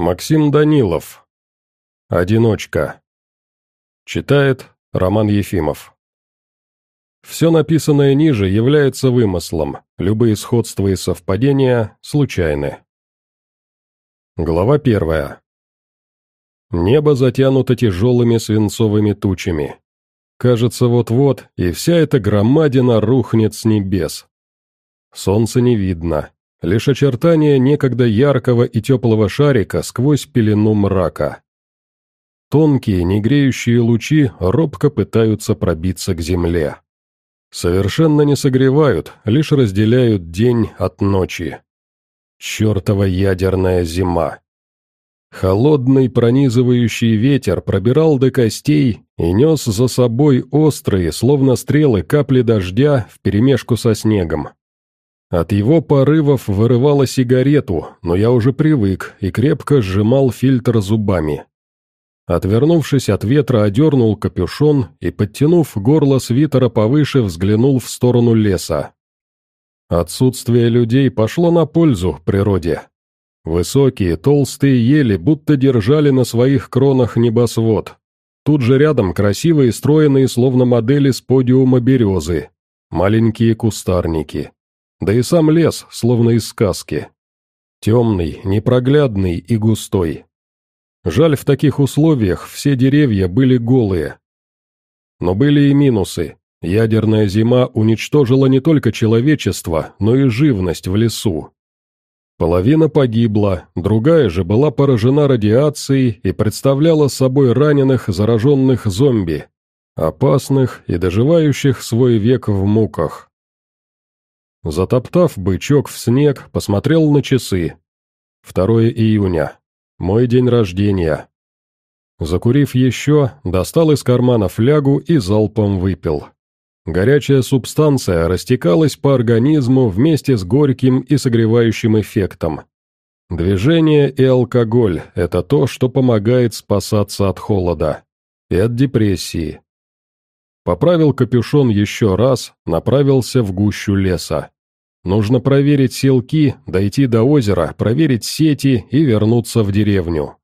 Максим Данилов. Одиночка. Читает Роман Ефимов. Все написанное ниже является вымыслом, любые сходства и совпадения случайны. Глава первая. Небо затянуто тяжелыми свинцовыми тучами. Кажется, вот-вот, и вся эта громадина рухнет с небес. Солнца не видно, лишь очертания некогда яркого и теплого шарика сквозь пелену мрака. Тонкие, негреющие лучи робко пытаются пробиться к земле. Совершенно не согревают, лишь разделяют день от ночи. Чертова ядерная зима. Холодный пронизывающий ветер пробирал до костей и нес за собой острые, словно стрелы капли дождя вперемешку со снегом. От его порывов вырывало сигарету, но я уже привык и крепко сжимал фильтр зубами. Отвернувшись от ветра, одернул капюшон и, подтянув горло свитера повыше, взглянул в сторону леса. Отсутствие людей пошло на пользу природе. Высокие, толстые ели будто держали на своих кронах небосвод. Тут же рядом красивые, стройные, словно модели с подиума березы. Маленькие кустарники. Да и сам лес, словно из сказки. Темный, непроглядный и густой. Жаль, в таких условиях все деревья были голые. Но были и минусы. Ядерная зима уничтожила не только человечество, но и живность в лесу. Половина погибла, другая же была поражена радиацией и представляла собой раненых, зараженных зомби, опасных и доживающих свой век в муках. Затоптав бычок в снег, посмотрел на часы. 2 июня. Мой день рождения. Закурив еще, достал из кармана флягу и залпом выпил. Горячая субстанция растекалась по организму вместе с горьким и согревающим эффектом. Движение и алкоголь – это то, что помогает спасаться от холода и от депрессии. Поправил капюшон еще раз, направился в гущу леса. Нужно проверить селки, дойти до озера, проверить сети и вернуться в деревню.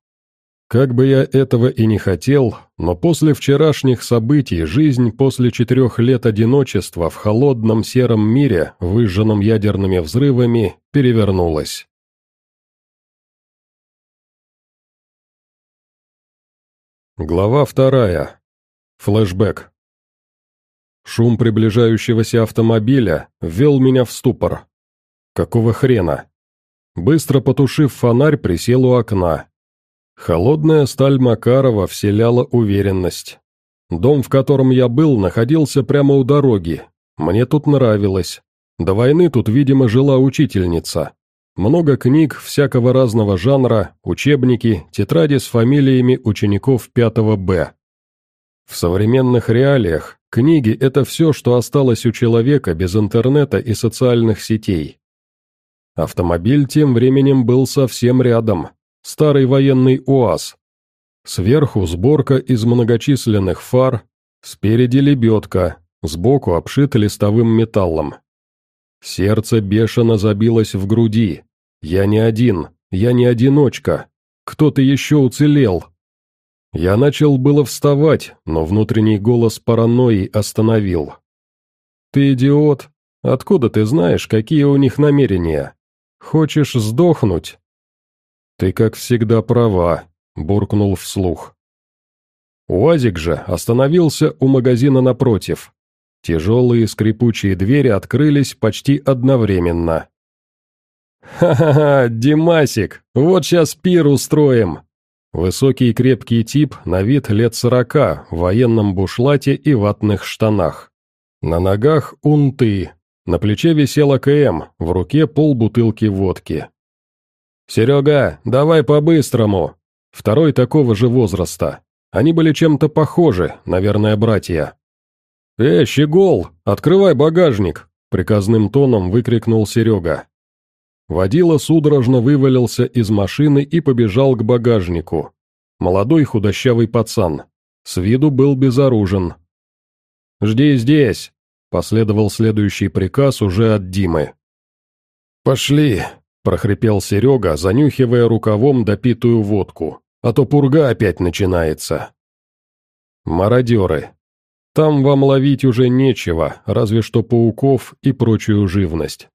Как бы я этого и не хотел, но после вчерашних событий жизнь после четырех лет одиночества в холодном сером мире, выжженном ядерными взрывами, перевернулась. Глава вторая. Флэшбэк. Шум приближающегося автомобиля ввел меня в ступор. Какого хрена? Быстро потушив фонарь, присел у окна. Холодная сталь Макарова вселяла уверенность. Дом, в котором я был, находился прямо у дороги. Мне тут нравилось. До войны тут, видимо, жила учительница. Много книг всякого разного жанра, учебники, тетради с фамилиями учеников 5 Б. В современных реалиях книги – это все, что осталось у человека без интернета и социальных сетей. Автомобиль тем временем был совсем рядом. Старый военный УАЗ. Сверху сборка из многочисленных фар, спереди лебедка, сбоку обшит листовым металлом. Сердце бешено забилось в груди. Я не один, я не одиночка. Кто-то еще уцелел. Я начал было вставать, но внутренний голос паранойи остановил. «Ты идиот! Откуда ты знаешь, какие у них намерения? Хочешь сдохнуть?» «Ты, как всегда, права», — буркнул вслух. УАЗик же остановился у магазина напротив. Тяжелые скрипучие двери открылись почти одновременно. «Ха-ха-ха, Димасик, вот сейчас пир устроим!» Высокий крепкий тип, на вид лет сорока, в военном бушлате и ватных штанах. На ногах унты, на плече висела КМ, в руке полбутылки водки. «Серега, давай по-быстрому!» Второй такого же возраста. Они были чем-то похожи, наверное, братья. «Э, щегол, открывай багажник!» Приказным тоном выкрикнул Серега. Водила судорожно вывалился из машины и побежал к багажнику. Молодой худощавый пацан. С виду был безоружен. «Жди здесь!» – последовал следующий приказ уже от Димы. «Пошли!» прохрипел Серега, занюхивая рукавом допитую водку, а то пурга опять начинается. Мародеры. Там вам ловить уже нечего, разве что пауков и прочую живность.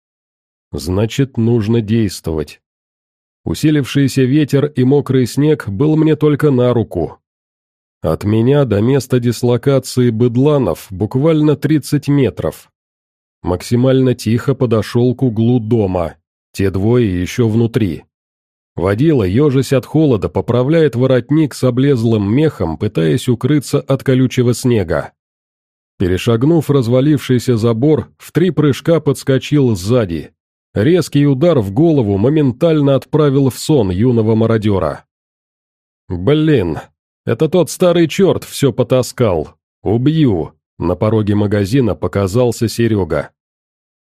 Значит, нужно действовать. Усилившийся ветер и мокрый снег был мне только на руку. От меня до места дислокации быдланов буквально 30 метров. Максимально тихо подошел к углу дома, те двое еще внутри. Водила, ежась от холода, поправляет воротник с облезлым мехом, пытаясь укрыться от колючего снега. Перешагнув развалившийся забор, в три прыжка подскочил сзади. Резкий удар в голову моментально отправил в сон юного мародера. «Блин, это тот старый черт все потаскал. Убью!» На пороге магазина показался Серега.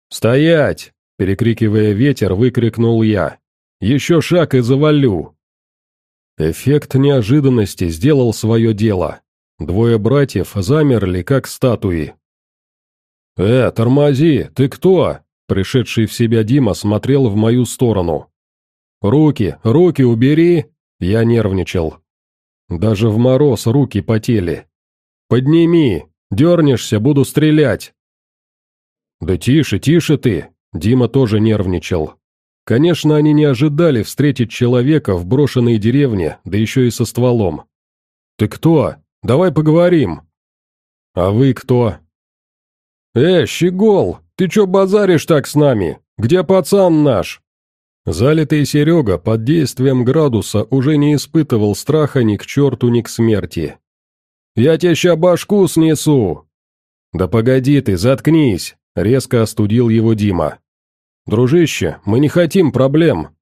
«Стоять!» – перекрикивая ветер, выкрикнул я. «Еще шаг и завалю!» Эффект неожиданности сделал свое дело. Двое братьев замерли, как статуи. «Э, тормози, ты кто?» Пришедший в себя Дима смотрел в мою сторону. «Руки, руки убери!» Я нервничал. Даже в мороз руки потели. «Подними! Дернешься, буду стрелять!» «Да тише, тише ты!» Дима тоже нервничал. Конечно, они не ожидали встретить человека в брошенной деревне, да еще и со стволом. «Ты кто? Давай поговорим!» «А вы кто?» «Э, щегол, ты чё базаришь так с нами? Где пацан наш?» Залитый Серега под действием градуса уже не испытывал страха ни к черту, ни к смерти. «Я тебе ща башку снесу!» «Да погоди ты, заткнись!» — резко остудил его Дима. «Дружище, мы не хотим проблем!»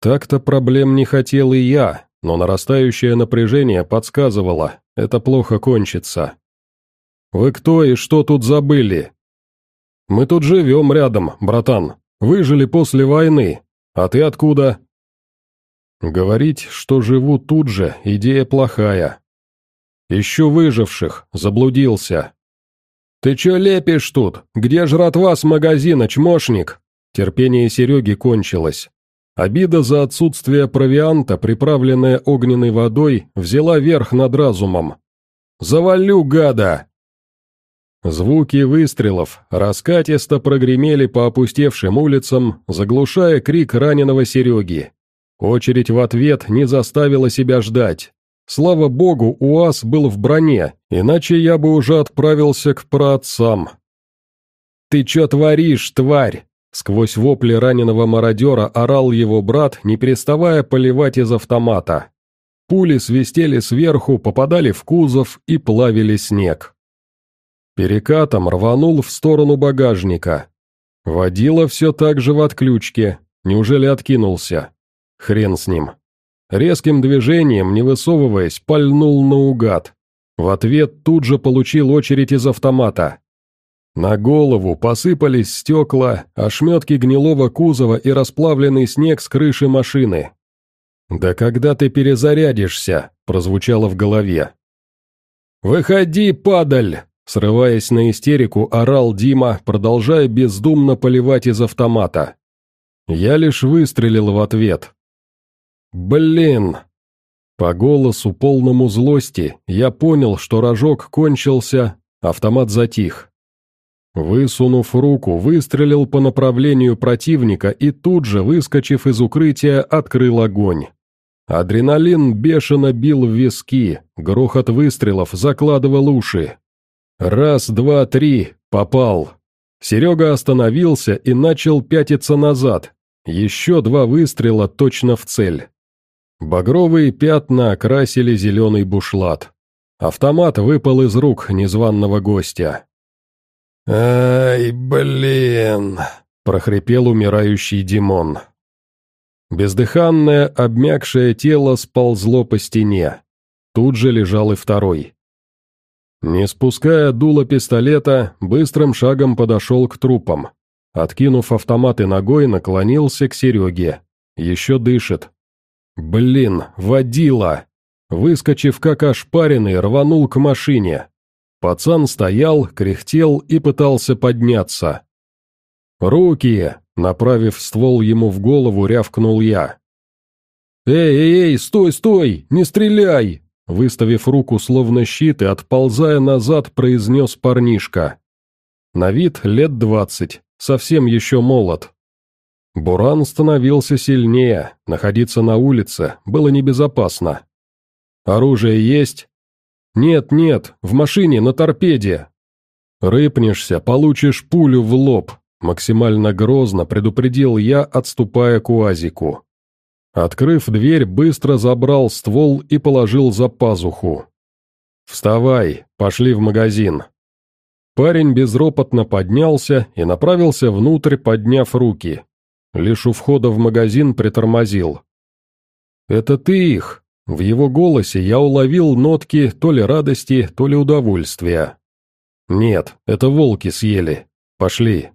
Так-то проблем не хотел и я, но нарастающее напряжение подсказывало, это плохо кончится. «Вы кто и что тут забыли?» «Мы тут живем рядом, братан. Выжили после войны. А ты откуда?» Говорить, что живу тут же, идея плохая. Ищу выживших, заблудился. «Ты чё лепишь тут? Где жратва с магазина, чмошник?» Терпение Сереги кончилось. Обида за отсутствие провианта, приправленная огненной водой, взяла верх над разумом. «Завалю, гада!» Звуки выстрелов раскатисто прогремели по опустевшим улицам, заглушая крик раненого Сереги. Очередь в ответ не заставила себя ждать. Слава богу, УАЗ был в броне, иначе я бы уже отправился к праотцам. «Ты чё творишь, тварь?» Сквозь вопли раненого мародера орал его брат, не переставая поливать из автомата. Пули свистели сверху, попадали в кузов и плавили снег. Перекатом рванул в сторону багажника. Водила все так же в отключке. Неужели откинулся? Хрен с ним. Резким движением, не высовываясь, пальнул наугад. В ответ тут же получил очередь из автомата. На голову посыпались стекла, ошметки гнилого кузова и расплавленный снег с крыши машины. «Да когда ты перезарядишься?» – прозвучало в голове. «Выходи, падаль!» Срываясь на истерику, орал Дима, продолжая бездумно поливать из автомата. Я лишь выстрелил в ответ. «Блин!» По голосу, полному злости, я понял, что рожок кончился, автомат затих. Высунув руку, выстрелил по направлению противника и тут же, выскочив из укрытия, открыл огонь. Адреналин бешено бил в виски, грохот выстрелов закладывал уши. Раз, два, три, попал. Серега остановился и начал пятиться назад. Еще два выстрела точно в цель. Багровые пятна окрасили зеленый бушлат. Автомат выпал из рук незваного гостя. «Ай, блин!» – прохрипел умирающий Димон. Бездыханное, обмякшее тело сползло по стене. Тут же лежал и второй. Не спуская дуло пистолета, быстрым шагом подошел к трупам. Откинув автоматы ногой, наклонился к Сереге. Еще дышит. «Блин, водила!» Выскочив как ошпаренный, рванул к машине. Пацан стоял, кряхтел и пытался подняться. «Руки!» направив ствол ему в голову, рявкнул я. «Эй, эй, эй, стой, стой, не стреляй!» Выставив руку словно щит и отползая назад, произнес парнишка. На вид лет двадцать, совсем еще молод. Буран становился сильнее, находиться на улице было небезопасно. «Оружие есть?» «Нет, нет, в машине, на торпеде!» «Рыпнешься, получишь пулю в лоб», — максимально грозно предупредил я, отступая к УАЗику. Открыв дверь, быстро забрал ствол и положил за пазуху. «Вставай, пошли в магазин». Парень безропотно поднялся и направился внутрь, подняв руки. Лишь у входа в магазин притормозил. «Это ты их?» В его голосе я уловил нотки то ли радости, то ли удовольствия. «Нет, это волки съели. Пошли».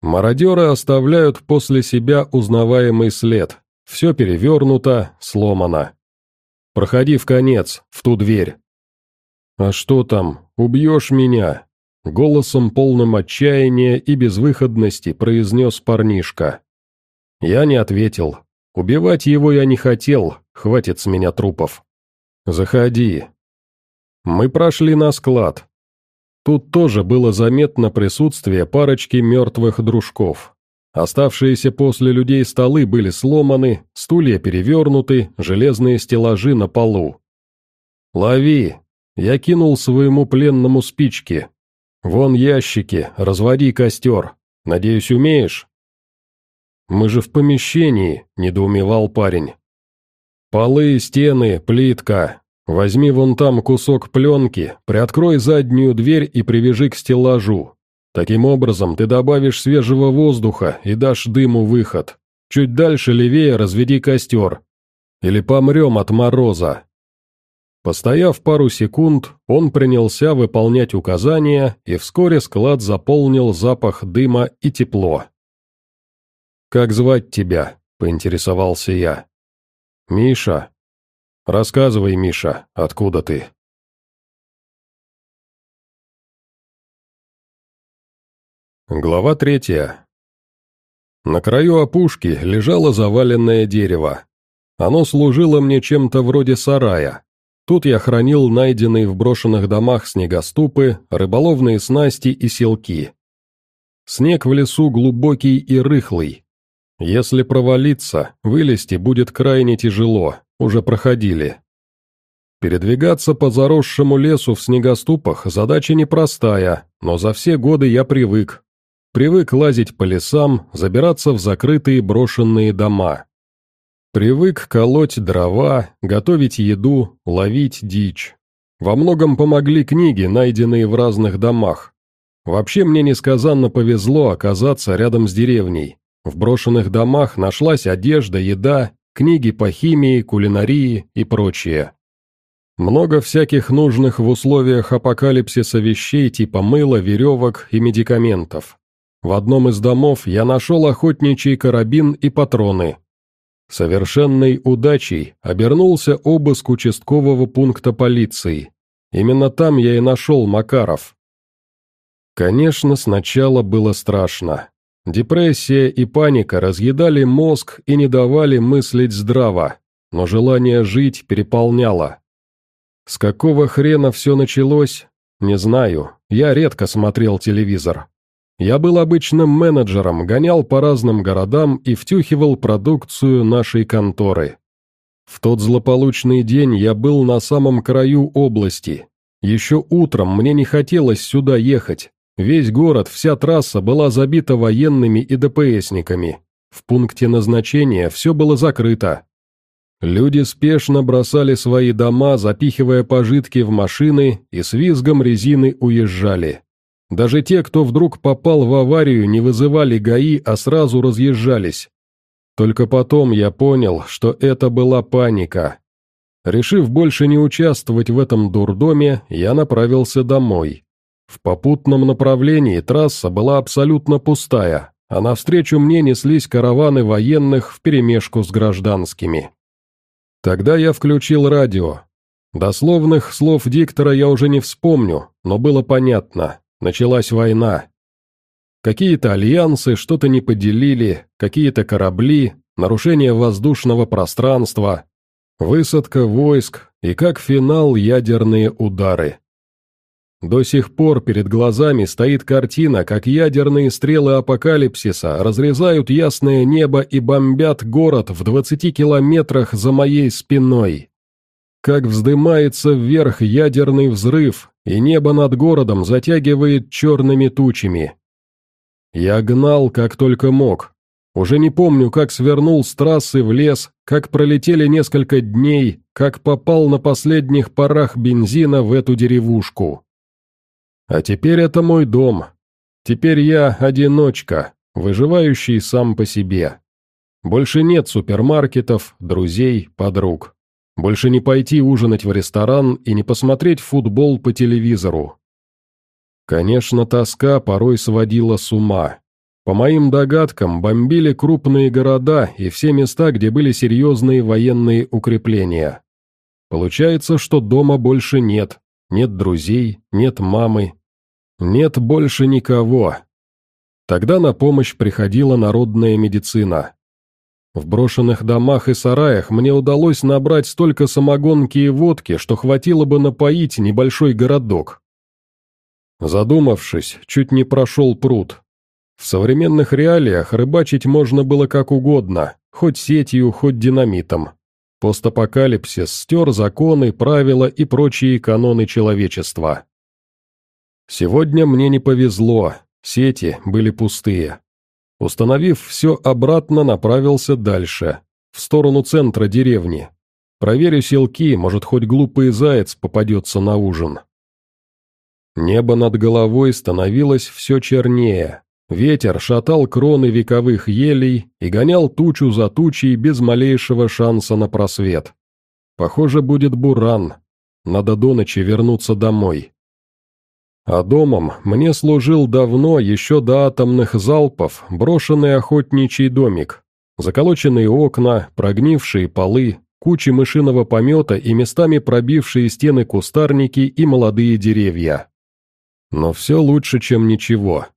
Мародеры оставляют после себя узнаваемый след. Все перевернуто, сломано. Проходи в конец, в ту дверь. «А что там, убьешь меня?» Голосом полным отчаяния и безвыходности произнес парнишка. Я не ответил. Убивать его я не хотел, хватит с меня трупов. «Заходи». Мы прошли на склад. Тут тоже было заметно присутствие парочки мертвых дружков. Оставшиеся после людей столы были сломаны, стулья перевернуты, железные стеллажи на полу. «Лови!» Я кинул своему пленному спички. «Вон ящики, разводи костер. Надеюсь, умеешь?» «Мы же в помещении», — недоумевал парень. «Полы, стены, плитка, Возьми вон там кусок пленки, приоткрой заднюю дверь и привяжи к стеллажу. Таким образом, ты добавишь свежего воздуха и дашь дыму выход. Чуть дальше левее разведи костер. Или помрем от мороза». Постояв пару секунд, он принялся выполнять указания, и вскоре склад заполнил запах дыма и тепло. «Как звать тебя?» — поинтересовался я. «Миша», Рассказывай, Миша, откуда ты?» Глава третья. На краю опушки лежало заваленное дерево. Оно служило мне чем-то вроде сарая. Тут я хранил найденные в брошенных домах снегоступы, рыболовные снасти и селки. Снег в лесу глубокий и рыхлый. Если провалиться, вылезти будет крайне тяжело, уже проходили. Передвигаться по заросшему лесу в снегоступах задача непростая, но за все годы я привык. Привык лазить по лесам, забираться в закрытые брошенные дома. Привык колоть дрова, готовить еду, ловить дичь. Во многом помогли книги, найденные в разных домах. Вообще мне несказанно повезло оказаться рядом с деревней. В брошенных домах нашлась одежда, еда книги по химии, кулинарии и прочее. Много всяких нужных в условиях апокалипсиса вещей типа мыла, веревок и медикаментов. В одном из домов я нашел охотничий карабин и патроны. Совершенной удачей обернулся обыск участкового пункта полиции. Именно там я и нашел Макаров. Конечно, сначала было страшно. Депрессия и паника разъедали мозг и не давали мыслить здраво, но желание жить переполняло. С какого хрена все началось? Не знаю, я редко смотрел телевизор. Я был обычным менеджером, гонял по разным городам и втюхивал продукцию нашей конторы. В тот злополучный день я был на самом краю области. Еще утром мне не хотелось сюда ехать, Весь город, вся трасса была забита военными и ДПСниками. В пункте назначения все было закрыто. Люди спешно бросали свои дома, запихивая пожитки в машины и с визгом резины уезжали. Даже те, кто вдруг попал в аварию, не вызывали ГАИ, а сразу разъезжались. Только потом я понял, что это была паника. Решив больше не участвовать в этом дурдоме, я направился домой. В попутном направлении трасса была абсолютно пустая, а навстречу мне неслись караваны военных вперемешку с гражданскими. Тогда я включил радио. Дословных слов диктора я уже не вспомню, но было понятно, началась война. Какие-то альянсы что-то не поделили, какие-то корабли, нарушение воздушного пространства, высадка войск и как финал ядерные удары. До сих пор перед глазами стоит картина, как ядерные стрелы апокалипсиса разрезают ясное небо и бомбят город в 20 километрах за моей спиной. Как вздымается вверх ядерный взрыв, и небо над городом затягивает черными тучами. Я гнал, как только мог. Уже не помню, как свернул с трассы в лес, как пролетели несколько дней, как попал на последних парах бензина в эту деревушку. А теперь это мой дом. Теперь я одиночка, выживающий сам по себе. Больше нет супермаркетов, друзей, подруг. Больше не пойти ужинать в ресторан и не посмотреть футбол по телевизору. Конечно, тоска порой сводила с ума. По моим догадкам, бомбили крупные города и все места, где были серьезные военные укрепления. Получается, что дома больше нет, нет друзей, нет мамы, нет больше никого. Тогда на помощь приходила народная медицина. В брошенных домах и сараях мне удалось набрать столько самогонки и водки, что хватило бы напоить небольшой городок. Задумавшись, чуть не прошел пруд. В современных реалиях рыбачить можно было как угодно, хоть сетью, хоть динамитом. Постапокалипсис стер законы, правила и прочие каноны человечества. Сегодня мне не повезло, сети были пустые. Установив все обратно, направился дальше, в сторону центра деревни. Проверю селки, может, хоть глупый заяц попадется на ужин. Небо над головой становилось все чернее. Ветер шатал кроны вековых елей и гонял тучу за тучей без малейшего шанса на просвет. Похоже, будет буран. Надо до ночи вернуться домой. А домом мне служил давно, еще до атомных залпов, брошенный охотничий домик. Заколоченные окна, прогнившие полы, кучи мышиного помета и местами пробившие стены кустарники и молодые деревья. Но все лучше, чем ничего.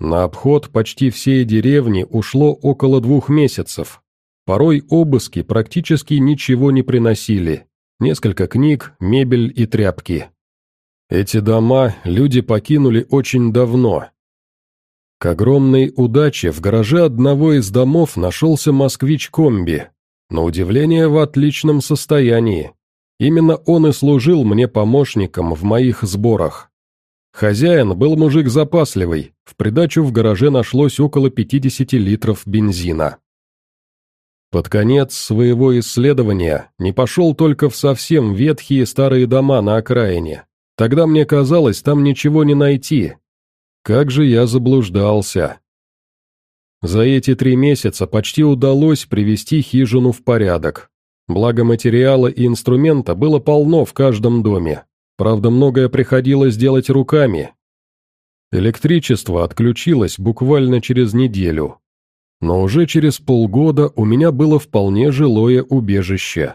На обход почти всей деревни ушло около двух месяцев. Порой обыски практически ничего не приносили. Несколько книг, мебель и тряпки. Эти дома люди покинули очень давно. К огромной удаче в гараже одного из домов нашелся москвич-комби, на удивление в отличном состоянии. Именно он и служил мне помощником в моих сборах. Хозяин был мужик запасливый, в придачу в гараже нашлось около 50 литров бензина. Под конец своего исследования не пошел только в совсем ветхие старые дома на окраине, Тогда мне казалось, там ничего не найти. Как же я заблуждался. За эти три месяца почти удалось привести хижину в порядок. Благо материала и инструмента было полно в каждом доме. Правда, многое приходилось делать руками. Электричество отключилось буквально через неделю. Но уже через полгода у меня было вполне жилое убежище.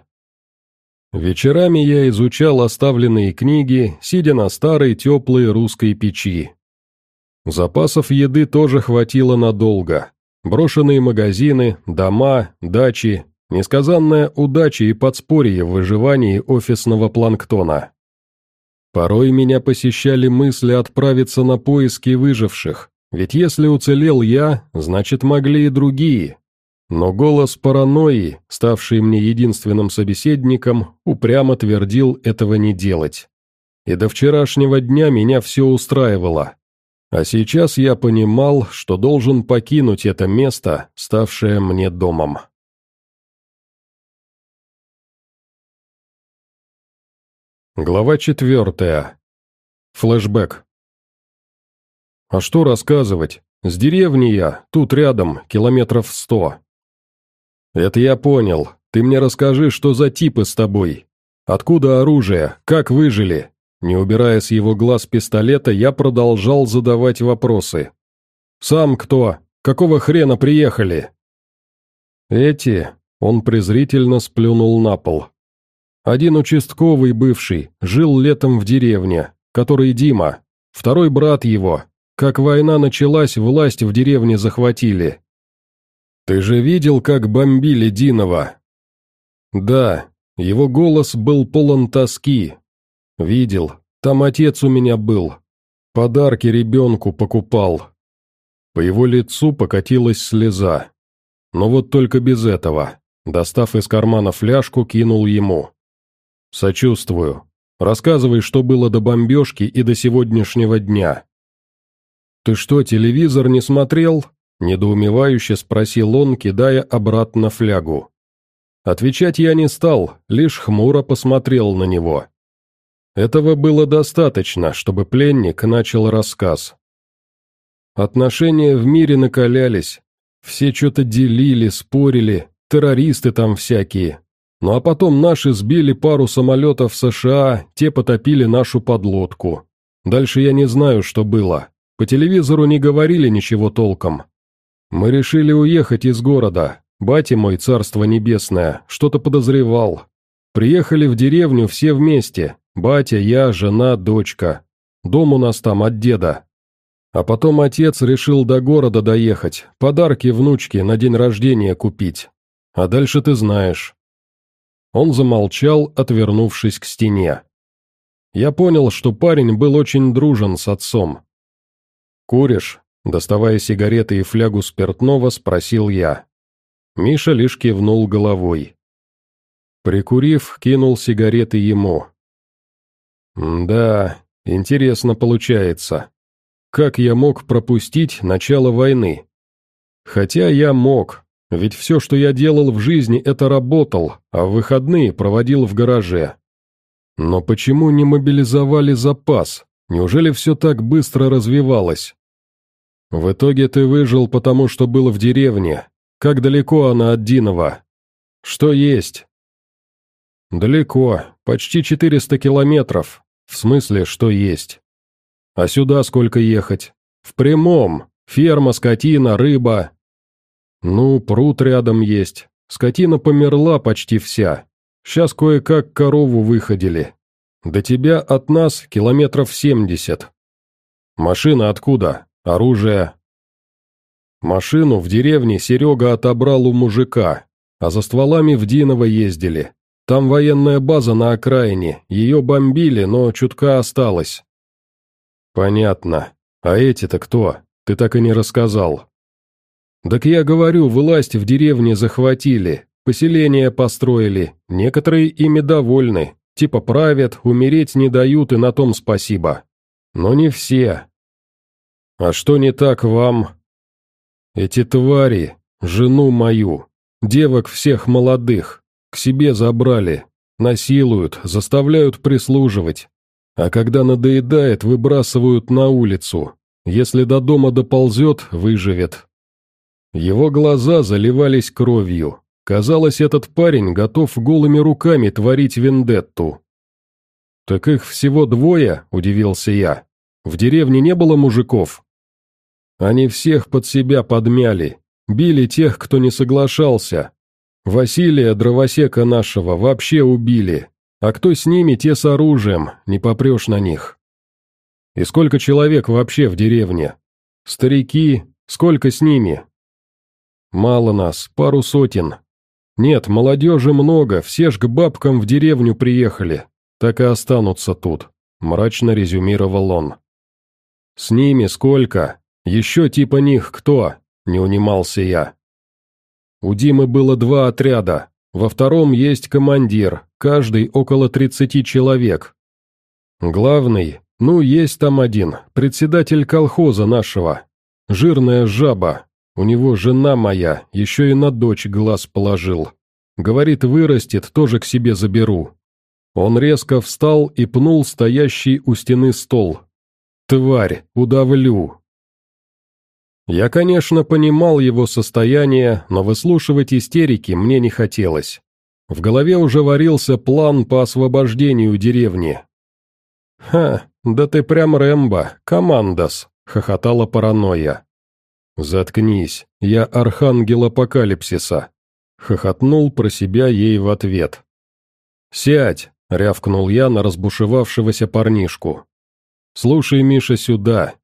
Вечерами я изучал оставленные книги, сидя на старой теплой русской печи. Запасов еды тоже хватило надолго. Брошенные магазины, дома, дачи, несказанная удача и подспорье в выживании офисного планктона. Порой меня посещали мысли отправиться на поиски выживших, ведь если уцелел я, значит могли и другие. Но голос паранойи, ставший мне единственным собеседником, упрямо твердил этого не делать. И до вчерашнего дня меня все устраивало. А сейчас я понимал, что должен покинуть это место, ставшее мне домом. Глава четвертая. Флэшбэк. А что рассказывать? С деревни я, тут рядом, километров сто. «Это я понял. Ты мне расскажи, что за типы с тобой? Откуда оружие? Как выжили?» Не убирая с его глаз пистолета, я продолжал задавать вопросы. «Сам кто? Какого хрена приехали?» «Эти...» — он презрительно сплюнул на пол. «Один участковый бывший, жил летом в деревне, который Дима, второй брат его, Как война началась, власть в деревне захватили. Ты же видел, как бомбили Динова? Да, его голос был полон тоски. Видел, там отец у меня был. Подарки ребенку покупал. По его лицу покатилась слеза. Но вот только без этого. Достав из кармана фляжку, кинул ему. «Сочувствую. Рассказывай, что было до бомбежки и до сегодняшнего дня». «Ты что, телевизор не смотрел?» – недоумевающе спросил он, кидая обратно флягу. Отвечать я не стал, лишь хмуро посмотрел на него. Этого было достаточно, чтобы пленник начал рассказ. Отношения в мире накалялись, все что-то делили, спорили, террористы там всякие. Ну а потом наши сбили пару самолетов США, те потопили нашу подлодку. Дальше я не знаю, что было. По телевизору не говорили ничего толком. Мы решили уехать из города. Батя мой, царство небесное, что-то подозревал. Приехали в деревню все вместе. Батя, я, жена, дочка. Дом у нас там от деда. А потом отец решил до города доехать, подарки внучке на день рождения купить. А дальше ты знаешь». Он замолчал, отвернувшись к стене. Я понял, что парень был очень дружен с отцом. «Куришь?» – доставая сигареты и флягу спиртного, спросил я. Миша лишь кивнул головой. Прикурив, кинул сигареты ему. «Да, интересно получается. Как я мог пропустить начало войны? Хотя я мог, ведь все, что я делал в жизни, это работал, а в выходные проводил в гараже. Но почему не мобилизовали запас? Неужели все так быстро развивалось? В итоге ты выжил, потому что был в деревне. Как далеко она от Динова? Что есть? Далеко, почти 400 километров. В смысле, что есть? А сюда сколько ехать? В прямом. Ферма, скотина, рыба. Ну, пруд рядом есть. Скотина померла почти вся. Сейчас кое-как корову выходили. До тебя от нас километров семьдесят. Машина откуда? Оружие? Машину в деревне Серега отобрал у мужика, а за стволами в Диново ездили. Там военная база на окраине, ее бомбили, но чутка осталось. «Понятно. А эти-то кто? Ты так и не рассказал». «Так я говорю, власть в деревне захватили, поселения построили, некоторые ими довольны, типа правят, умереть не дают и на том спасибо. Но не все». «А что не так вам?» «Эти твари, жену мою, девок всех молодых, к себе забрали, насилуют, заставляют прислуживать, а когда надоедает, выбрасывают на улицу. Если до дома доползет, выживет. Его глаза заливались кровью. Казалось, этот парень готов голыми руками творить вендетту. «Так их всего двое?» – удивился я. «В деревне не было мужиков?» Они всех под себя подмяли, били тех, кто не соглашался. Василия, дровосека нашего, вообще убили, а кто с ними, те с оружием, не попрешь на них. И сколько человек вообще в деревне? Старики, сколько с ними? Мало нас, пару сотен. Нет, молодежи много, все ж к бабкам в деревню приехали, так и останутся тут, мрачно резюмировал он. С ними сколько? Еще типа них кто? Не унимался я. У Димы было два отряда, во втором есть командир, каждый около 30 человек. Главный, ну, есть там один, председатель колхоза нашего. Жирная жаба. У него жена моя, еще и на дочь глаз положил. Говорит, вырастет, тоже к себе заберу. Он резко встал и пнул стоящий у стены стол. «Тварь, удавлю!» Я, конечно, понимал его состояние, но выслушивать истерики мне не хотелось. В голове уже варился план по освобождению деревни. «Ха, да ты прям Рэмбо, командос», — хохотала паранойя. «Заткнись, я архангел апокалипсиса», — хохотнул про себя ей в ответ. «Сядь», — рявкнул я на разбушевавшегося парнишку. «Слушай, Миша, сюда.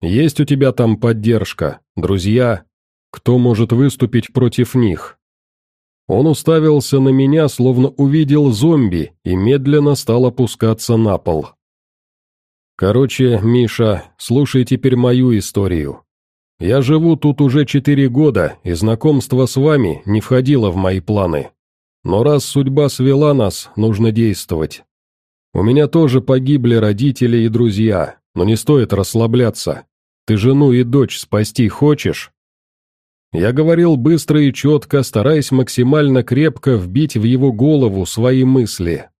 Есть у тебя там поддержка, друзья? Кто может выступить против них?» Он уставился на меня, словно увидел зомби, и медленно стал опускаться на пол. «Короче, Миша, слушай теперь мою историю. Я живу тут уже четыре года, и знакомство с вами не входило в мои планы. Но раз судьба свела нас, нужно действовать. У меня тоже погибли родители и друзья, но не стоит расслабляться. Ты жену и дочь спасти хочешь?» Я говорил быстро и четко, стараясь максимально крепко вбить в его голову свои мысли.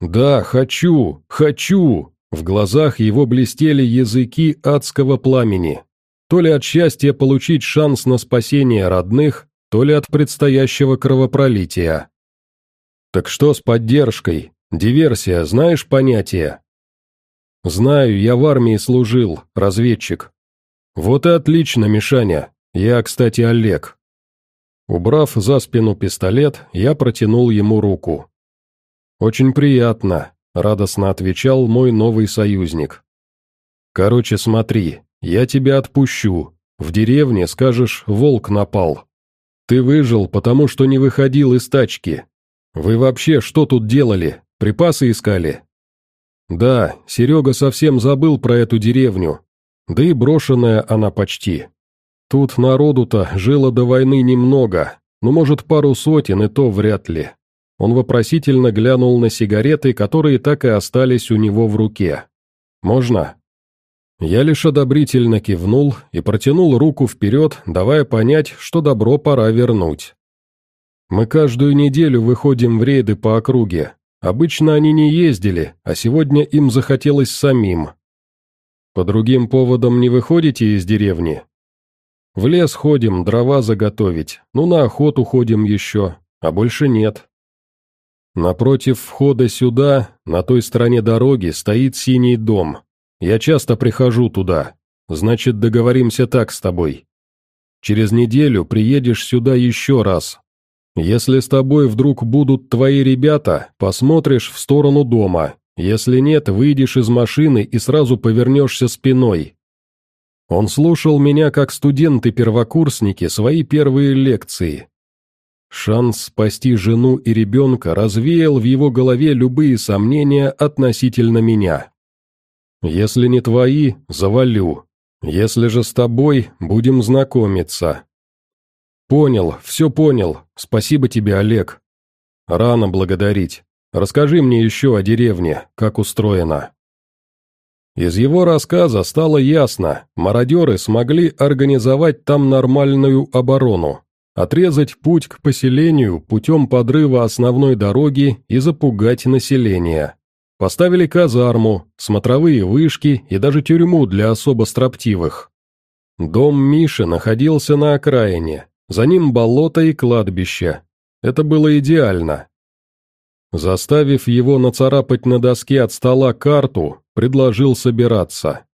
«Да, хочу, хочу!» В глазах его блестели языки адского пламени. То ли от счастья получить шанс на спасение родных, то ли от предстоящего кровопролития. «Так что с поддержкой? Диверсия, знаешь понятие?» «Знаю, я в армии служил, разведчик». «Вот и отлично, Мишаня, «Я, кстати, Олег». Убрав за спину пистолет, я протянул ему руку. «Очень приятно», — радостно отвечал мой новый союзник. «Короче, смотри, я тебя отпущу. В деревне, скажешь, волк напал. Ты выжил, потому что не выходил из тачки. Вы вообще что тут делали? Припасы искали?» «Да, Серега совсем забыл про эту деревню. Да и брошенная она почти. Тут народу-то жило до войны немного, ну, может, пару сотен, и то вряд ли. Он вопросительно глянул на сигареты, которые так и остались у него в руке. «Можно?» Я лишь одобрительно кивнул и протянул руку вперед, давая понять, что добро пора вернуть. Мы каждую неделю выходим в рейды по округе. Обычно они не ездили, а сегодня им захотелось самим. По другим поводам не выходите из деревни? В лес ходим, дрова заготовить, ну на охоту ходим еще, а больше нет. Напротив входа сюда, на той стороне дороги, стоит синий дом. Я часто прихожу туда. Значит, договоримся так с тобой. Через неделю приедешь сюда еще раз. Если с тобой вдруг будут твои ребята, посмотришь в сторону дома. Если нет, выйдешь из машины и сразу повернешься спиной. Он слушал меня как студенты-первокурсники свои первые лекции. Шанс спасти жену и ребенка развеял в его голове любые сомнения относительно меня. «Если не твои, завалю. Если же с тобой, будем знакомиться». «Понял, все понял. Спасибо тебе, Олег. Рано благодарить. Расскажи мне еще о деревне, как устроена». Из его рассказа стало ясно, мародеры смогли организовать там нормальную оборону, отрезать путь к поселению путем подрыва основной дороги и запугать население. Поставили казарму, смотровые вышки и даже тюрьму для особо строптивых. Дом Миши находился на окраине, за ним болото и кладбище. Это было идеально. Заставив его нацарапать на доске от стола карту, предложил собираться.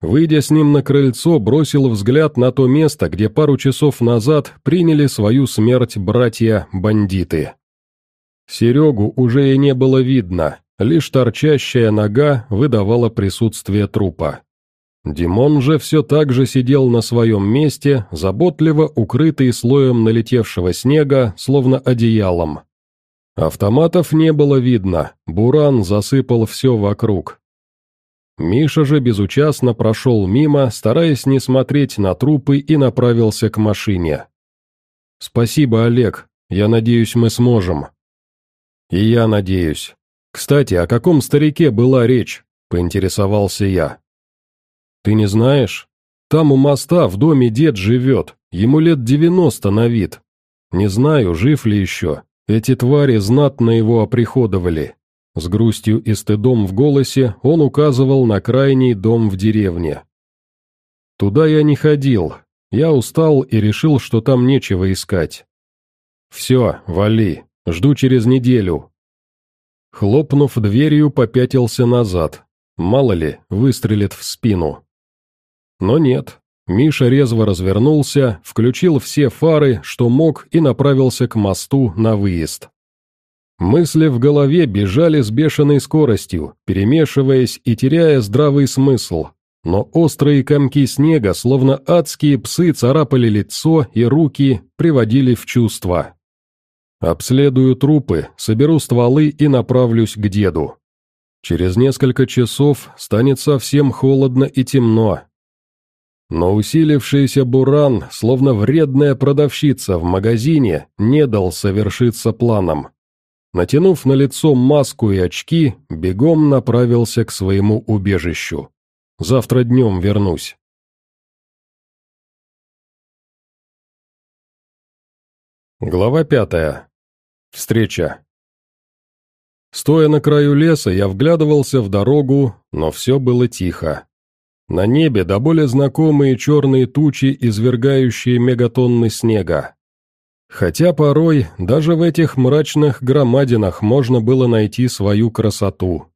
Выйдя с ним на крыльцо, бросил взгляд на то место, где пару часов назад приняли свою смерть братья-бандиты. Серегу уже и не было видно, лишь торчащая нога выдавала присутствие трупа. Димон же все так же сидел на своем месте, заботливо укрытый слоем налетевшего снега, словно одеялом. Автоматов не было видно, буран засыпал все вокруг. Миша же безучастно прошел мимо, стараясь не смотреть на трупы и направился к машине. «Спасибо, Олег. Я надеюсь, мы сможем». «И я надеюсь. Кстати, о каком старике была речь?» – поинтересовался я. «Ты не знаешь? Там у моста в доме дед живет, ему лет девяносто на вид. Не знаю, жив ли еще. Эти твари знатно его оприходовали. С грустью и стыдом в голосе он указывал на крайний дом в деревне. «Туда я не ходил. Я устал и решил, что там нечего искать. Все, вали, жду через неделю». Хлопнув дверью, попятился назад. Мало ли, выстрелит в спину. Но нет. Миша резво развернулся, включил все фары, что мог, и направился к мосту на выезд. Мысли в голове бежали с бешеной скоростью, перемешиваясь и теряя здравый смысл. но острые комки снега, словно адские псы, царапали лицо и руки, приводили в чувство. Обследую трупы, соберу стволы и направлюсь к деду. Через несколько часов станет совсем холодно и темно. Но усилившийся буран, словно вредная продавщица в магазине, не дал совершиться планам. Натянув на лицо маску и очки, бегом направился к своему убежищу. Завтра днем вернусь. Глава пятая. Встреча. Стоя на краю леса, я вглядывался в дорогу, но все было тихо. На небе до более знакомые черные тучи, извергающие мегатонны снега. Хотя порой даже в этих мрачных громадинах можно было найти свою красоту.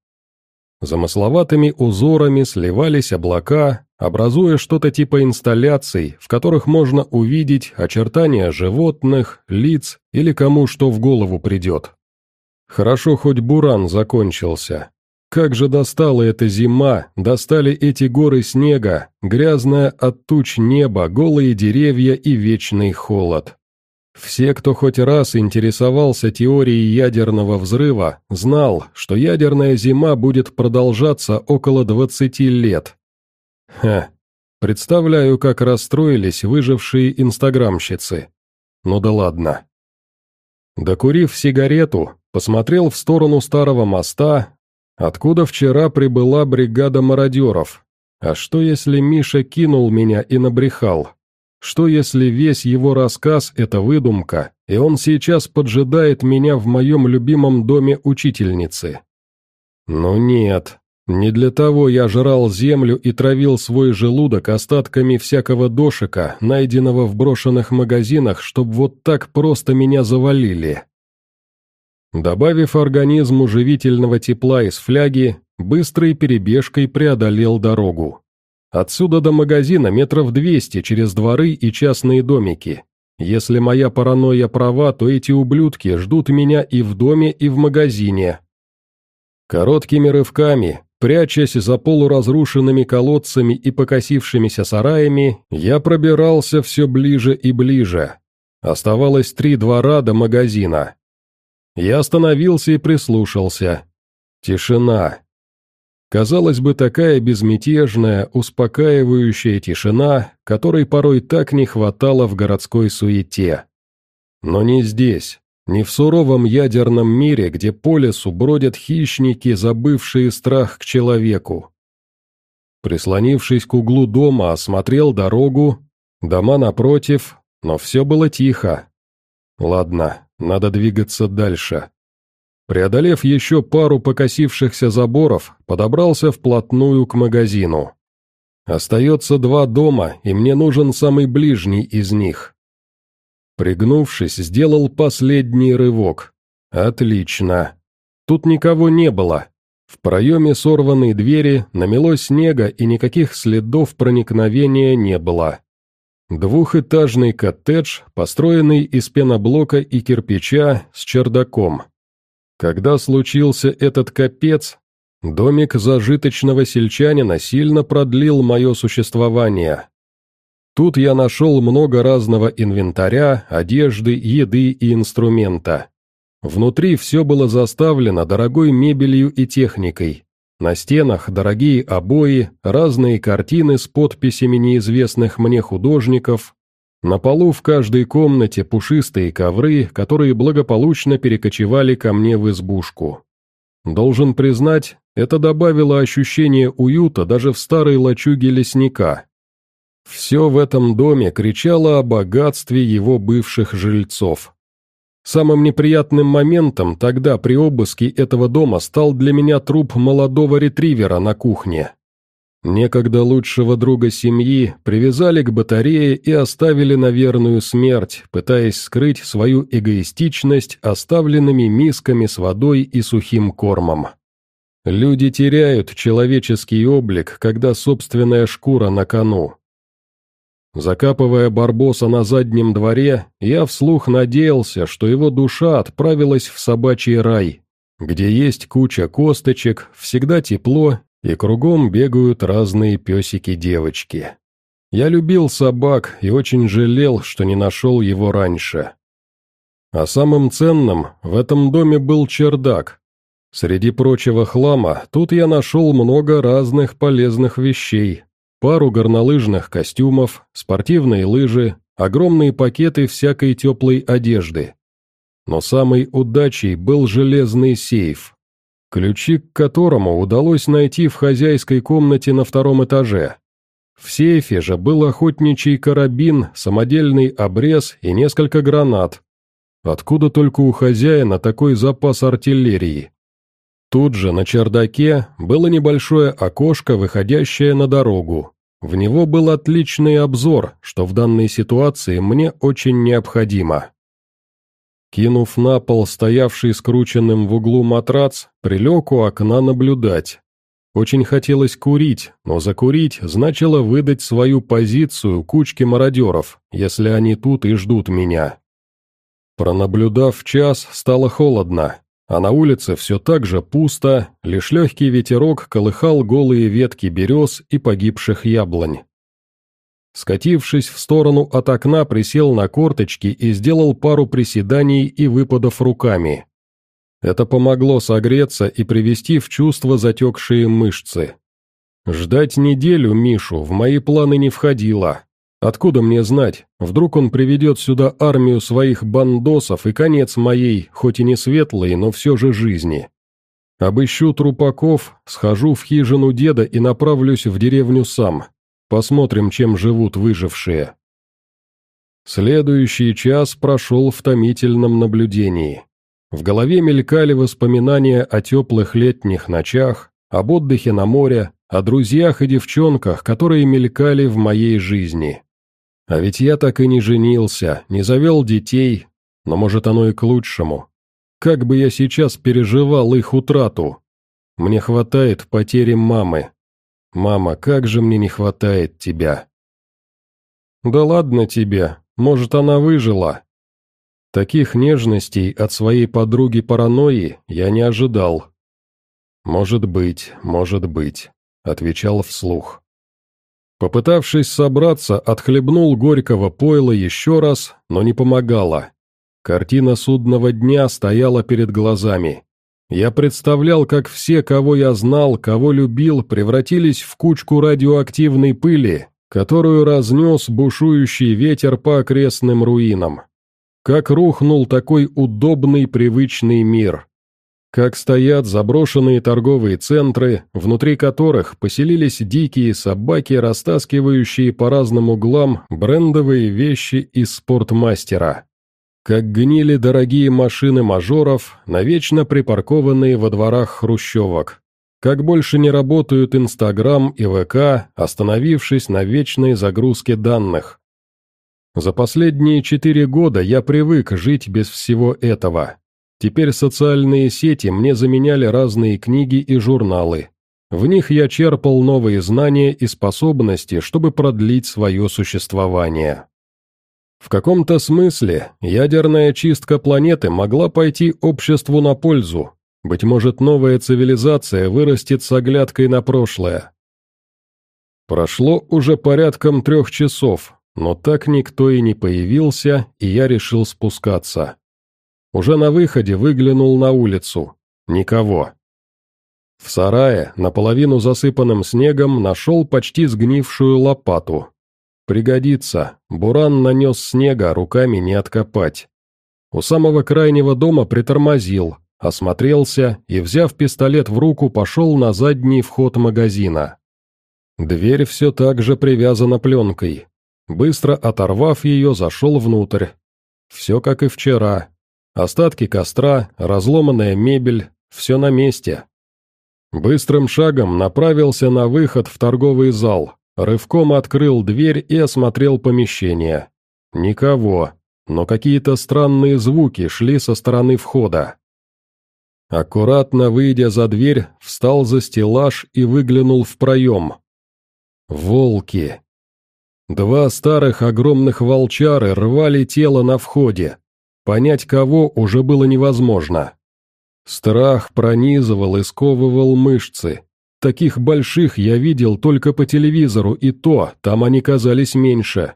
Замысловатыми узорами сливались облака, образуя что-то типа инсталляций, в которых можно увидеть очертания животных, лиц или кому что в голову придет. Хорошо хоть буран закончился. Как же достала эта зима, достали эти горы снега, грязное от туч небо, голые деревья и вечный холод. Все, кто хоть раз интересовался теорией ядерного взрыва, знал, что ядерная зима будет продолжаться около 20 лет. Ха, представляю, как расстроились выжившие инстаграмщицы. Ну да ладно. Докурив сигарету, посмотрел в сторону старого моста, откуда вчера прибыла бригада мародеров. А что если Миша кинул меня и набрехал? Что если весь его рассказ – это выдумка, и он сейчас поджидает меня в моем любимом доме учительницы? Ну нет, не для того я жрал землю и травил свой желудок остатками всякого дошика, найденного в брошенных магазинах, чтобы вот так просто меня завалили. Добавив организму живительного тепла из фляги, быстрой перебежкой преодолел дорогу. Отсюда до магазина метров двести через дворы и частные домики. Если моя паранойя права, то эти ублюдки ждут меня и в доме, и в магазине. Короткими рывками, прячась за полуразрушенными колодцами и покосившимися сараями, я пробирался все ближе и ближе. Оставалось три двора до магазина. Я остановился и прислушался. Тишина. Казалось бы, такая безмятежная, успокаивающая тишина, которой порой так не хватало в городской суете. Но не здесь, не в суровом ядерном мире, где по лесу бродят хищники, забывшие страх к человеку. Прислонившись к углу дома, осмотрел дорогу, дома напротив, но все было тихо. Ладно, надо двигаться дальше. Преодолев еще пару покосившихся заборов, подобрался вплотную к магазину. Остается два дома, и мне нужен самый ближний из них. Пригнувшись, сделал последний рывок. Отлично. Тут никого не было. В проеме сорванной двери намело снега, и никаких следов проникновения не было. Двухэтажный коттедж, построенный из пеноблока и кирпича с чердаком. Когда случился этот капец, домик зажиточного сельчанина сильно продлил мое существование. Тут я нашел много разного инвентаря, одежды, еды и инструмента. Внутри все было заставлено дорогой мебелью и техникой. На стенах дорогие обои, разные картины с подписями неизвестных мне художников, на полу в каждой комнате пушистые ковры, которые благополучно перекочевали ко мне в избушку. Должен признать, это добавило ощущение уюта даже в старой лачуге лесника. Все в этом доме кричало о богатстве его бывших жильцов. Самым неприятным моментом тогда при обыске этого дома стал для меня труп молодого ретривера на кухне. Некогда лучшего друга семьи привязали к батарее и оставили на верную смерть, пытаясь скрыть свою эгоистичность оставленными мисками с водой и сухим кормом. Люди теряют человеческий облик, когда собственная шкура на кону. Закапывая Барбоса на заднем дворе, я вслух надеялся, что его душа отправилась в собачий рай, где есть куча косточек, всегда тепло И кругом бегают разные песики-девочки. Я любил собак и очень жалел, что не нашел его раньше. А самым ценным в этом доме был чердак. Среди прочего хлама тут я нашел много разных полезных вещей. Пару горнолыжных костюмов, спортивные лыжи, огромные пакеты всякой теплой одежды. Но самой удачей был железный сейф, ключи к которому удалось найти в хозяйской комнате на втором этаже. В сейфе же был охотничий карабин, самодельный обрез и несколько гранат, Откуда только у хозяина такой запас артиллерии? Тут же на чердаке было небольшое окошко, выходящее на дорогу. В него был отличный обзор, что в данной ситуации мне очень необходимо. Кинув на пол стоявший скрученным в углу матрац, прилег у окна наблюдать. Очень хотелось курить, но закурить значило выдать свою позицию кучке мародеров, если они тут и ждут меня. Пронаблюдав час, стало холодно, а на улице все так же пусто, лишь легкий ветерок колыхал голые ветки берез и погибших яблонь. Скатившись в сторону от окна, присел на корточки и сделал пару приседаний и выпадов руками. Это помогло согреться и привести в чувство затекшие мышцы. Ждать неделю Мишу в мои планы не входило, Откуда мне знать? Вдруг он приведет сюда армию своих бандосов и конец моей, хоть и не светлой, но все же жизни. Обыщу трупаков, схожу в хижину деда и направлюсь в деревню сам. Посмотрим, чем живут выжившие. Следующий час прошел в томительном наблюдении. В голове мелькали воспоминания о теплых летних ночах, об отдыхе на море, о друзьях и девчонках, которые мелькали в моей жизни. А ведь я так и не женился, не завел детей, но может оно и к лучшему. Как бы я сейчас переживал их утрату. Мне хватает потери мамы. Мама, как же мне не хватает тебя. Да ладно тебе, может она выжила. Таких нежностей от своей подруги-паранойи я не ожидал. «Может быть, может быть», — отвечал вслух. Попытавшись собраться, отхлебнул горького пойла еще раз, но не помогало. Картина судного дня стояла перед глазами. Я представлял, как все, кого я знал, кого любил, превратились в кучку радиоактивной пыли, которую разнес бушующий ветер по окрестным руинам. Как рухнул такой удобный привычный мир. Как стоят заброшенные торговые центры, внутри которых поселились дикие собаки, растаскивающие по разным углам брендовые вещи из спортмастера. Как гнили дорогие машины мажоров, навечно припаркованные во дворах хрущевок. Как больше не работают Инстаграм и ВК, остановившись на вечной загрузке данных. За последние четыре года я привык жить без всего этого. Теперь социальные сети мне заменяли разные книги и журналы. В них я черпал новые знания и способности, чтобы продлить свое существование. В каком-то смысле ядерная чистка планеты могла пойти обществу на пользу. Быть может, новая цивилизация вырастет с оглядкой на прошлое. Прошло уже порядком трех часов, но так никто и не появился, и я решил спускаться. Уже на выходе выглянул на улицу. Никого. В сарае, наполовину засыпанным снегом, нашел почти сгнившую лопату. Пригодится, буран нанес снега, руками не откопать. У самого крайнего дома притормозил, осмотрелся и, взяв пистолет в руку, пошел на задний вход магазина. Дверь все так же привязана пленкой. Быстро оторвав ее, зашел внутрь. Все как и вчера, Остатки костра, разломанная мебель, все на месте. Быстрым шагом направился на выход в торговый зал, рывком открыл дверь и осмотрел помещение. Никого, но какие-то странные звуки шли со стороны входа. Аккуратно выйдя за дверь, встал за стеллаж и выглянул в проем. Волки. Два старых огромных волчары рвали тело на входе, Понять кого уже было невозможно. Страх пронизывал и сковывал мышцы. таких больших я видел только по телевизору, и то, там они казались меньше.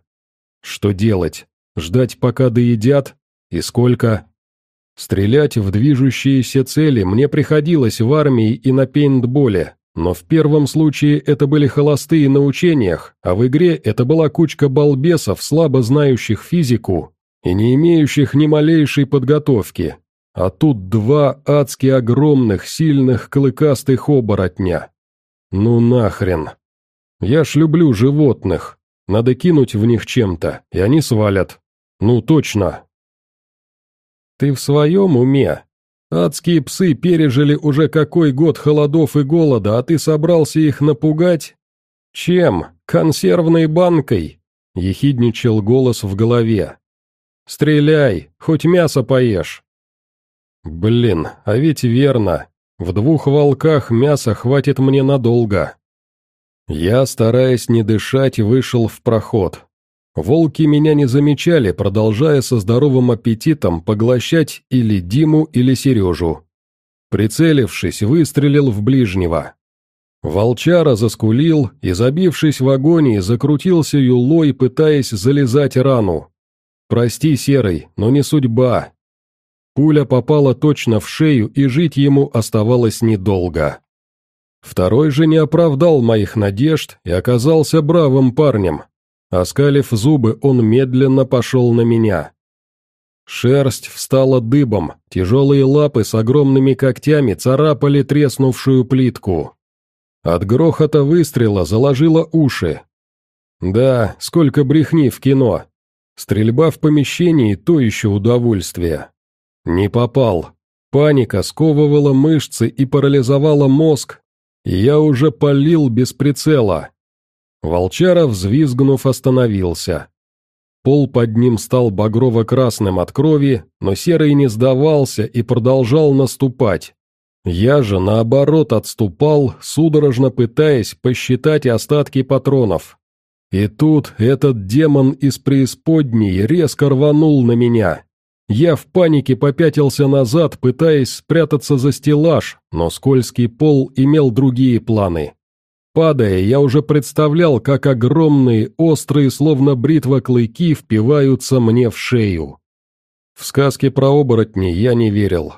Что делать? Ждать, пока доедят? И сколько? Стрелять в движущиеся цели мне приходилось в армии и на пейнтболе, но в первом случае это были холостые на учениях, а в игре это была кучка балбесов, слабо знающих физику и не имеющих ни малейшей подготовки. А тут два адски огромных, сильных, клыкастых оборотня. Ну нахрен. Я ж люблю животных. Надо кинуть в них чем-то, и они свалят. Ну точно, «Ты в своем уме? Адские псы пережили уже какой год холодов и голода, а ты собрался их напугать? Чем? Консервной банкой?» — ехидничал голос в голове. «Стреляй, хоть мясо поешь». «Блин, а ведь верно. В двух волках мяса хватит мне надолго». Я, стараясь не дышать, вышел в проход. Волки меня не замечали, продолжая со здоровым аппетитом поглощать или Диму, или Сережу. Прицелившись, выстрелил в ближнего. Волчара заскулил и, забившись в агонии, закрутился юлой, пытаясь залезать рану. «Прости, Серый, но не судьба». Пуля попала точно в шею, и жить ему оставалось недолго. Второй же не оправдал моих надежд и оказался бравым парнем, Оскалив зубы, он медленно пошел на меня. Шерсть встала дыбом, тяжелые лапы с огромными когтями царапали треснувшую плитку. От грохота выстрела заложило уши. Да, сколько брехни в кино. Стрельба в помещении – то еще удовольствие. Не попал. Паника сковывала мышцы и парализовала мозг, я уже палил без прицела. Волчара, взвизгнув, остановился. Пол под ним стал багрово-красным от крови, но Серый не сдавался и продолжал наступать. Я же, наоборот, отступал, судорожно пытаясь посчитать остатки патронов. И тут этот демон из преисподней резко рванул на меня. Я в панике попятился назад, пытаясь спрятаться за стеллаж, но скользкий пол имел другие планы. Падая, я уже представлял, как огромные, острые, словно бритва клыки впиваются мне в шею. В сказки про оборотни я не верил,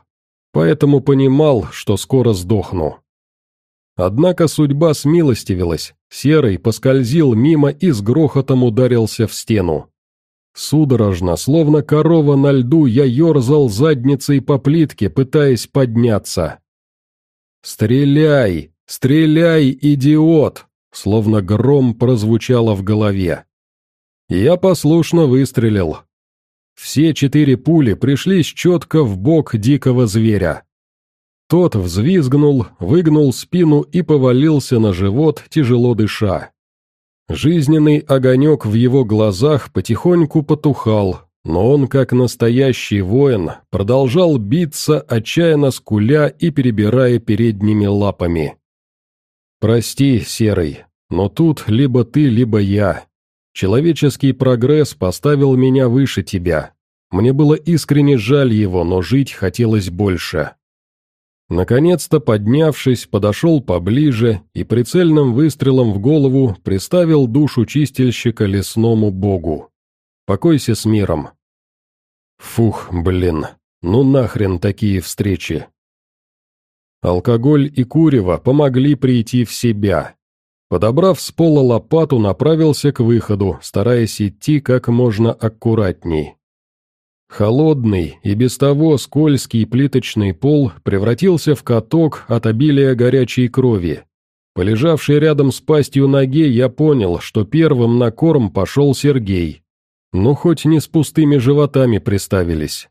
поэтому понимал, что скоро сдохну. Однако судьба смилостивилась, серый поскользил мимо и с грохотом ударился в стену. Судорожно, словно корова на льду, я ерзал задницей по плитке, пытаясь подняться. «Стреляй!» «Стреляй, идиот!» Словно гром прозвучало в голове. Я послушно выстрелил. Все четыре пули пришлись четко в бок дикого зверя. Тот взвизгнул, выгнул спину и повалился на живот, тяжело дыша. Жизненный огонек в его глазах потихоньку потухал, но он, как настоящий воин, продолжал биться, отчаянно скуля и перебирая передними лапами. «Прости, Серый, но тут либо ты, либо я. Человеческий прогресс поставил меня выше тебя. Мне было искренне жаль его, но жить хотелось больше». Наконец-то, поднявшись, подошел поближе и прицельным выстрелом в голову приставил душу чистильщика лесному богу. «Покойся с миром». Фух, блин, ну нахрен такие встречи. Алкоголь и курево помогли прийти в себя. Подобрав с пола лопату, направился к выходу, стараясь идти как можно аккуратней. Холодный и без того скользкий плиточный пол превратился в каток от обилия горячей крови. Полежавший рядом с пастью ноге, я понял, что первым на корм пошел Сергей. Ну, хоть не с пустыми животами приставились.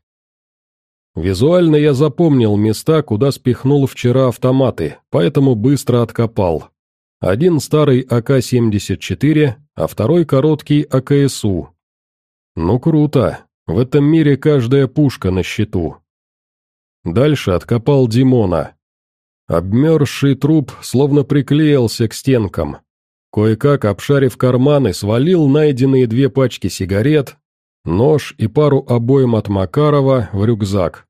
Визуально я запомнил места, куда спихнул вчера автоматы, поэтому быстро откопал. Один старый АК-74, а второй короткий АКСУ. Ну круто, в этом мире каждая пушка на счету. Дальше откопал Димона. Обмерзший труп словно приклеился к стенкам. Кое-как, обшарив карманы, свалил найденные две пачки сигарет, нож и пару обоим от Макарова в рюкзак.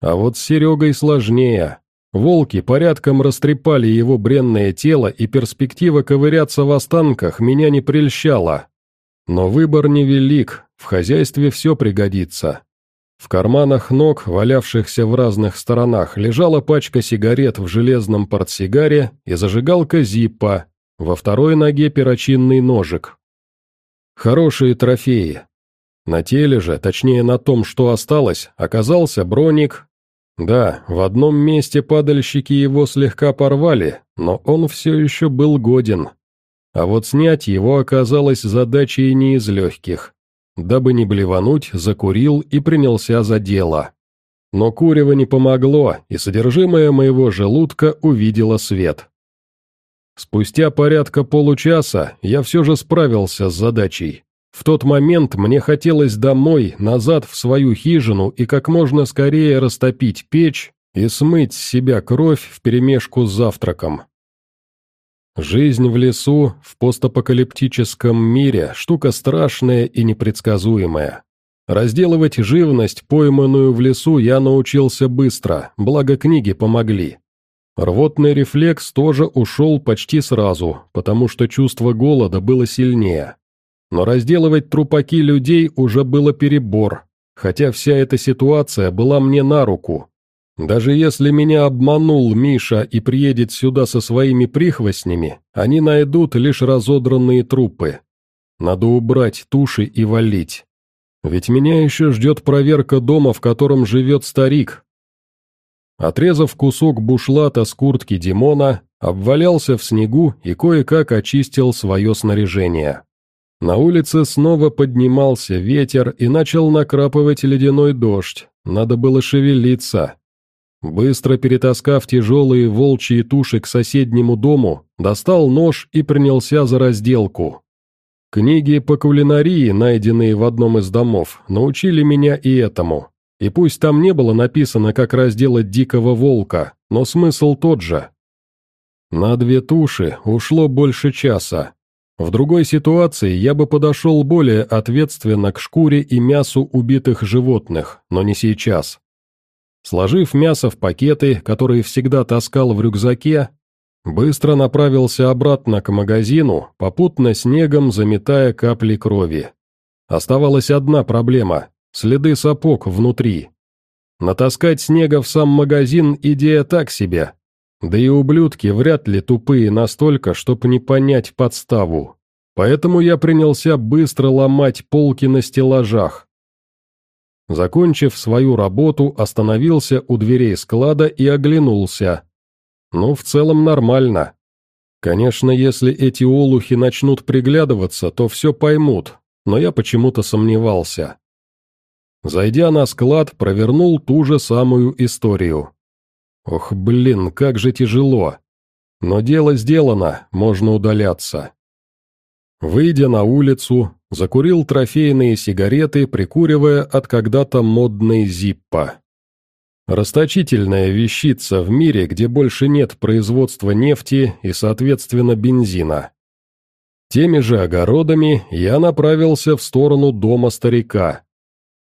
А вот с Серегой сложнее. Волки порядком растрепали его бренное тело, и перспектива ковыряться в останках меня не прельщала. Но выбор невелик, в хозяйстве все пригодится. В карманах ног, валявшихся в разных сторонах, лежала пачка сигарет в железном портсигаре и зажигалка Зиппа, во второй ноге перочинный ножик. Хорошие трофеи. На теле же, точнее на том, что осталось, оказался броник. Да, в одном месте падальщики его слегка порвали, но он все еще был годен. А вот снять его оказалось задачей не из легких. Дабы не блевануть, закурил и принялся за дело. Но курево не помогло, и содержимое моего желудка увидело свет. Спустя порядка получаса я все же справился с задачей. В тот момент мне хотелось домой, назад в свою хижину и как можно скорее растопить печь и смыть с себя кровь вперемешку с завтраком. Жизнь в лесу, в постапокалиптическом мире – штука страшная и непредсказуемая. Разделывать живность, пойманную в лесу, я научился быстро, благо книги помогли. Рвотный рефлекс тоже ушел почти сразу, потому что чувство голода было сильнее. Но разделывать трупаки людей уже было перебор, хотя вся эта ситуация была мне на руку, даже если меня обманул Миша и приедет сюда со своими прихвостнями, они найдут лишь разодранные трупы. Надо убрать туши и валить. Ведь меня еще ждет проверка дома, в котором живет старик. Отрезав кусок бушлата с куртки Димона, обвалялся в снегу и кое-как очистил свое снаряжение. На улице снова поднимался ветер и начал накрапывать ледяной дождь. Надо было шевелиться. Быстро перетаскав тяжелые волчьи туши к соседнему дому, достал нож и принялся за разделку. Книги по кулинарии, найденные в одном из домов, научили меня и этому. И пусть там не было написано, как разделать дикого волка, но смысл тот же. На две туши ушло больше часа. В другой ситуации я бы подошел более ответственно к шкуре и мясу убитых животных, но не сейчас. Сложив мясо в пакеты, которые всегда таскал в рюкзаке, быстро направился обратно к магазину, попутно снегом заметая капли крови. Оставалась одна проблема – следы сапог внутри. Натаскать снега в сам магазин – идея так себе. Да и ублюдки вряд ли тупые настолько, чтобы не понять подставу. Поэтому я принялся быстро ломать полки на стеллажах, Закончив свою работу, остановился у дверей склада и оглянулся. Ну, в целом нормально. Конечно, если эти олухи начнут приглядываться, то все поймут, но я почему-то сомневался. Зайдя на склад, провернул ту же самую историю. Ох, блин, как же тяжело. Но дело сделано, можно удаляться. Выйдя на улицу, закурил трофейные сигареты, прикуривая от когда-то модной зиппа. Расточительная вещица в мире, где больше нет производства нефти и, соответственно, бензина. Теми же огородами я направился в сторону дома старика.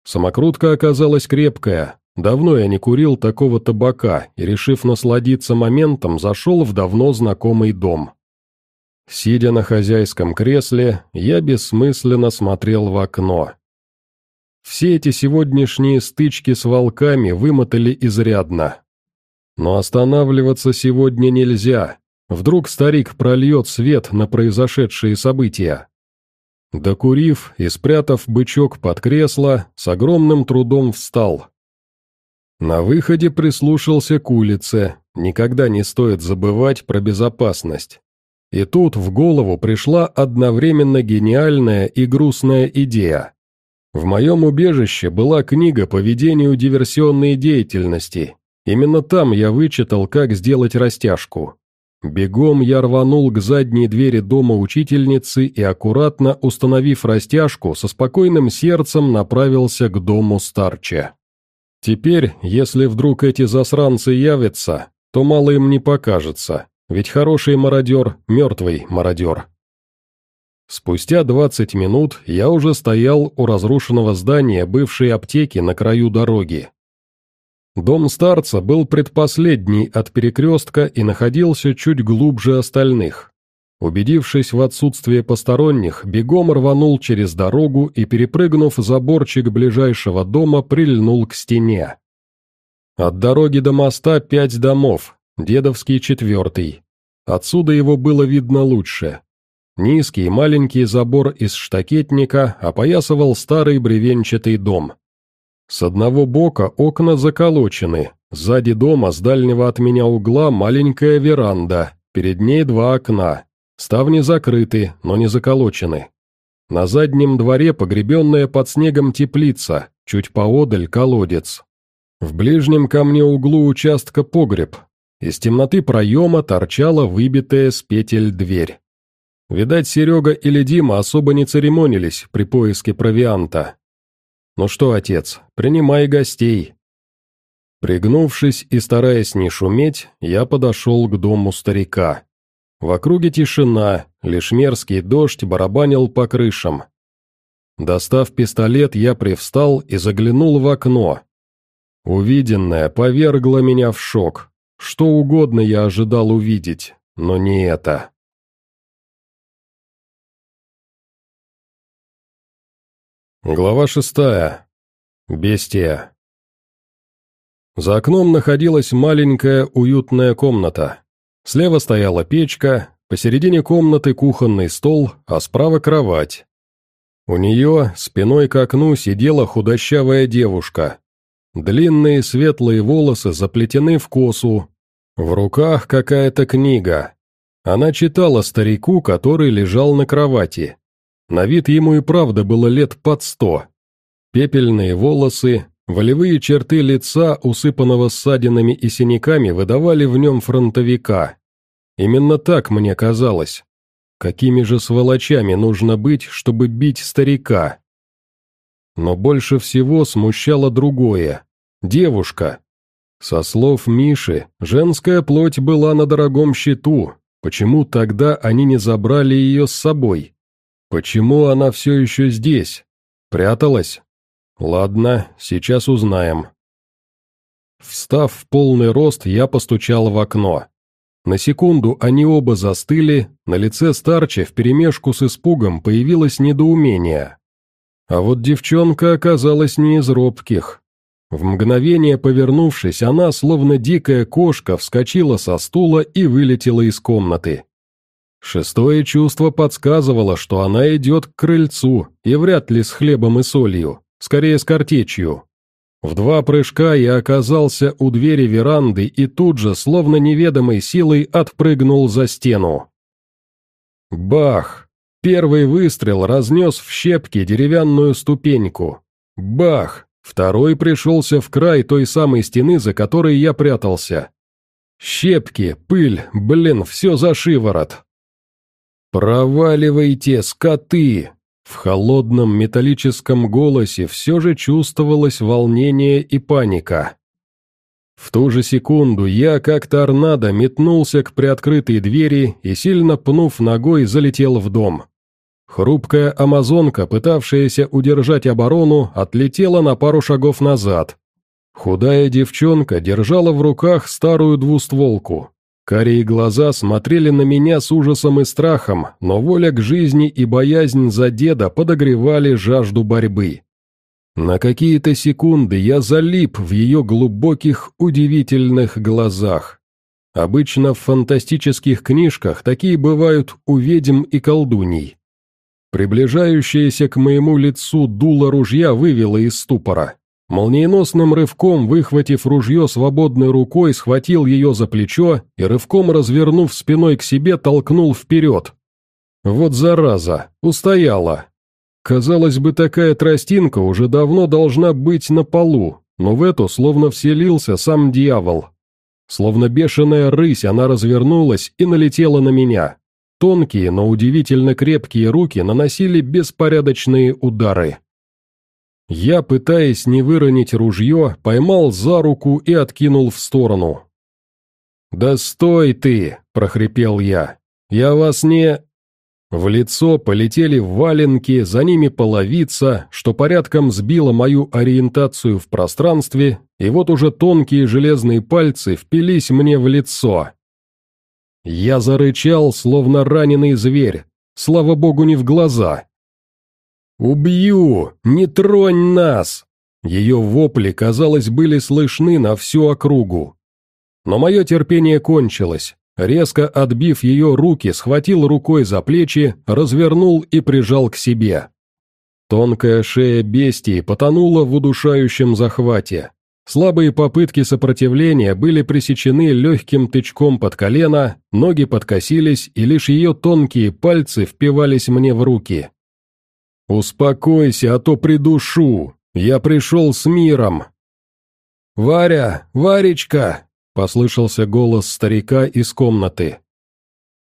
Самокрутка оказалась крепкая, давно я не курил такого табака и, решив насладиться моментом, зашел в давно знакомый дом. Сидя на хозяйском кресле, я бессмысленно смотрел в окно. Все эти сегодняшние стычки с волками вымотали изрядно. Но останавливаться сегодня нельзя. Вдруг старик прольет свет на произошедшие события. Докурив и спрятав бычок под кресло, с огромным трудом встал. На выходе прислушался к улице, никогда не стоит забывать про безопасность. И тут в голову пришла одновременно гениальная и грустная идея. В моем убежище была книга по ведению диверсионной деятельности. Именно там я вычитал, как сделать растяжку. Бегом я рванул к задней двери дома учительницы и, аккуратно установив растяжку, со спокойным сердцем направился к дому старча. Теперь, если вдруг эти засранцы явятся, то мало им не покажется, ведь хороший мародер – мертвый мародер. Спустя 20 минут я уже стоял у разрушенного здания бывшей аптеки на краю дороги. Дом старца был предпоследний от перекрестка и находился чуть глубже остальных. Убедившись в отсутствии посторонних, бегом рванул через дорогу и, перепрыгнув заборчик ближайшего дома, прильнул к стене. От дороги до моста пять домов, дедовский четвертый. Отсюда его было видно лучше. Низкий маленький забор из штакетника опоясывал старый бревенчатый дом. С одного бока окна заколочены, сзади дома с дальнего от меня угла маленькая веранда, перед ней два окна, ставни закрыты, но не заколочены. На заднем дворе погребенная под снегом теплица, чуть поодаль колодец. В ближнем ко мне углу участка погреб. Из темноты проема торчала выбитая с петель дверь. Видать, Серега или Дима особо не церемонились при поиске провианта. «Ну что, отец, принимай гостей». Пригнувшись и стараясь не шуметь, я подошел к дому старика. В округе тишина, лишь мерзкий дождь барабанил по крышам. Достав пистолет, я привстал и заглянул в окно. Увиденное повергло меня в шок. Что угодно я ожидал увидеть, но не это. Глава шестая. Бестия. За окном находилась маленькая уютная комната. Слева стояла печка, посередине комнаты кухонный стол, а справа кровать. У нее, спиной к окну, сидела худощавая девушка. Длинные светлые волосы заплетены в косу. В руках какая-то книга. Она читала старику, который лежал на кровати. На вид ему и правда было лет под сто. Пепельные волосы, волевые черты лица, усыпанного ссадинами и синяками, выдавали в нем фронтовика. Именно так мне казалось. Какими же сволочами нужно быть, чтобы бить старика? Но больше всего смущало другое. Девушка. Со слов Миши, женская плоть была на дорогом счету. Почему тогда они не забрали ее с собой? Почему она все еще здесь? Пряталась? Ладно, сейчас узнаем. Встав в полный рост, я постучал в окно. На секунду они оба застыли, на лице старча вперемешку с испугом появилось недоумение. А вот девчонка оказалась не из робких. В мгновение повернувшись, она, словно дикая кошка, вскочила со стула и вылетела из комнаты. Шестое чувство подсказывало, что она идет к крыльцу, и вряд ли с хлебом и солью, скорее с картечью. В два прыжка я оказался у двери веранды и тут же, словно неведомой силой, отпрыгнул за стену. Бах! Первый выстрел разнес в щепки деревянную ступеньку. Бах! Второй пришелся в край той самой стены, за которой я прятался. Щепки, пыль, блин, все за шиворот. «Проваливайте, скоты!» В холодном металлическом голосе все же чувствовалось волнение и паника. В ту же секунду я, как торнадо, метнулся к приоткрытой двери и, сильно пнув ногой, залетел в дом. Хрупкая амазонка, пытавшаяся удержать оборону, отлетела на пару шагов назад. Худая девчонка держала в руках старую двустволку. Карие глаза смотрели на меня с ужасом и страхом, но воля к жизни и боязнь за деда подогревали жажду борьбы. На какие-то секунды я залип в ее глубоких, удивительных глазах. Обычно в фантастических книжках такие бывают у ведьм и колдуней. Приближающееся к моему лицу дуло ружья вывело из ступора. Молниеносным рывком, выхватив ружье свободной рукой, схватил ее за плечо и, рывком развернув спиной к себе, толкнул вперед. Вот зараза, устояла. Казалось бы, такая тростинка уже давно должна быть на полу, но в эту словно вселился сам дьявол. Словно бешеная рысь, она развернулась и налетела на меня. Тонкие, но удивительно крепкие руки наносили беспорядочные удары. Я, пытаясь не выронить ружье, поймал за руку и откинул в сторону. «Да стой ты!» — прохрипел я. «Я вас не...» В лицо полетели валенки, за ними половица, что порядком сбило мою ориентацию в пространстве, и вот уже тонкие железные пальцы впились мне в лицо. Я зарычал, словно раненый зверь, слава богу, не в глаза. «Убью! Не тронь нас!» Ее вопли, казалось, были слышны на всю округу. Но мое терпение кончилось. Резко отбив ее руки, схватил рукой за плечи, развернул и прижал к себе. Тонкая шея бестии потонула в удушающем захвате. Слабые попытки сопротивления были пресечены легким тычком под колено, ноги подкосились, и лишь ее тонкие пальцы впивались мне в руки. «Успокойся, а то придушу! Я пришел с миром!» «Варя! Варечка!» — послышался голос старика из комнаты.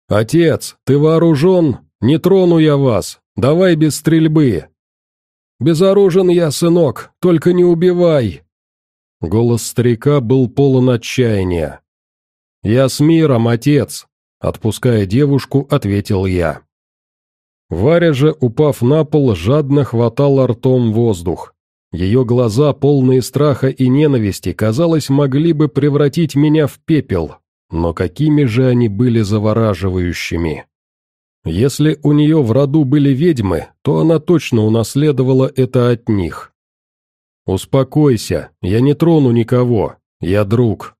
«Отец, ты вооружен? Не трону я вас. Давай без стрельбы». «Безоружен я, сынок, только не убивай!» Голос старика был полон отчаяния. «Я с миром, отец!» — отпуская девушку, ответил я. Варя же, упав на пол, жадно хватала ртом воздух. Ее глаза, полные страха и ненависти, казалось, могли бы превратить меня в пепел, но какими же они были завораживающими. Если у нее в роду были ведьмы, то она точно унаследовала это от них. «Успокойся, я не трону никого, я друг».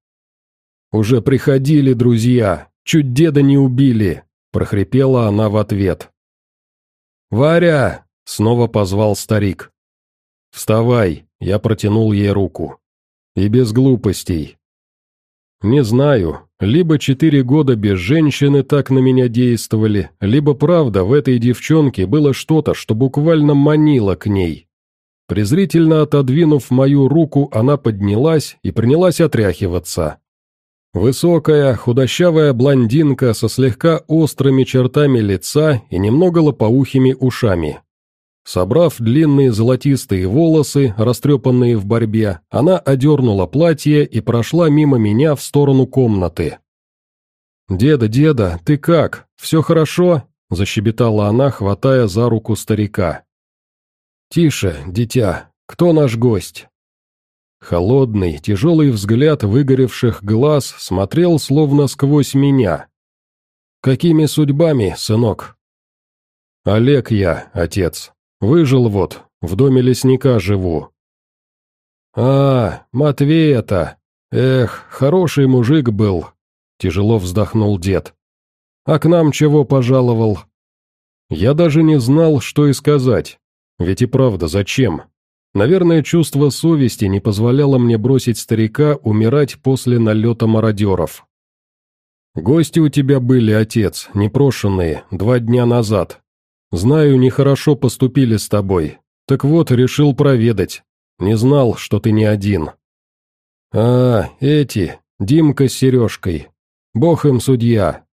«Уже приходили друзья, чуть деда не убили», — прохрипела она в ответ. «Варя!» — снова позвал старик. «Вставай!» — я протянул ей руку. «И без глупостей». Не знаю, либо четыре года без женщины так на меня действовали, либо правда в этой девчонке было что-то, что буквально манило к ней. Презрительно отодвинув мою руку, она поднялась и принялась отряхиваться. Высокая, худощавая блондинка со слегка острыми чертами лица и немного лопоухими ушами. Собрав длинные золотистые волосы, растрепанные в борьбе, она одернула платье и прошла мимо меня в сторону комнаты. «Деда, деда, ты как? Все хорошо?» – защебетала она, хватая за руку старика. «Тише, дитя, кто наш гость?» Холодный, тяжелый взгляд выгоревших глаз смотрел словно сквозь меня. «Какими судьбами, сынок?» «Олег я, отец», Выжил вот, в доме лесника живу». «А, Матвей это! Эх, хороший мужик был!» Тяжело вздохнул дед. «А к нам чего пожаловал?» Я даже не знал, что и сказать. Ведь и правда, зачем? Наверное, чувство совести не позволяло мне бросить старика умирать после налета мародеров. «Гости у тебя были, отец, непрошенные, два дня назад. Знаю, нехорошо поступили с тобой. Так вот, решил проведать. Не знал, что ты не один. А, эти, Димка с Сережкой. Бог им судья.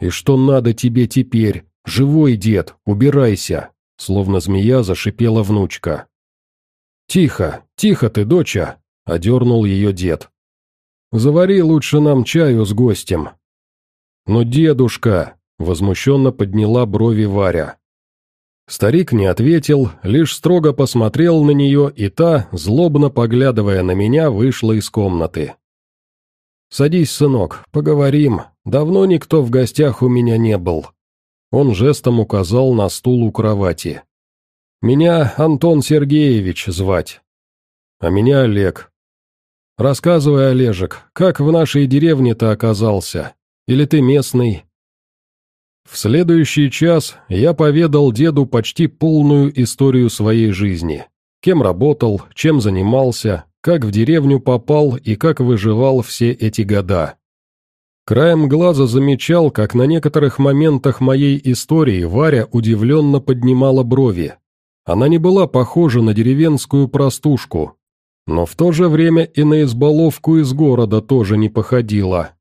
И что надо тебе теперь? Живой дед, убирайся. Словно змея зашипела внучка. «Тихо, тихо ты, доча!» — одернул ее дед. «Завари лучше нам чаю с гостем». «Но дедушка!» Возмущенно подняла брови Варя. Старик не ответил, лишь строго посмотрел на нее, и та, злобно поглядывая на меня, вышла из комнаты. «Садись, сынок, поговорим. Давно никто в гостях у меня не был». Он жестом указал на стул у кровати. «Меня Антон Сергеевич звать. А меня Олег. Рассказывай, Олежек, как в нашей деревне-то оказался? Или ты местный?» В следующий час я поведал деду почти полную историю своей жизни. Кем работал, чем занимался, как в деревню попал и как выживал все эти года. Краем глаза замечал, как на некоторых моментах моей истории Варя удивленно поднимала брови. Она не была похожа на деревенскую простушку, но в то же время и на избаловку из города тоже не походила.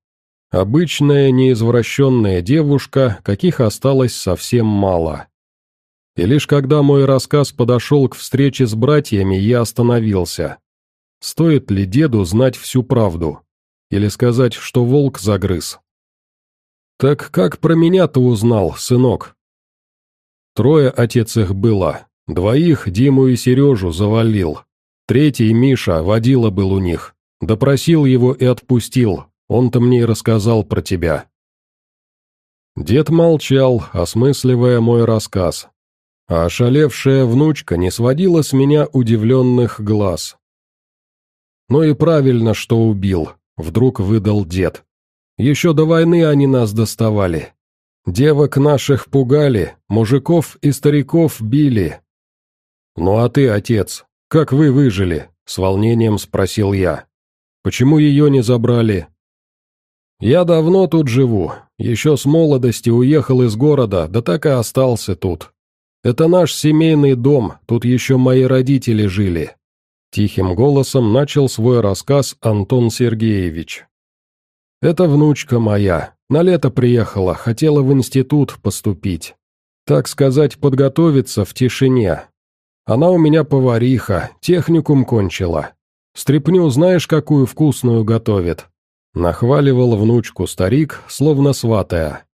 Обычная неизвращенная девушка, каких осталось совсем мало. И лишь когда мой рассказ подошел к встрече с братьями, я остановился. Стоит ли деду знать всю правду? Или сказать, что волк загрыз? «Так как про меня-то узнал, сынок?» Трое отец их было. Двоих, Диму и Сережу, завалил. Третий, Миша, водила был у них. Допросил его и отпустил. Он-то мне и рассказал про тебя. Дед молчал, осмысливая мой рассказ. А ошалевшая внучка не сводила с меня удивленных глаз. «Ну и правильно, что убил», — вдруг выдал дед. «Еще до войны они нас доставали. Девок наших пугали, мужиков и стариков били». «Ну а ты, отец, как вы выжили?» — с волнением спросил я. «Почему ее не забрали?» «Я давно тут живу, еще с молодости уехал из города, да так и остался тут. Это наш семейный дом, тут еще мои родители жили». Тихим голосом начал свой рассказ Антон Сергеевич. «Это внучка моя, на лето приехала, хотела в институт поступить. Так сказать, подготовиться в тишине. Она у меня повариха, техникум кончила. Стрепню знаешь, какую вкусную готовит?» Нахваливал внучку старик, словно сватая.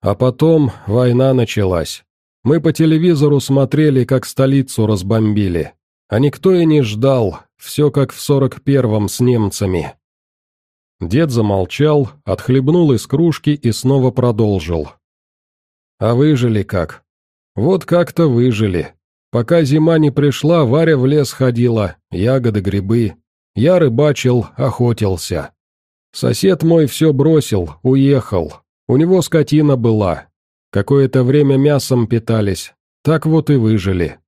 А потом война началась. Мы по телевизору смотрели, как столицу разбомбили. А никто и не ждал, все как в сорок первом с немцами. Дед замолчал, отхлебнул из кружки и снова продолжил. А выжили как? Вот как-то выжили. Пока зима не пришла, Варя в лес ходила, ягоды, грибы. Я рыбачил, охотился. Сосед мой все бросил, уехал. У него скотина была. Какое-то время мясом питались. Так вот и выжили.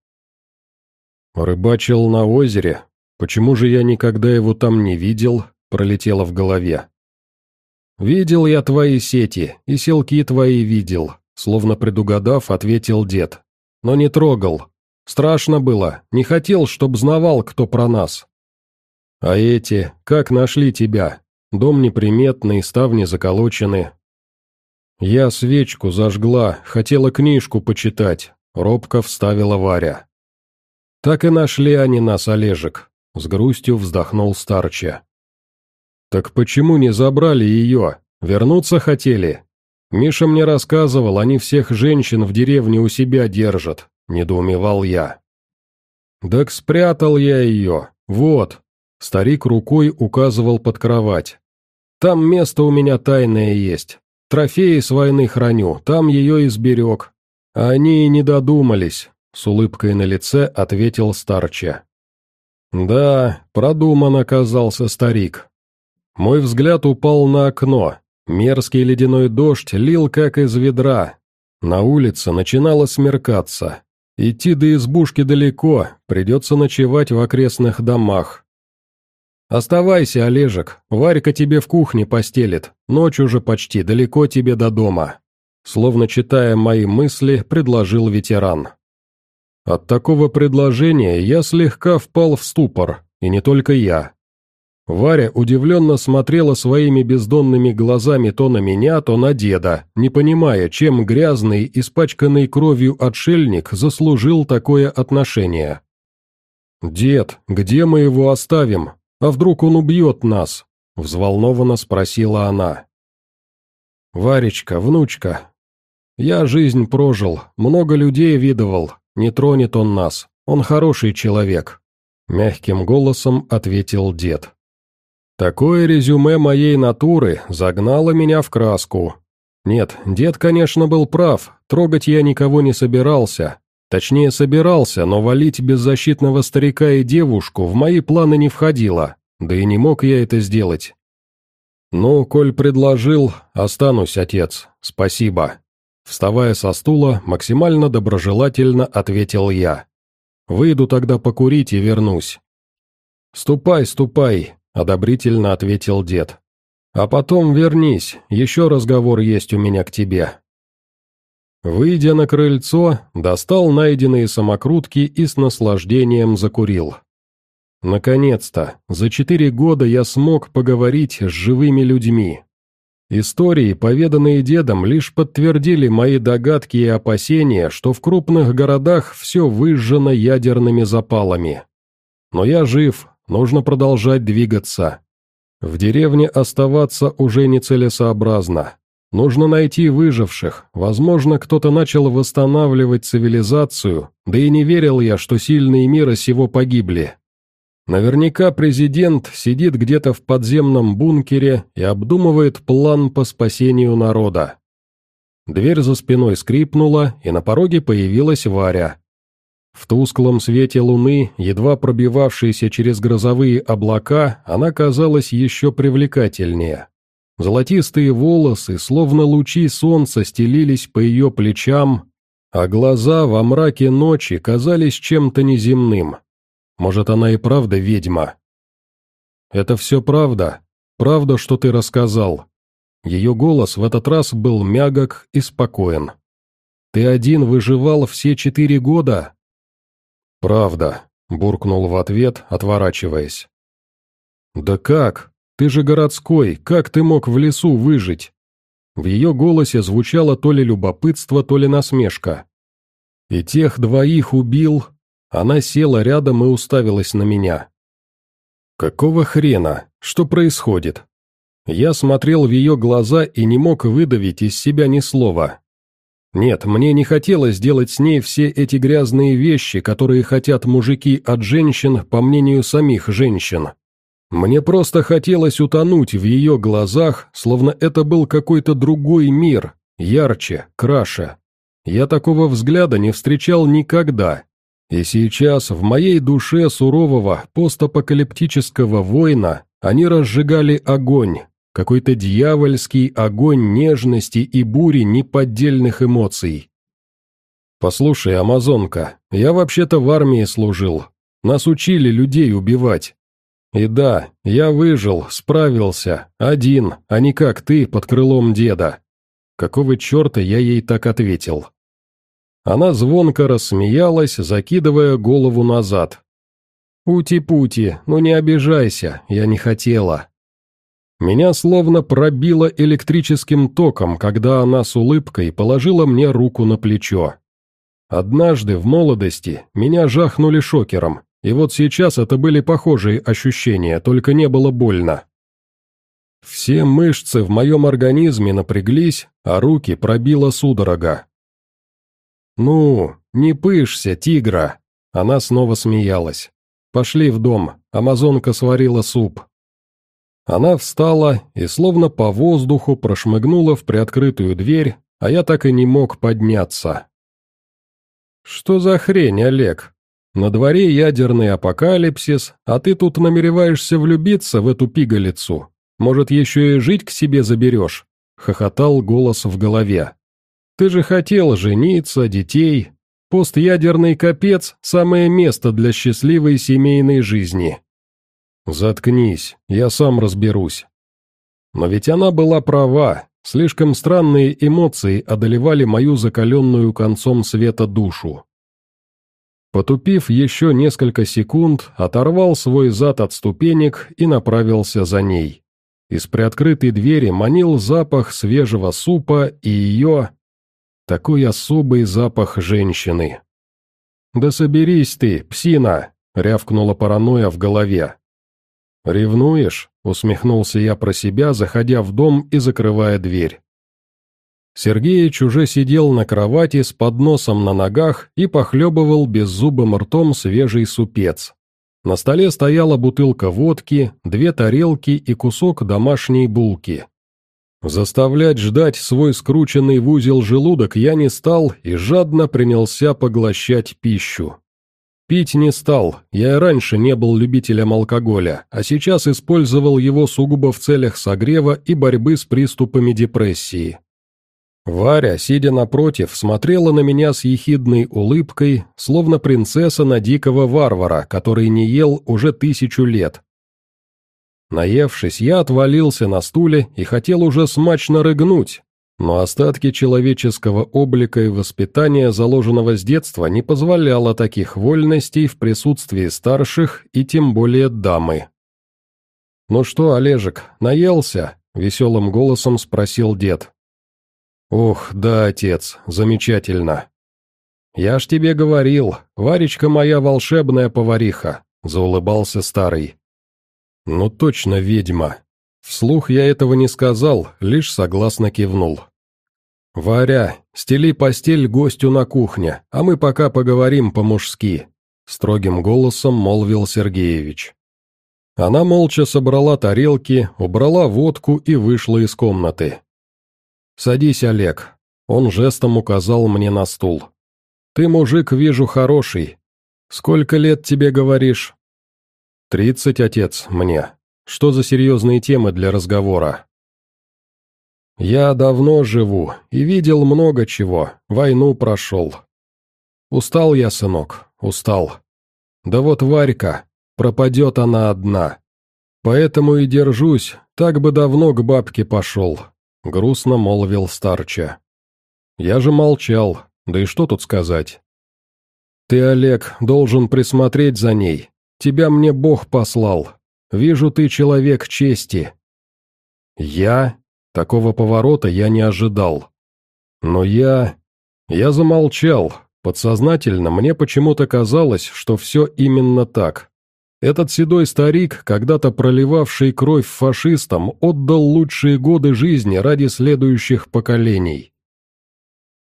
Рыбачил на озере. Почему же я никогда его там не видел? Пролетело в голове. «Видел я твои сети, и селки твои видел», словно предугадав, ответил дед. «Но не трогал. Страшно было, не хотел, чтоб знавал, кто про нас». «А эти, как нашли тебя?» Дом неприметный, ставни заколочены. Я свечку зажгла, хотела книжку почитать, робко вставила Варя. Так и нашли они нас, Олежек, с грустью вздохнул старче. Так почему не забрали ее? Вернуться хотели? Миша мне рассказывал, они всех женщин в деревне у себя держат, недоумевал я. Так спрятал я ее, вот. Старик рукой указывал под кровать. Там место у меня тайное есть. Трофеи с войны храню, там ее изберег. А они и не додумались», — с улыбкой на лице ответил старче. «Да, продуман оказался старик. Мой взгляд упал на окно. Мерзкий ледяной дождь лил как из ведра. На улице начинало смеркаться. Идти до избушки далеко, придется ночевать в окрестных домах. «Оставайся, Олежек, Варька тебе в кухне постелит, ночь уже почти, далеко тебе до дома», словно читая мои мысли, предложил ветеран. От такого предложения я слегка впал в ступор, и не только я. Варя удивленно смотрела своими бездонными глазами то на меня, то на деда, не понимая, чем грязный, испачканный кровью отшельник заслужил такое отношение. «Дед, где мы его оставим?» «А вдруг он убьет нас?» — взволнованно спросила она. «Варечка, внучка, я жизнь прожил, много людей видывал, не тронет он нас, он хороший человек», — мягким голосом ответил дед. Такое резюме моей натуры загнало меня в краску. Нет, дед, конечно, был прав, трогать я никого не собирался. Точнее, собирался, но валить беззащитного старика и девушку в мои планы не входило, да и не мог я это сделать. «Ну, коль предложил, останусь, отец, спасибо». Вставая со стула, максимально доброжелательно ответил я. «Выйду тогда покурить и вернусь». «Ступай, ступай», — одобрительно ответил дед. «А потом вернись, еще разговор есть у меня к тебе». Выйдя на крыльцо, достал найденные самокрутки и с наслаждением закурил. Наконец-то, за четыре года я смог поговорить с живыми людьми. Истории, поведанные дедом, лишь подтвердили мои догадки и опасения, что в крупных городах все выжжено ядерными запалами. Но я жив, нужно продолжать двигаться. В деревне оставаться уже нецелесообразно. Нужно найти выживших, возможно, кто-то начал восстанавливать цивилизацию, да и не верил я, что сильные мира сего погибли. Наверняка президент сидит где-то в подземном бункере и обдумывает план по спасению народа. Дверь за спиной скрипнула, и на пороге появилась Варя. В тусклом свете луны, едва пробивавшейся через грозовые облака, она казалась еще привлекательнее. Золотистые волосы, словно лучи солнца, стелились по ее плечам, а глаза во мраке ночи казались чем-то неземным. Может, она и правда ведьма? «Это все правда. Правда, что ты рассказал». Ее голос в этот раз был мягок и спокоен. «Ты один выживал все четыре года?» «Правда», — буркнул в ответ, отворачиваясь. «Да как? Ты же городской, как ты мог в лесу выжить?» В ее голосе звучало то ли любопытство, то ли насмешка. «И тех двоих убил?» Она села рядом и уставилась на меня. «Какого хрена? Что происходит?» Я смотрел в ее глаза и не мог выдавить из себя ни слова. Нет, мне не хотелось делать с ней все эти грязные вещи, которые хотят мужики от женщин, по мнению самих женщин. Мне просто хотелось утонуть в ее глазах, словно это был какой-то другой мир, ярче, краше. Я такого взгляда не встречал никогда. И сейчас в моей душе сурового постапокалиптического воина они разжигали огонь, какой-то дьявольский огонь нежности и бури неподдельных эмоций. «Послушай, Амазонка, я вообще-то в армии служил. Нас учили людей убивать. И да, я выжил, справился, один, а не как ты под крылом деда. Какого черта я ей так ответил? Она звонко рассмеялась, закидывая голову назад. «Ути-пути, ну не обижайся, я не хотела». Меня словно пробило электрическим током, когда она с улыбкой положила мне руку на плечо. Однажды в молодости меня жахнули шокером, и вот сейчас это были похожие ощущения, только не было больно. Все мышцы в моем организме напряглись, а руки пробила судорога. «Ну, не пышься, тигра!» Она снова смеялась. «Пошли в дом, амазонка сварила суп». Она встала и словно по воздуху прошмыгнула в приоткрытую дверь, а я так и не мог подняться. «Что за хрень, Олег?» На дворе ядерный апокалипсис, а ты тут намереваешься влюбиться в эту пигалицу. Может, еще и жить к себе заберешь?» — хохотал голос в голове. «Ты же хотел жениться, детей. Постядерный капец — самое место для счастливой семейной жизни». «Заткнись, я сам разберусь». Но ведь она была права, слишком странные эмоции одолевали мою закаленную концом света душу. Потупив еще несколько секунд, оторвал свой зад от ступенек и направился за ней. Из приоткрытой двери манил запах свежего супа и ее... Такой особый запах женщины. «Да соберись ты, псина!» — рявкнула паранойя в голове. «Ревнуешь?» — усмехнулся я про себя, заходя в дом и закрывая дверь. Сергеич уже сидел на кровати с подносом на ногах и похлебывал беззубым ртом свежий супец. На столе стояла бутылка водки, две тарелки и кусок домашней булки. Заставлять ждать свой скрученный в узел желудок я не стал и жадно принялся поглощать пищу. Пить не стал, я и раньше не был любителем алкоголя, а сейчас использовал его сугубо в целях согрева и борьбы с приступами депрессии. Варя, сидя напротив, смотрела на меня с ехидной улыбкой, словно принцесса на дикого варвара, который не ел уже тысячу лет. Наевшись, я отвалился на стуле и хотел уже смачно рыгнуть, но остатки человеческого облика и воспитания, заложенного с детства, не позволяло таких вольностей в присутствии старших и тем более дамы. «Ну что, Олежек, наелся?» — веселым голосом спросил дед. «Ух, да, отец, замечательно!» «Я ж тебе говорил, Варечка моя волшебная повариха», — заулыбался старый. «Ну точно ведьма. Вслух я этого не сказал, лишь согласно кивнул. «Варя, стели постель гостю на кухне, а мы пока поговорим по-мужски», — строгим голосом молвил Сергеевич. Она молча собрала тарелки, убрала водку и вышла из комнаты. «Садись, Олег», — он жестом указал мне на стул. «Ты мужик, вижу, хороший. Сколько лет тебе говоришь?» «Тридцать, отец, мне. Что за серьезные темы для разговора?» «Я давно живу и видел много чего, войну прошел. Устал я, сынок, устал. Да вот Варька, пропадет она одна. Поэтому и держусь, так бы давно к бабке пошел», — грустно молвил старча. «Я же молчал, да и что тут сказать?» «Ты, Олег, должен присмотреть за ней. Тебя мне Бог послал. Вижу, ты человек чести». «Я?» Такого поворота я не ожидал. Но я... Я замолчал. Подсознательно мне почему-то казалось, что все именно так. Этот седой старик, когда-то проливавший кровь фашистам, отдал лучшие годы жизни ради следующих поколений.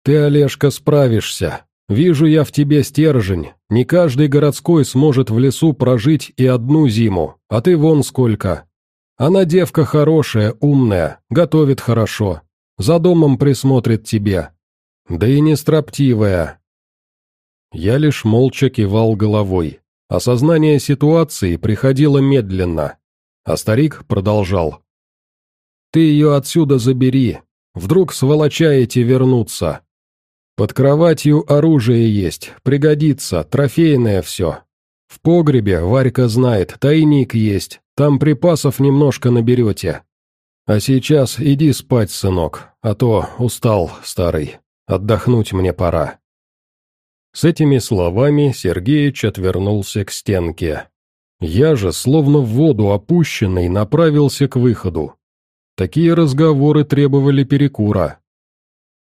«Ты, Олежка, справишься. Вижу я в тебе стержень. Не каждый городской сможет в лесу прожить и одну зиму, а ты вон сколько. Она девка хорошая, умная, готовит хорошо. За домом присмотрит тебе. Да и не строптивая». Я лишь молча кивал головой. Осознание ситуации приходило медленно, а старик продолжал. «Ты ее отсюда забери, вдруг сволоча эти вернутся. Под кроватью оружие есть, пригодится, трофейное все. В погребе, Варька знает, тайник есть, там припасов немножко наберете. А сейчас иди спать, сынок, а то устал, старый. Отдохнуть мне пора». С этими словами Сергеич отвернулся к стенке. Я же, словно в воду опущенный, направился к выходу. Такие разговоры требовали перекура.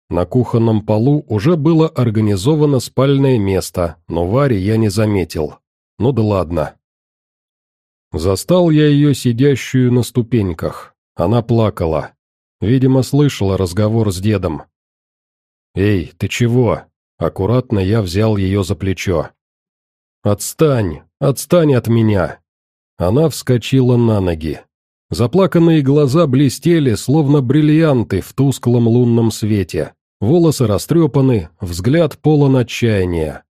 На кухонном полу уже было организовано спальное место, но Варе я не заметил. Ну да ладно. Застал я ее сидящую на ступеньках. Она плакала. Видимо, слышала разговор с дедом. «Эй, ты чего?» Аккуратно я взял ее за плечо. «Отстань! Отстань от меня!» Она вскочила на ноги. Заплаканные глаза блестели, словно бриллианты в тусклом лунном свете. Волосы растрепаны, взгляд полон отчаяния.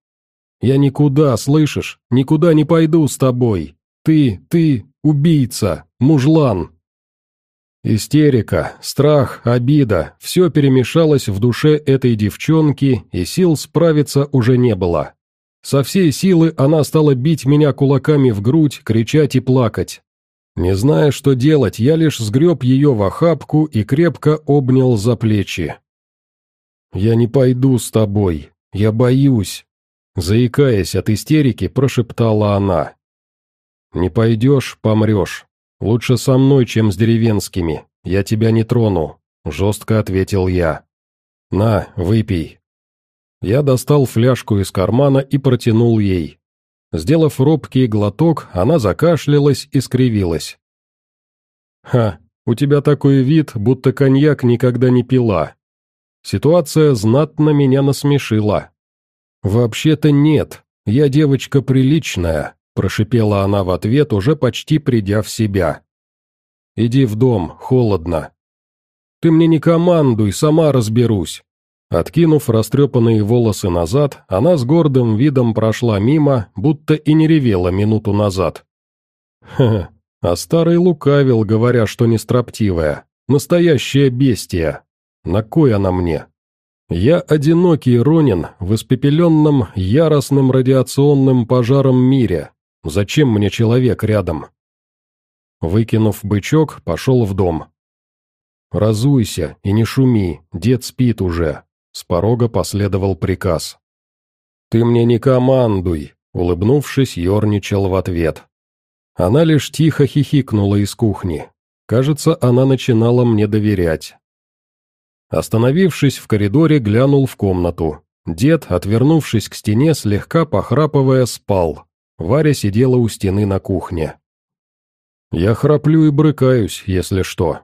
«Я никуда, слышишь? Никуда не пойду с тобой!» Ты, ты, убийца, мужлан!» Истерика, страх, обида – все перемешалось в душе этой девчонки, и сил справиться уже не было. Со всей силы она стала бить меня кулаками в грудь, кричать и плакать. Не зная, что делать, я лишь сгреб ее в охапку и крепко обнял за плечи. «Я не пойду с тобой, я боюсь», – заикаясь от истерики, прошептала она. «Не пойдешь, помрешь. Лучше со мной, чем с деревенскими. Я тебя не трону», — жестко ответил я. «На, выпей». Я достал фляжку из кармана и протянул ей. Сделав робкий глоток, она закашлялась и скривилась. «Ха, у тебя такой вид, будто коньяк никогда не пила». Ситуация знатно меня насмешила. «Вообще-то нет, я девочка приличная, Прошипела она в ответ, уже почти придя в себя. «Иди в дом, холодно». «Ты мне не командуй, сама разберусь». Откинув растрепанные волосы назад, она с гордым видом прошла мимо, будто и не ревела минуту назад. Ха, а старый лукавил, говоря, что не строптивая. Настоящая бестия. На кой она мне? Я одинокий Ронин в испепеленном, яростным радиационным пожаром мире, Зачем мне человек рядом? Выкинув бычок, пошел в дом. «Разуйся и не шуми, дед спит уже», — с порога последовал приказ. «Ты мне не командуй», — улыбнувшись, ерничал в ответ. Она лишь тихо хихикнула из кухни. Кажется, она начинала мне доверять. Остановившись в коридоре, глянул в комнату. Дед, отвернувшись к стене, слегка похрапывая, спал. Варя сидела у стены на кухне. «Я храплю и брыкаюсь, если что».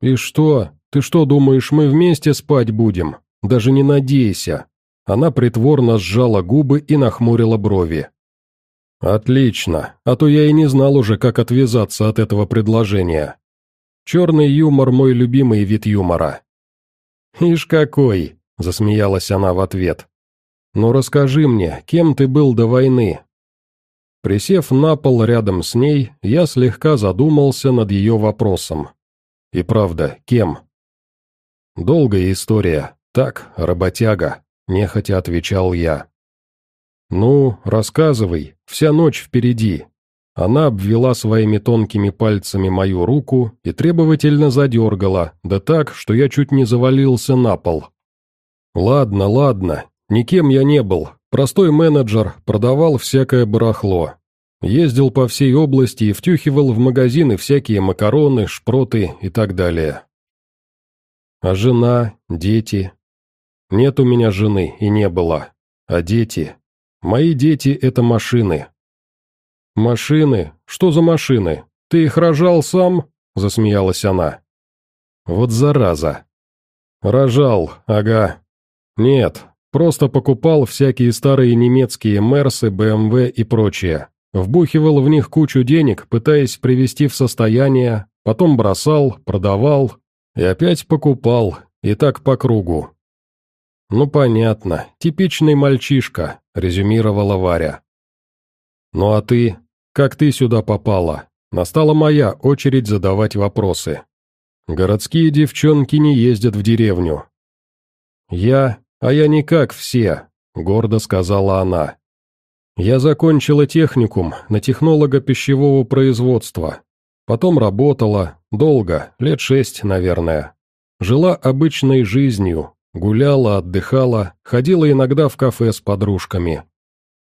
«И что? Ты что думаешь, мы вместе спать будем? Даже не надейся!» Она притворно сжала губы и нахмурила брови. «Отлично, а то я и не знал уже, как отвязаться от этого предложения. Черный юмор – мой любимый вид юмора». «Ишь какой!» – засмеялась она в ответ. «Ну расскажи мне, кем ты был до войны?» Присев на пол рядом с ней, я слегка задумался над ее вопросом. И правда, кем? Долгая история. Так, работяга, нехотя отвечал я. «Ну, рассказывай, вся ночь впереди». Она обвела своими тонкими пальцами мою руку и требовательно задергала, да так, что я чуть не завалился на пол. «Ладно, ладно, никем я не был, простой менеджер, продавал всякое барахло. Ездил по всей области и втюхивал в магазины всякие макароны, шпроты и так далее. А жена, дети? Нет у меня жены и не было. А дети? Мои дети — это машины. Машины? Что за машины? Ты их рожал сам? Засмеялась она. Вот зараза. Рожал, ага. Нет, просто покупал всякие старые немецкие Мерсы, БМВ и прочее. Вбухивал в них кучу денег, пытаясь привести в состояние, потом бросал, продавал и опять покупал, и так по кругу. «Ну понятно, типичный мальчишка», — резюмировала Варя. «Ну а ты? Как ты сюда попала?» Настала моя очередь задавать вопросы. «Городские девчонки не ездят в деревню». «Я? А я не как все», — гордо сказала она. «Я закончила техникум на технолога пищевого производства. Потом работала, долго, лет шесть, наверное. Жила обычной жизнью, Гуляла, отдыхала, ходила иногда в кафе с подружками.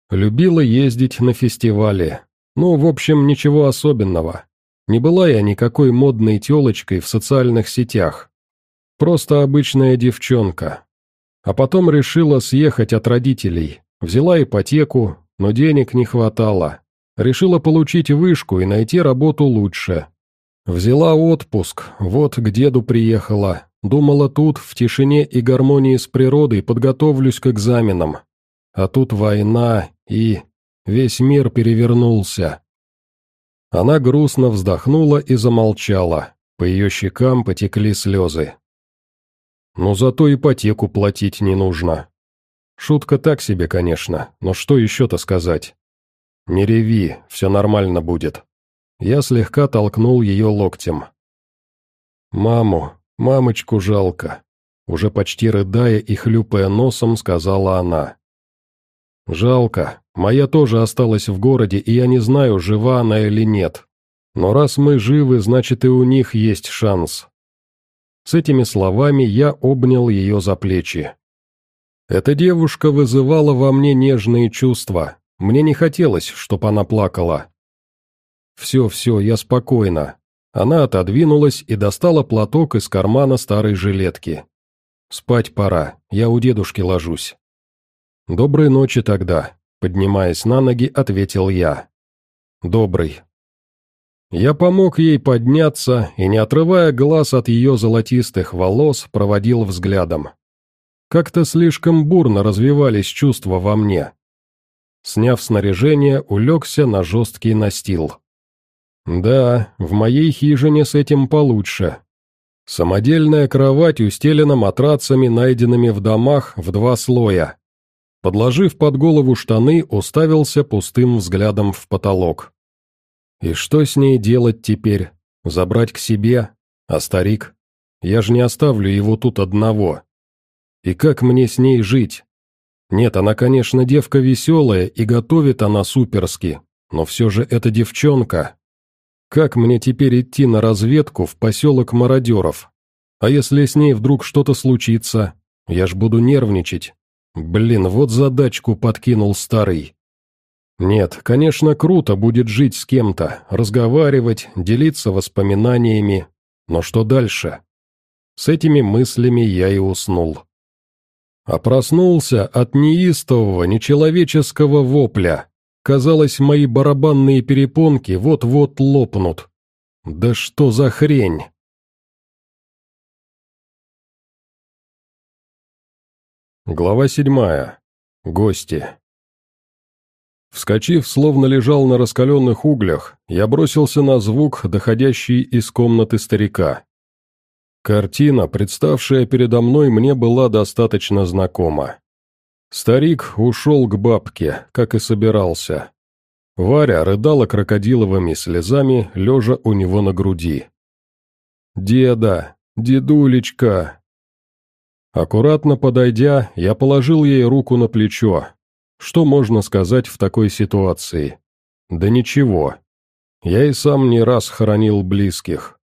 Любила ездить на фестивали. Ну, в общем, ничего особенного. Не была я никакой модной телочкой в социальных сетях. Просто обычная девчонка. А потом решила съехать от родителей. Взяла ипотеку, но денег не хватало. Решила получить вышку и найти работу лучше. Взяла отпуск, вот к деду приехала, Думала, тут, в тишине и гармонии с природой, подготовлюсь к экзаменам. А тут война, и... весь мир перевернулся. Она грустно вздохнула и замолчала. По ее щекам потекли слезы. Но зато ипотеку платить не нужно. Шутка так себе, конечно, но что еще-то сказать? Не реви, все нормально будет. Я слегка толкнул ее локтем. «Маму, «Мамочку жалко», — уже почти рыдая и хлюпая носом, сказала она. «Жалко. Моя тоже осталась в городе, и я не знаю, жива она или нет. Но раз мы живы, значит и у них есть шанс». С этими словами я обнял ее за плечи. Эта девушка вызывала во мне нежные чувства. Мне не хотелось, чтобы она плакала. «Все, все, я спокойна. Она отодвинулась и достала платок из кармана старой жилетки. «Спать пора, я у дедушки ложусь». «Доброй ночи тогда», — поднимаясь на ноги, ответил я. «Добрый». Я помог ей подняться и, не отрывая глаз от ее золотистых волос, проводил взглядом. Как-то слишком бурно развивались чувства во мне. Сняв снаряжение, улегся на жесткий настил. Да, в моей хижине с этим получше. Самодельная кровать устелена матрацами, найденными в домах в два слоя. Подложив под голову штаны, уставился пустым взглядом в потолок. И что с ней делать теперь? Забрать к себе? А старик? Я же не оставлю его тут одного. И как мне с ней жить? Нет, она, конечно, девка веселая, и готовит она суперски, но все же это девчонка, как мне теперь идти на разведку в поселок мародеров? А если с ней вдруг что-то случится? Я ж буду нервничать. Блин, вот задачку подкинул старый. Нет, конечно, круто будет жить с кем-то, разговаривать, делиться воспоминаниями. Но что дальше? С этими мыслями я и уснул. А проснулся от неистового, нечеловеческого вопля. Казалось, мои барабанные перепонки вот-вот лопнут. Да что за хрень? Глава седьмая. Гости. Вскочив, словно лежал на раскаленных углях, я бросился на звук, доходящий из комнаты старика. Картина, представшая передо мной, мне была достаточно знакома. Старик ушел к бабке, как и собирался. Варя рыдала крокодиловыми слезами, лежа у него на груди. «Деда! Дедулечка!» Аккуратно подойдя, я положил ей руку на плечо. Что можно сказать в такой ситуации? Да ничего. Я и сам не раз хоронил близких.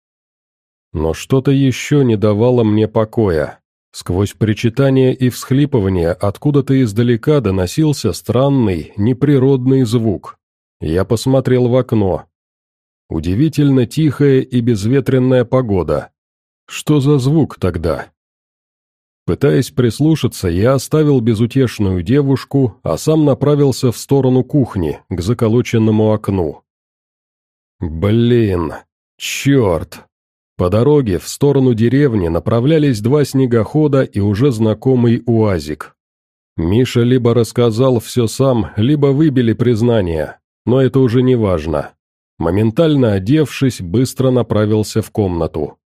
Но что-то еще не давало мне покоя. Сквозь причитание и всхлипывание откуда-то издалека доносился странный, неприродный звук. Я посмотрел в окно. Удивительно тихая и безветренная погода. Что за звук тогда? Пытаясь прислушаться, я оставил безутешную девушку, а сам направился в сторону кухни, к заколоченному окну. Блин, черт. По дороге в сторону деревни направлялись два снегохода и уже знакомый УАЗик. Миша либо рассказал все сам, либо выбили признание, но это уже не важно. Моментально одевшись, быстро направился в комнату.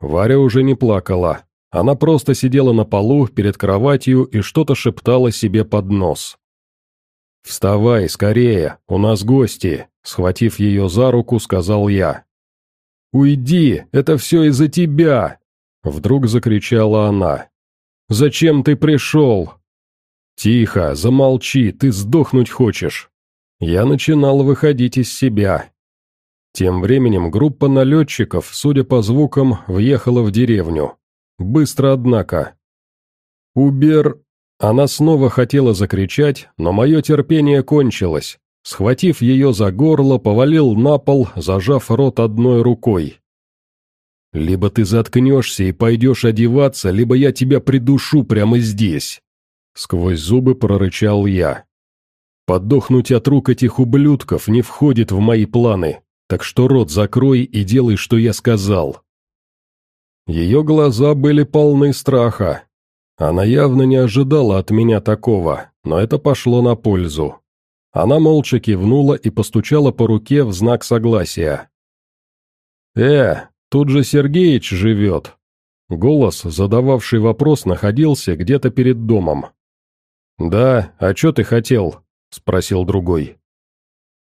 Варя уже не плакала, она просто сидела на полу перед кроватью и что-то шептала себе под нос. «Вставай, скорее, у нас гости», — схватив ее за руку, сказал я. «Уйди, это все из-за тебя!» — вдруг закричала она. «Зачем ты пришел?» «Тихо, замолчи, ты сдохнуть хочешь». Я начинал выходить из себя. Тем временем группа налетчиков, судя по звукам, въехала в деревню. Быстро, однако. «Убер...» Она снова хотела закричать, но мое терпение кончилось. Схватив ее за горло, повалил на пол, зажав рот одной рукой. «Либо ты заткнешься и пойдешь одеваться, либо я тебя придушу прямо здесь!» Сквозь зубы прорычал я. «Подохнуть от рук этих ублюдков не входит в мои планы, так что рот закрой и делай, что я сказал!» Ее глаза были полны страха. Она явно не ожидала от меня такого, но это пошло на пользу. Она молча кивнула и постучала по руке в знак согласия. «Э, тут же Сергеич живет!» Голос, задававший вопрос, находился где-то перед домом. «Да, а что ты хотел?» — спросил другой.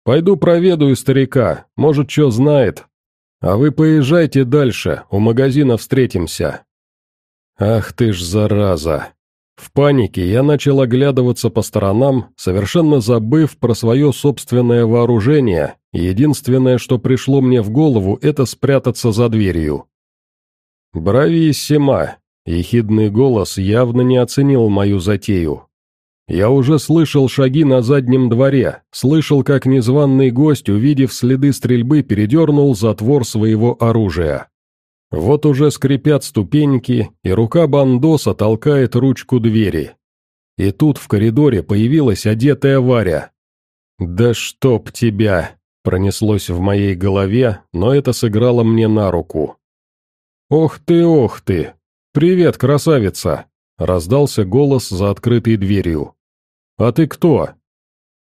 «Пойду проведаю старика, может, что знает, «А вы поезжайте дальше, у магазина встретимся». «Ах ты ж зараза!» В панике я начал оглядываться по сторонам, совершенно забыв про свое собственное вооружение, единственное, что пришло мне в голову, это спрятаться за дверью. «Брависсимо!» — ехидный голос явно не оценил мою затею. Я уже слышал шаги на заднем дворе, слышал, как незваный гость, увидев следы стрельбы, передернул затвор своего оружия. Вот уже скрипят ступеньки, и рука бандоса толкает ручку двери. И тут в коридоре появилась одетая Варя. «Да чтоб тебя!» — пронеслось в моей голове, но это сыграло мне на руку. «Ох ты, ох ты! Привет, красавица!» — раздался голос за открытой дверью. «А ты кто?»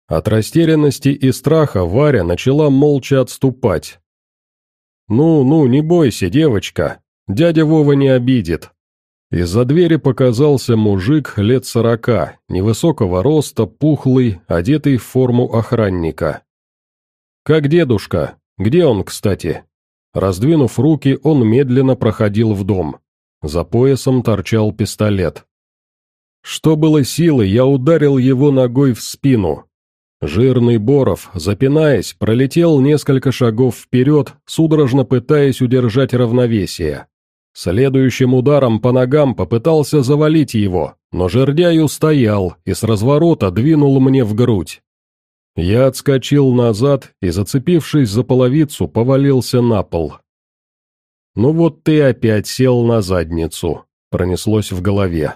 От растерянности и страха Варя начала молча отступать. «Ну, ну, не бойся, девочка, дядя Вова не обидит». Из-за двери показался мужик лет сорока, невысокого роста, пухлый, одетый в форму охранника. «Как дедушка? Где он, кстати?» Раздвинув руки, он медленно проходил в дом. За поясом торчал пистолет. Что было силы, я ударил его ногой в спину. Жирный Боров, запинаясь, пролетел несколько шагов вперед, судорожно пытаясь удержать равновесие. Следующим ударом по ногам попытался завалить его, но жердяй устоял и с разворота двинул мне в грудь. Я отскочил назад и, зацепившись за половицу, повалился на пол. «Ну вот ты опять сел на задницу», — пронеслось в голове.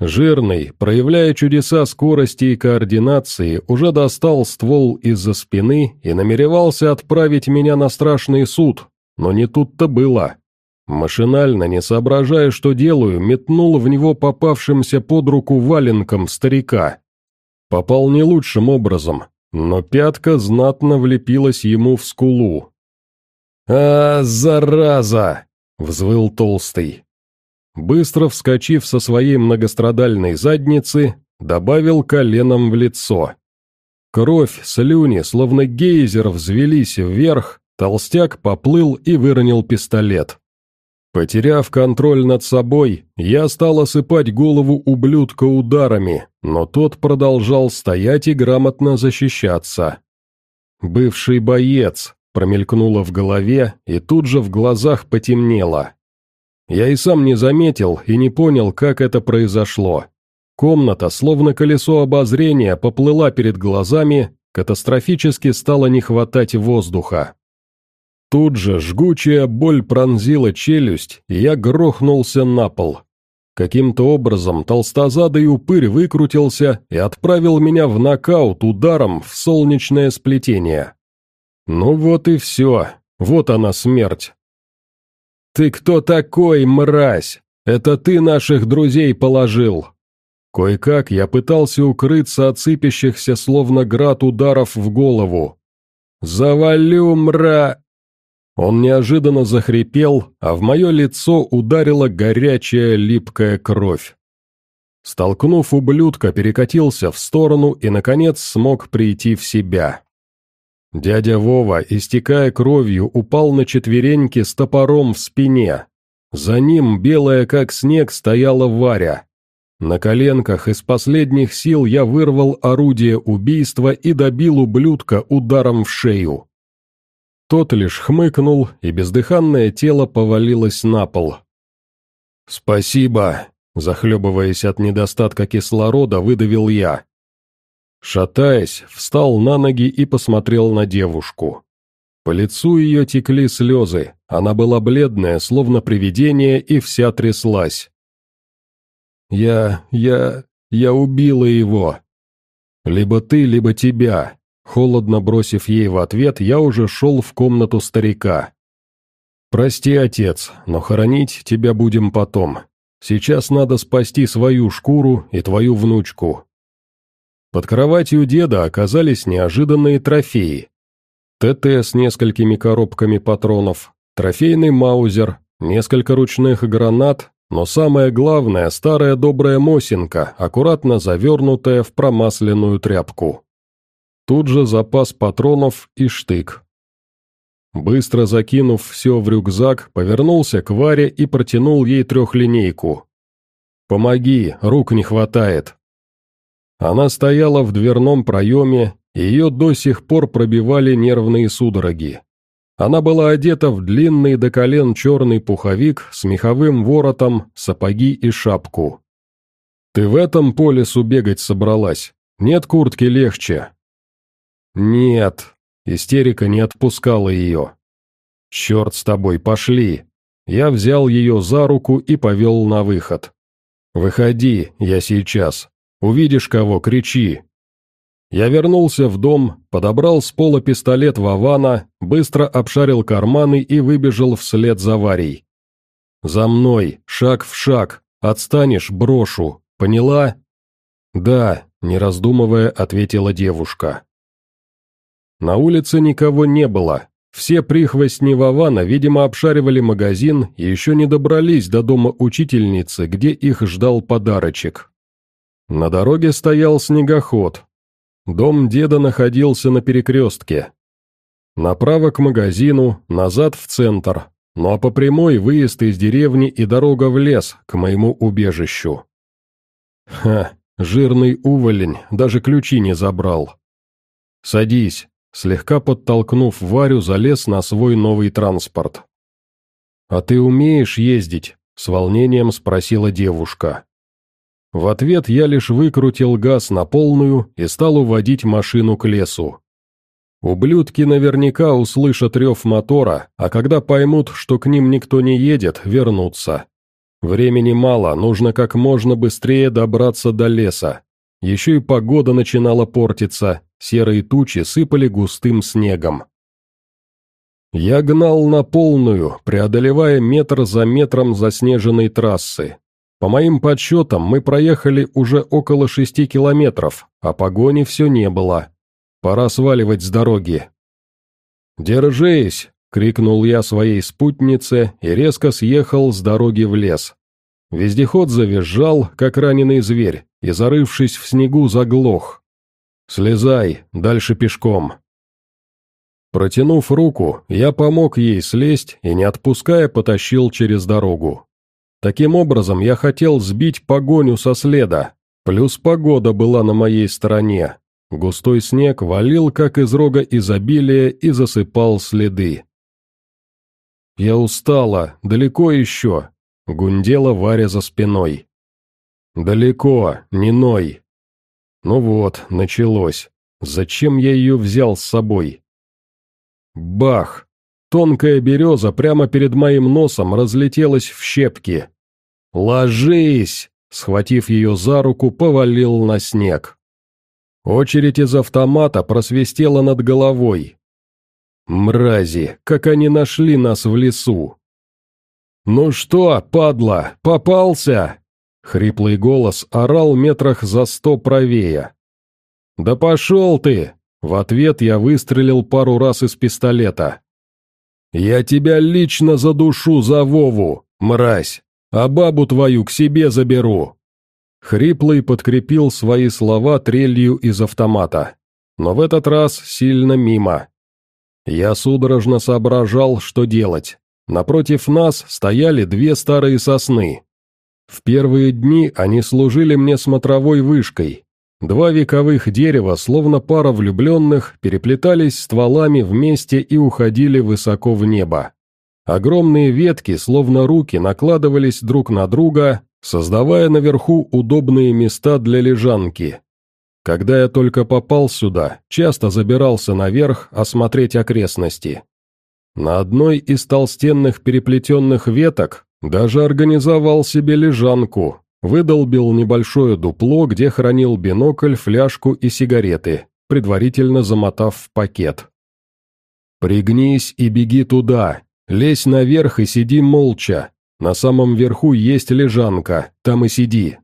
Жирный, проявляя чудеса скорости и координации, уже достал ствол из-за спины и намеревался отправить меня на страшный суд, но не тут-то было. Машинально, не соображая, что делаю, метнул в него попавшимся под руку валенком старика. Попал не лучшим образом, но пятка знатно влепилась ему в скулу. «А, зараза!» — взвыл толстый. Быстро вскочив со своей многострадальной задницы, добавил коленом в лицо. Кровь, слюни, словно гейзер, взвелись вверх, толстяк поплыл и выронил пистолет. Потеряв контроль над собой, я стал осыпать голову ублюдка ударами, но тот продолжал стоять и грамотно защищаться. «Бывший боец», промелькнуло в голове и тут же в глазах потемнело. Я и сам не заметил и не понял, как это произошло. Комната, словно колесо обозрения, поплыла перед глазами, катастрофически стало не хватать воздуха. Тут же жгучая боль пронзила челюсть, и я грохнулся на пол. Каким-то образом толстозадый упырь выкрутился и отправил меня в нокаут ударом в солнечное сплетение. Ну вот и все, вот она смерть. «Ты кто такой, мразь? Это ты наших друзей положил!» Кое-как я пытался укрыться от сыпящихся, словно град ударов в голову. «Завалю, мра!» Он неожиданно захрипел, а в мое лицо ударила горячая липкая кровь. Столкнув ублюдка, перекатился в сторону и, наконец, смог прийти в себя. Дядя Вова, истекая кровью, упал на четвереньки с топором в спине. За ним, белая как снег, стояла Варя. На коленках из последних сил я вырвал орудие убийства и добил ублюдка ударом в шею. Тот лишь хмыкнул, и бездыханное тело повалилось на пол. «Спасибо», — захлебываясь от недостатка кислорода, выдавил я. Шатаясь, встал на ноги и посмотрел на девушку. По лицу ее текли слезы, она была бледная, словно привидение, и вся тряслась. «Я... я... я убила его. Либо ты, либо тебя». Холодно бросив ей в ответ, я уже шел в комнату старика. «Прости, отец, но хоронить тебя будем потом. Сейчас надо спасти свою шкуру и твою внучку. Под кроватью деда оказались неожиданные трофеи. ТТ с несколькими коробками патронов, трофейный маузер, несколько ручных гранат, но самое главное – старая добрая Мосинка, аккуратно завернутая в промасленную тряпку. Тут же запас патронов и штык. Быстро закинув все в рюкзак, повернулся к Варе и протянул ей трехлинейку. «Помоги, рук не хватает», она стояла в дверном проеме, ее до сих пор пробивали нервные судороги. Она была одета в длинный до колен черный пуховик с меховым воротом, сапоги и шапку. «Ты в этом по лесу бегать собралась? Нет куртки легче?» «Нет», — истерика не отпускала ее. «Черт с тобой, пошли!» Я взял ее за руку и повел на выход. «Выходи, я сейчас». Увидишь кого, кричи!» Я вернулся в дом, подобрал с пола пистолет Вавана, быстро обшарил карманы и выбежал вслед за Варей. «За мной, шаг в шаг, отстанешь, брошу, поняла?» «Да», — не раздумывая, ответила девушка. На улице никого не было. Все прихвостни Вавана, видимо, обшаривали магазин и еще не добрались до дома учительницы, где их ждал подарочек. На дороге стоял снегоход. Дом деда находился на перекрестке. Направо к магазину, назад в центр, ну а по прямой выезд из деревни и дорога в лес, к моему убежищу. Ха, жирный уволень, даже ключи не забрал. «Садись», слегка подтолкнув Варю, залез на свой новый транспорт. «А ты умеешь ездить?» — с волнением спросила девушка. В ответ я лишь выкрутил газ на полную и стал уводить машину к лесу. Ублюдки наверняка услышат рев мотора, а когда поймут, что к ним никто не едет, вернутся. Времени мало, нужно как можно быстрее добраться до леса. Еще и погода начинала портиться, серые тучи сыпали густым снегом. Я гнал на полную, преодолевая метр за метром заснеженной трассы. По моим подсчетам, мы проехали уже около шести километров, а погони все не было. Пора сваливать с дороги. «Держись!» — крикнул я своей спутнице и резко съехал с дороги в лес. Вездеход завизжал, как раненый зверь, и, зарывшись в снегу, заглох. «Слезай, дальше пешком». Протянув руку, я помог ей слезть и, не отпуская, потащил через дорогу. Таким образом, я хотел сбить погоню со следа, плюс погода была на моей стороне. Густой снег валил, как из рога изобилия, и засыпал следы. «Я устала, далеко еще», — гундела Варя за спиной. «Далеко, не ной». Ну вот, началось. Зачем я ее взял с собой? Бах! Тонкая береза прямо перед моим носом разлетелась в щепки. «Ложись!» — схватив ее за руку, повалил на снег. Очередь из автомата просвистела над головой. Мрази, как они нашли нас в лесу! «Ну что, падла, попался?» Хриплый голос орал метрах за сто правее. «Да пошел ты!» В ответ я выстрелил пару раз из пистолета. «Я тебя лично задушу за Вову, мразь, а бабу твою к себе заберу!» Хриплый подкрепил свои слова трелью из автомата, но в этот раз сильно мимо. Я судорожно соображал, что делать. Напротив нас стояли две старые сосны. В первые дни они служили мне смотровой вышкой, Два вековых дерева, словно пара влюбленных, переплетались стволами вместе и уходили высоко в небо. Огромные ветки, словно руки, накладывались друг на друга, создавая наверху удобные места для лежанки. Когда я только попал сюда, часто забирался наверх осмотреть окрестности. На одной из толстенных переплетенных веток даже организовал себе лежанку, Выдолбил небольшое дупло, где хранил бинокль, фляжку и сигареты, предварительно замотав в пакет. «Пригнись и беги туда, лезь наверх и сиди молча. На самом верху есть лежанка, там и сиди».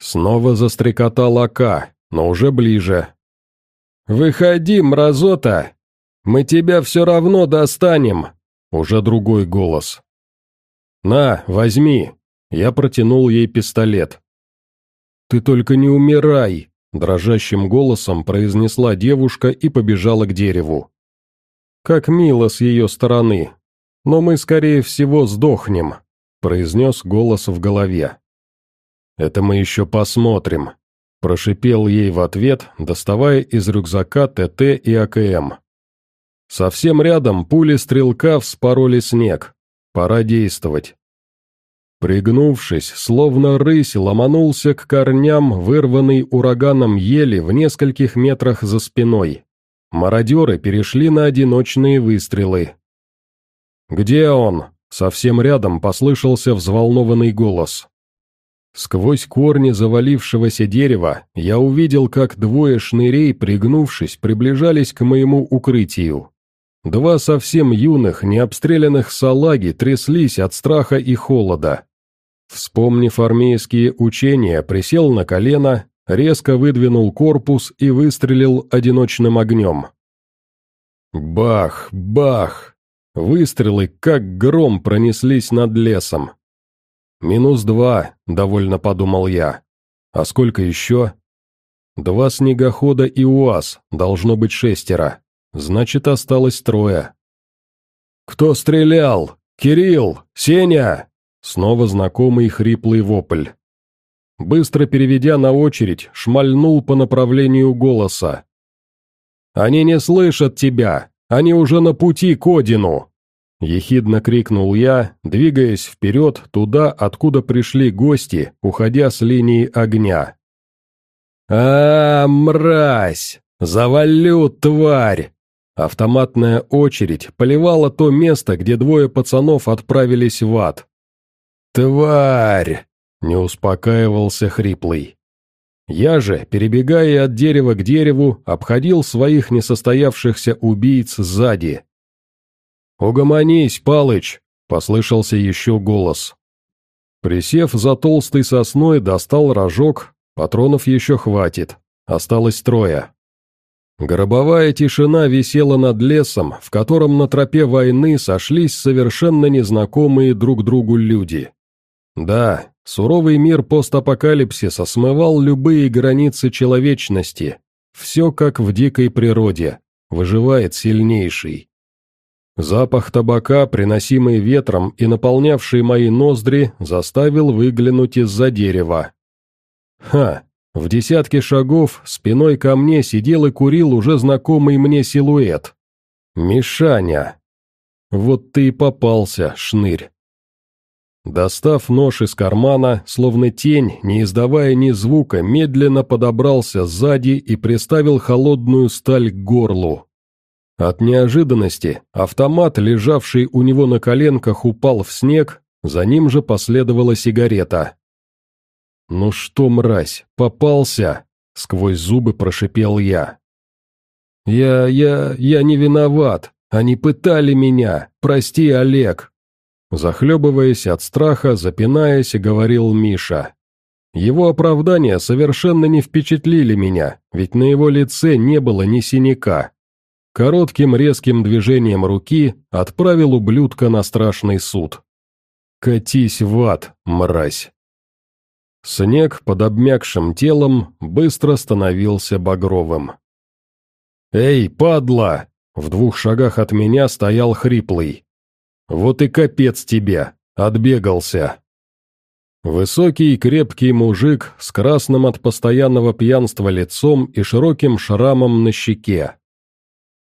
Снова застрекотал Ака, но уже ближе. «Выходи, мразота! Мы тебя все равно достанем!» Уже другой голос. «На, возьми, я протянул ей пистолет. «Ты только не умирай!» – дрожащим голосом произнесла девушка и побежала к дереву. «Как мило с ее стороны! Но мы, скорее всего, сдохнем!» – произнес голос в голове. «Это мы еще посмотрим», – прошипел ей в ответ, доставая из рюкзака ТТ и АКМ. Совсем рядом пули стрелка вспороли снег. Пора действовать. Пригнувшись, словно рысь, ломанулся к корням, вырванный ураганом ели в нескольких метрах за спиной. Мародеры перешли на одиночные выстрелы. «Где он?» — совсем рядом послышался взволнованный голос. Сквозь корни завалившегося дерева я увидел, как двое шнырей, пригнувшись, приближались к моему укрытию. Два совсем юных, необстрелянных салаги тряслись от страха и холода. Вспомнив армейские учения, присел на колено, резко выдвинул корпус и выстрелил одиночным огнем. Бах, бах! Выстрелы, как гром, пронеслись над лесом. «Минус два», — довольно подумал я. «А сколько еще?» «Два снегохода и УАЗ, должно быть шестеро. Значит, осталось трое». «Кто стрелял? Кирилл! Сеня!» Снова знакомый хриплый вопль. Быстро переведя на очередь, шмальнул по направлению голоса. «Они не слышат тебя! Они уже на пути к Одину!» Ехидно крикнул я, двигаясь вперед туда, откуда пришли гости, уходя с линии огня. а, -а, мразь! Завалю, тварь!» Автоматная очередь поливала то место, где двое пацанов отправились в ад. «Тварь!» — не успокаивался хриплый. Я же, перебегая от дерева к дереву, обходил своих несостоявшихся убийц сзади. «Угомонись, Палыч!» — послышался еще голос. Присев за толстой сосной, достал рожок, патронов еще хватит, осталось трое. Гробовая тишина висела над лесом, в котором на тропе войны сошлись совершенно незнакомые друг другу люди. Да, суровый мир постапокалипсиса смывал любые границы человечности. Все как в дикой природе. Выживает сильнейший. Запах табака, приносимый ветром и наполнявший мои ноздри, заставил выглянуть из-за дерева. Ха, в десятке шагов спиной ко мне сидел и курил уже знакомый мне силуэт. Мишаня. Вот ты и попался, шнырь. Достав нож из кармана, словно тень, не издавая ни звука, медленно подобрался сзади и приставил холодную сталь к горлу. От неожиданности автомат, лежавший у него на коленках, упал в снег, за ним же последовала сигарета. «Ну что, мразь, попался?» — сквозь зубы прошипел я. «Я... я... я не виноват. Они пытали меня. Прости, Олег». Захлебываясь от страха, запинаясь, говорил Миша. Его оправдания совершенно не впечатлили меня, ведь на его лице не было ни синяка. Коротким резким движением руки отправил ублюдка на страшный суд. «Катись в ад, мразь!» Снег под обмякшим телом быстро становился багровым. «Эй, падла!» В двух шагах от меня стоял хриплый. «Вот и капец тебе! Отбегался!» Высокий и крепкий мужик с красным от постоянного пьянства лицом и широким шрамом на щеке.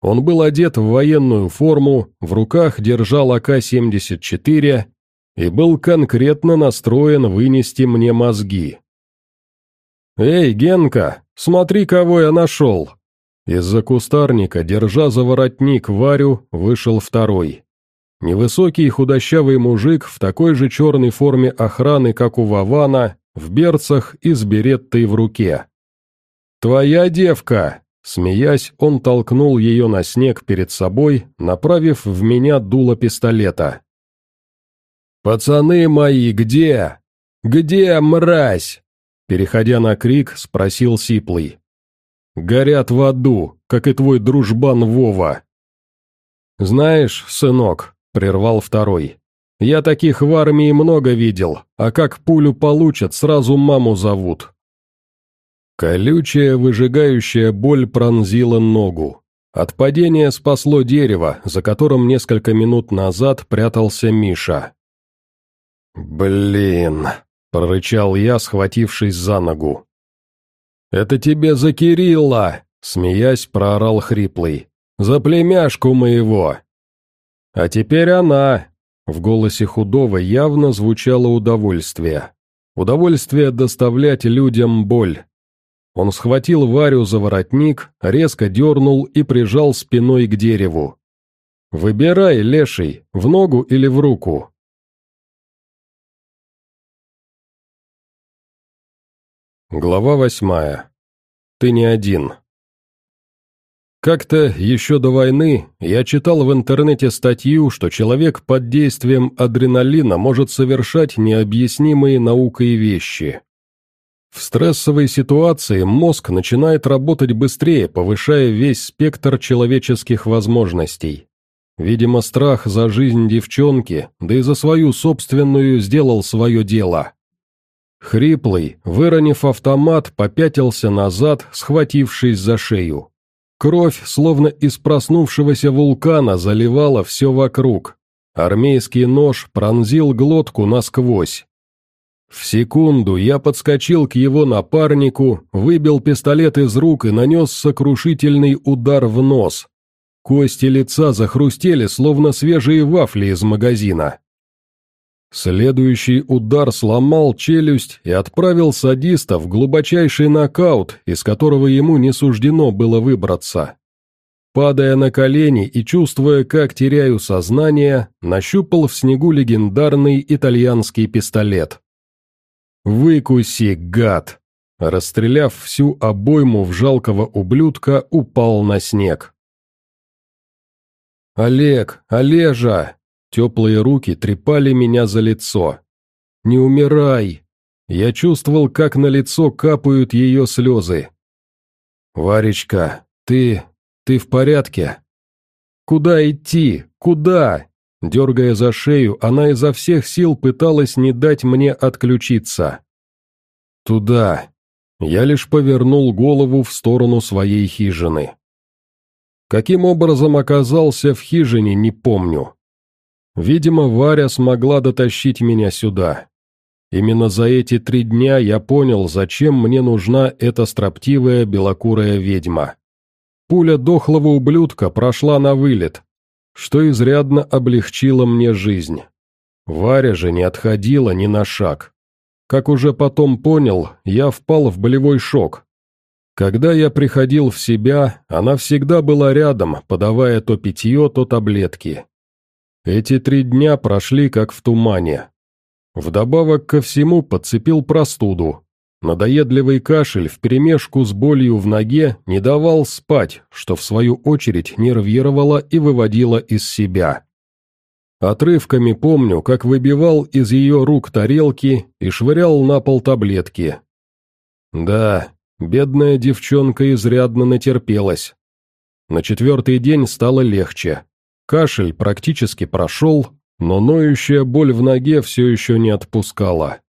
Он был одет в военную форму, в руках держал АК-74 и был конкретно настроен вынести мне мозги. «Эй, Генка, смотри, кого я нашел!» Из-за кустарника, держа за воротник Варю, вышел второй. Невысокий худощавый мужик в такой же черной форме охраны, как у Вавана, в берцах и с береттой в руке. «Твоя девка!» Смеясь, он толкнул ее на снег перед собой, направив в меня дуло пистолета. «Пацаны мои, где? Где, мразь?» Переходя на крик, спросил Сиплый. «Горят в аду, как и твой дружбан Вова». «Знаешь, сынок», — прервал второй, — «я таких в армии много видел, а как пулю получат, сразу маму зовут». Колючая, выжигающая боль пронзила ногу. От падения спасло дерево, за которым несколько минут назад прятался Миша. «Блин!» — прорычал я, схватившись за ногу. «Это тебе за Кирилла!» — смеясь, проорал хриплый. «За племяшку моего!» «А теперь она!» — в голосе худого явно звучало удовольствие. Удовольствие доставлять людям боль. Он схватил Варю за воротник, резко дернул и прижал спиной к дереву. «Выбирай, леший, в ногу или в руку?» Глава восьмая. Ты не один. Как-то еще до войны я читал в интернете статью, что человек под действием адреналина может совершать необъяснимые наукой вещи. В стрессовой ситуации мозг начинает работать быстрее, повышая весь спектр человеческих возможностей. Видимо, страх за жизнь девчонки, да и за свою собственную сделал свое дело. Хриплый, выронив автомат, попятился назад, схватившись за шею. Кровь, словно из проснувшегося вулкана, заливала все вокруг. Армейский нож пронзил глотку насквозь. В секунду я подскочил к его напарнику, выбил пистолет из рук и нанес сокрушительный удар в нос. Кости лица захрустели, словно свежие вафли из магазина. Следующий удар сломал челюсть и отправил садиста в глубочайший нокаут, из которого ему не суждено было выбраться. Падая на колени и чувствуя, как теряю сознание, нащупал в снегу легендарный итальянский пистолет. «Выкуси, гад!» Расстреляв всю обойму в жалкого ублюдка, упал на снег. «Олег! Олежа!» Теплые руки трепали меня за лицо. «Не умирай!» Я чувствовал, как на лицо капают ее слезы. «Варечка, ты... ты в порядке?» «Куда идти? Куда?» Дергая за шею, она изо всех сил пыталась не дать мне отключиться. «Туда». Я лишь повернул голову в сторону своей хижины. Каким образом оказался в хижине, не помню. Видимо, Варя смогла дотащить меня сюда. Именно за эти три дня я понял, зачем мне нужна эта строптивая белокурая ведьма. Пуля дохлого ублюдка прошла на вылет, что изрядно облегчило мне жизнь. Варя же не отходила ни на шаг. Как уже потом понял, я впал в болевой шок. Когда я приходил в себя, она всегда была рядом, подавая то питье, то таблетки. Эти три дня прошли как в тумане. Вдобавок ко всему подцепил простуду. Надоедливый кашель вперемешку с болью в ноге не давал спать, что в свою очередь нервировало и выводило из себя. Отрывками помню, как выбивал из ее рук тарелки и швырял на пол таблетки. Да, бедная девчонка изрядно натерпелась. На четвертый день стало легче. Кашель практически прошел, но ноющая боль в ноге все еще не отпускала.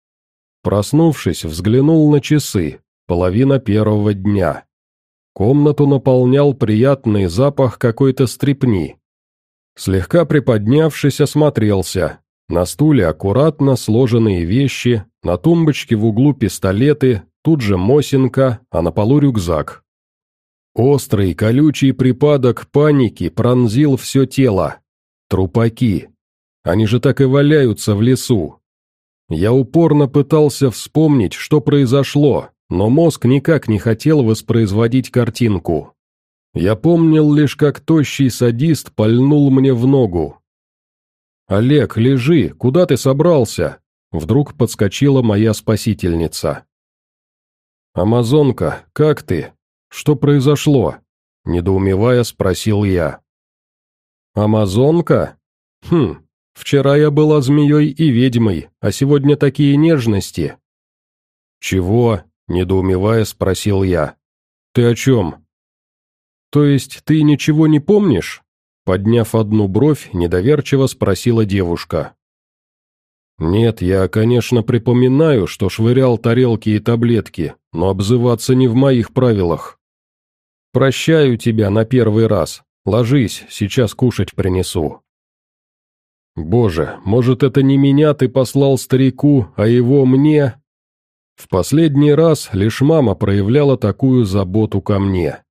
Проснувшись, взглянул на часы, половина первого дня. Комнату наполнял приятный запах какой-то стрепни. Слегка приподнявшись, осмотрелся. На стуле аккуратно сложенные вещи, на тумбочке в углу пистолеты, тут же Мосинка, а на полу рюкзак. Острый, колючий припадок паники пронзил все тело. Трупаки. Они же так и валяются в лесу. Я упорно пытался вспомнить, что произошло, но мозг никак не хотел воспроизводить картинку. Я помнил лишь, как тощий садист пальнул мне в ногу. «Олег, лежи, куда ты собрался?» Вдруг подскочила моя спасительница. «Амазонка, как ты? Что произошло?» Недоумевая, спросил я. «Амазонка? Хм, вчера я была змеей и ведьмой, а сегодня такие нежности». «Чего?» – недоумевая, спросил я. «Ты о чем?» «То есть ты ничего не помнишь?» Подняв одну бровь, недоверчиво спросила девушка. «Нет, я, конечно, припоминаю, что швырял тарелки и таблетки, но обзываться не в моих правилах. Прощаю тебя на первый раз. Ложись, сейчас кушать принесу». «Боже, может, это не меня ты послал старику, а его мне?» В последний раз лишь мама проявляла такую заботу ко мне.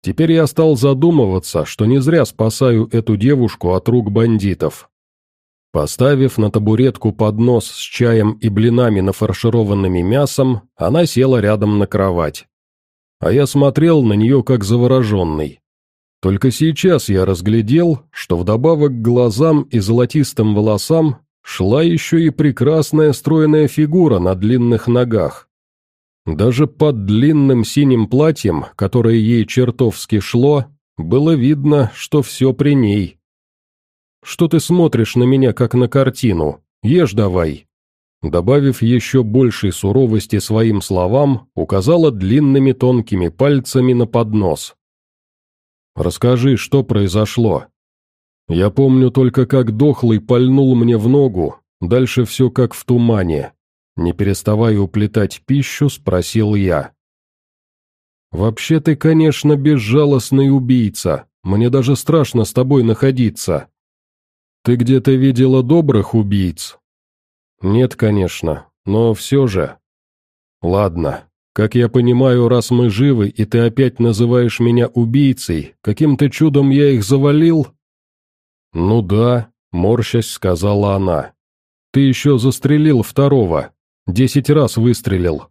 Теперь я стал задумываться, что не зря спасаю эту девушку от рук бандитов. Поставив на табуретку поднос с чаем и блинами нафаршированными мясом, она села рядом на кровать. А я смотрел на нее как завороженный. Только сейчас я разглядел, что вдобавок к глазам и золотистым волосам шла еще и прекрасная стройная фигура на длинных ногах. Даже под длинным синим платьем, которое ей чертовски шло, было видно, что все при ней. «Что ты смотришь на меня, как на картину? Ешь давай!» Добавив еще большей суровости своим словам, указала длинными тонкими пальцами на поднос. «Расскажи, что произошло?» «Я помню только, как дохлый пальнул мне в ногу, дальше все как в тумане. Не переставая уплетать пищу, спросил я. «Вообще ты, конечно, безжалостный убийца. Мне даже страшно с тобой находиться. Ты где-то видела добрых убийц?» «Нет, конечно, но все же...» «Ладно, как я понимаю, раз мы живы, и ты опять называешь меня убийцей, каким-то чудом я их завалил?» «Ну да», — морщась сказала она. «Ты еще застрелил второго, Десять раз выстрелил.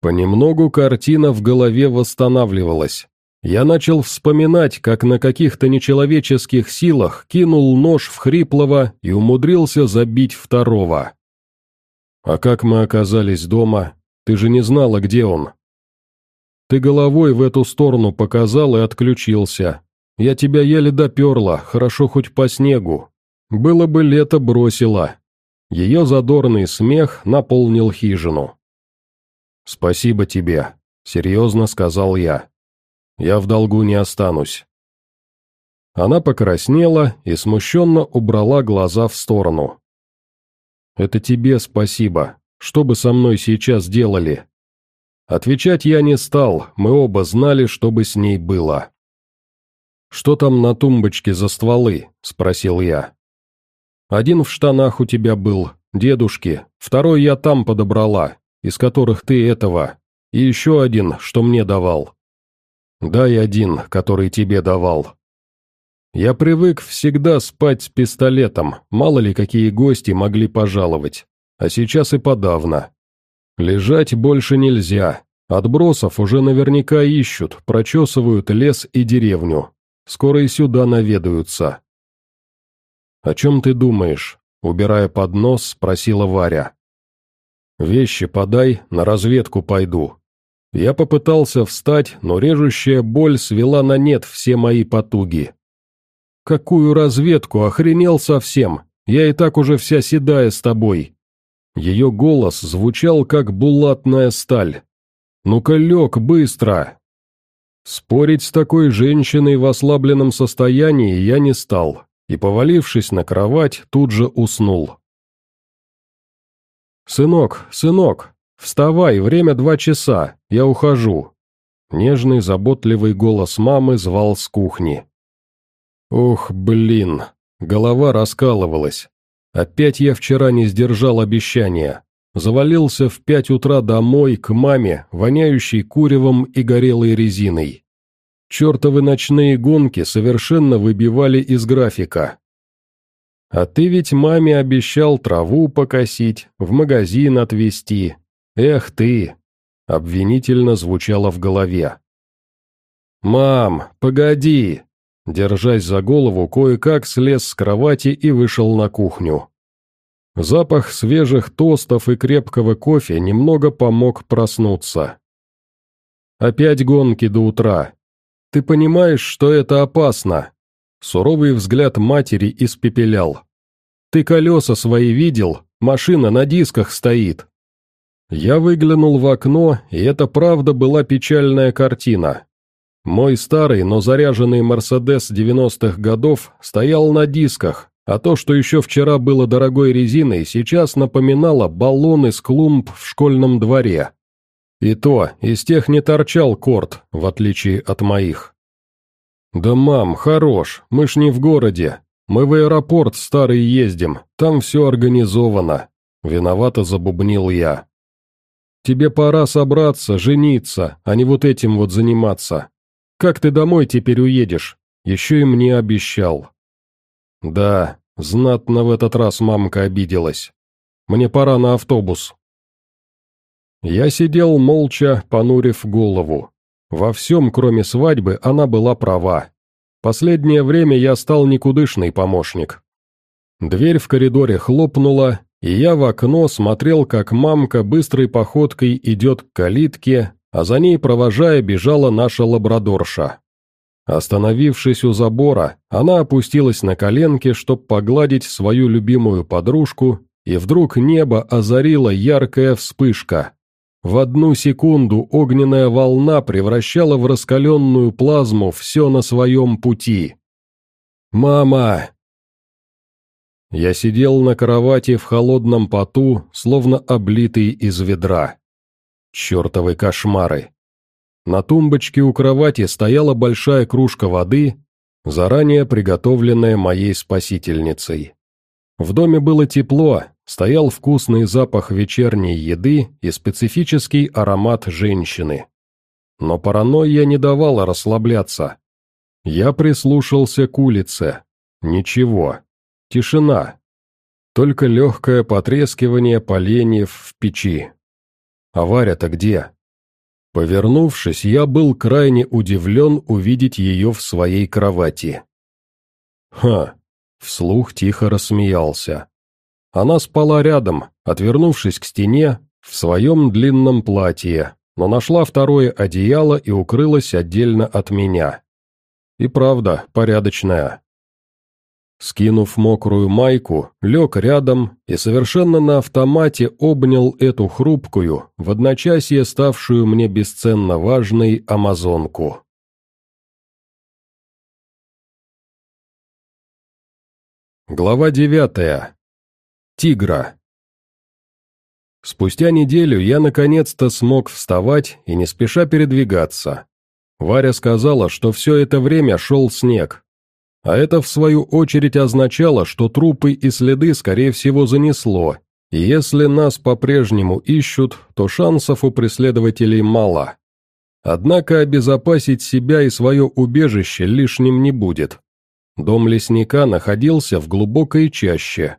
Понемногу картина в голове восстанавливалась. Я начал вспоминать, как на каких-то нечеловеческих силах кинул нож в хриплого и умудрился забить второго. «А как мы оказались дома? Ты же не знала, где он?» «Ты головой в эту сторону показал и отключился. Я тебя еле доперла, хорошо хоть по снегу. Было бы лето бросила». Ее задорный смех наполнил хижину. «Спасибо тебе», — серьезно сказал я. «Я в долгу не останусь». Она покраснела и смущенно убрала глаза в сторону. «Это тебе спасибо. Что бы со мной сейчас делали?» Отвечать я не стал, мы оба знали, что бы с ней было. «Что там на тумбочке за стволы?» – спросил я. «Один в штанах у тебя был, дедушки, второй я там подобрала, из которых ты этого, и еще один, что мне давал». «Дай один, который тебе давал». Я привык всегда спать с пистолетом, мало ли какие гости могли пожаловать, а сейчас и подавно. Лежать больше нельзя. Отбросов уже наверняка ищут, прочесывают лес и деревню. Скоро и сюда наведаются. «О чем ты думаешь?» — убирая под нос, спросила Варя. «Вещи подай, на разведку пойду». Я попытался встать, но режущая боль свела на нет все мои потуги. «Какую разведку? Охренел совсем! Я и так уже вся седая с тобой!» Ее голос звучал, как булатная сталь. «Ну-ка, лег, быстро!» Спорить с такой женщиной в ослабленном состоянии я не стал, и, повалившись на кровать, тут же уснул. «Сынок, сынок, вставай, время два часа, я ухожу!» Нежный, заботливый голос мамы звал с кухни. «Ох, блин!» Голова раскалывалась. Опять я вчера не сдержал обещания. Завалился в пять утра домой к маме, воняющей куревом и горелой резиной. Чертовы ночные гонки совершенно выбивали из графика. А ты ведь маме обещал траву покосить, в магазин отвезти. Эх ты! Обвинительно звучало в голове. «Мам, погоди!» Держась за голову, кое-как слез с кровати и вышел на кухню. Запах свежих тостов и крепкого кофе немного помог проснуться. Опять гонки до утра. Ты понимаешь, что это опасно? Суровый взгляд матери испепелял. Ты колеса свои видел? Машина на дисках стоит. Я выглянул в окно, и это правда была печальная картина. Мой старый, но заряженный «Мерседес» 90-х годов стоял на дисках, а то, что еще вчера было дорогой резиной, сейчас напоминало баллон из клумб в школьном дворе. И то, из тех не торчал корт, в отличие от моих. «Да, мам, хорош, мы ж не в городе. Мы в аэропорт старый ездим, там все организовано», — виновато забубнил я. «Тебе пора собраться, жениться, а не вот этим вот заниматься. Как ты домой теперь уедешь? Еще и мне обещал». «Да, знатно в этот раз мамка обиделась. Мне пора на автобус». Я сидел молча, понурив голову. Во всем, кроме свадьбы, она была права. Последнее время я стал никудышный помощник. Дверь в коридоре хлопнула, и я в окно смотрел, как мамка быстрой походкой идет к калитке, а за ней, провожая, бежала наша лабрадорша. Остановившись у забора, она опустилась на коленки, чтобы погладить свою любимую подружку, и вдруг небо озарила яркая вспышка. В одну секунду огненная волна превращала в раскаленную плазму все на своем пути. «Мама!» Я сидел на кровати в холодном поту, словно облитый из ведра. Чертовы кошмары. На тумбочке у кровати стояла большая кружка воды, заранее приготовленная моей спасительницей. В доме было тепло, стоял вкусный запах вечерней еды и специфический аромат женщины. Но паранойя не давала расслабляться. Я прислушался к улице. Ничего. Тишина. Только легкое потрескивание поленьев в печи. А Варя-то где? Повернувшись, я был крайне удивлен увидеть ее в своей кровати. «Ха!» — вслух тихо рассмеялся. Она спала рядом, отвернувшись к стене, в своем длинном платье, но нашла второе одеяло и укрылась отдельно от меня. И правда, порядочная. Скинув мокрую майку, лег рядом и совершенно на автомате обнял эту хрупкую, в одночасье ставшую мне бесценно важной амазонку. Глава девятая. Тигра. Спустя неделю я наконец-то смог вставать и не спеша передвигаться. Варя сказала, что все это время шел снег. А это, в свою очередь, означало, что трупы и следы, скорее всего, занесло, и если нас по-прежнему ищут, то шансов у преследователей мало. Однако обезопасить себя и свое убежище лишним не будет. Дом лесника находился в глубокой чаще.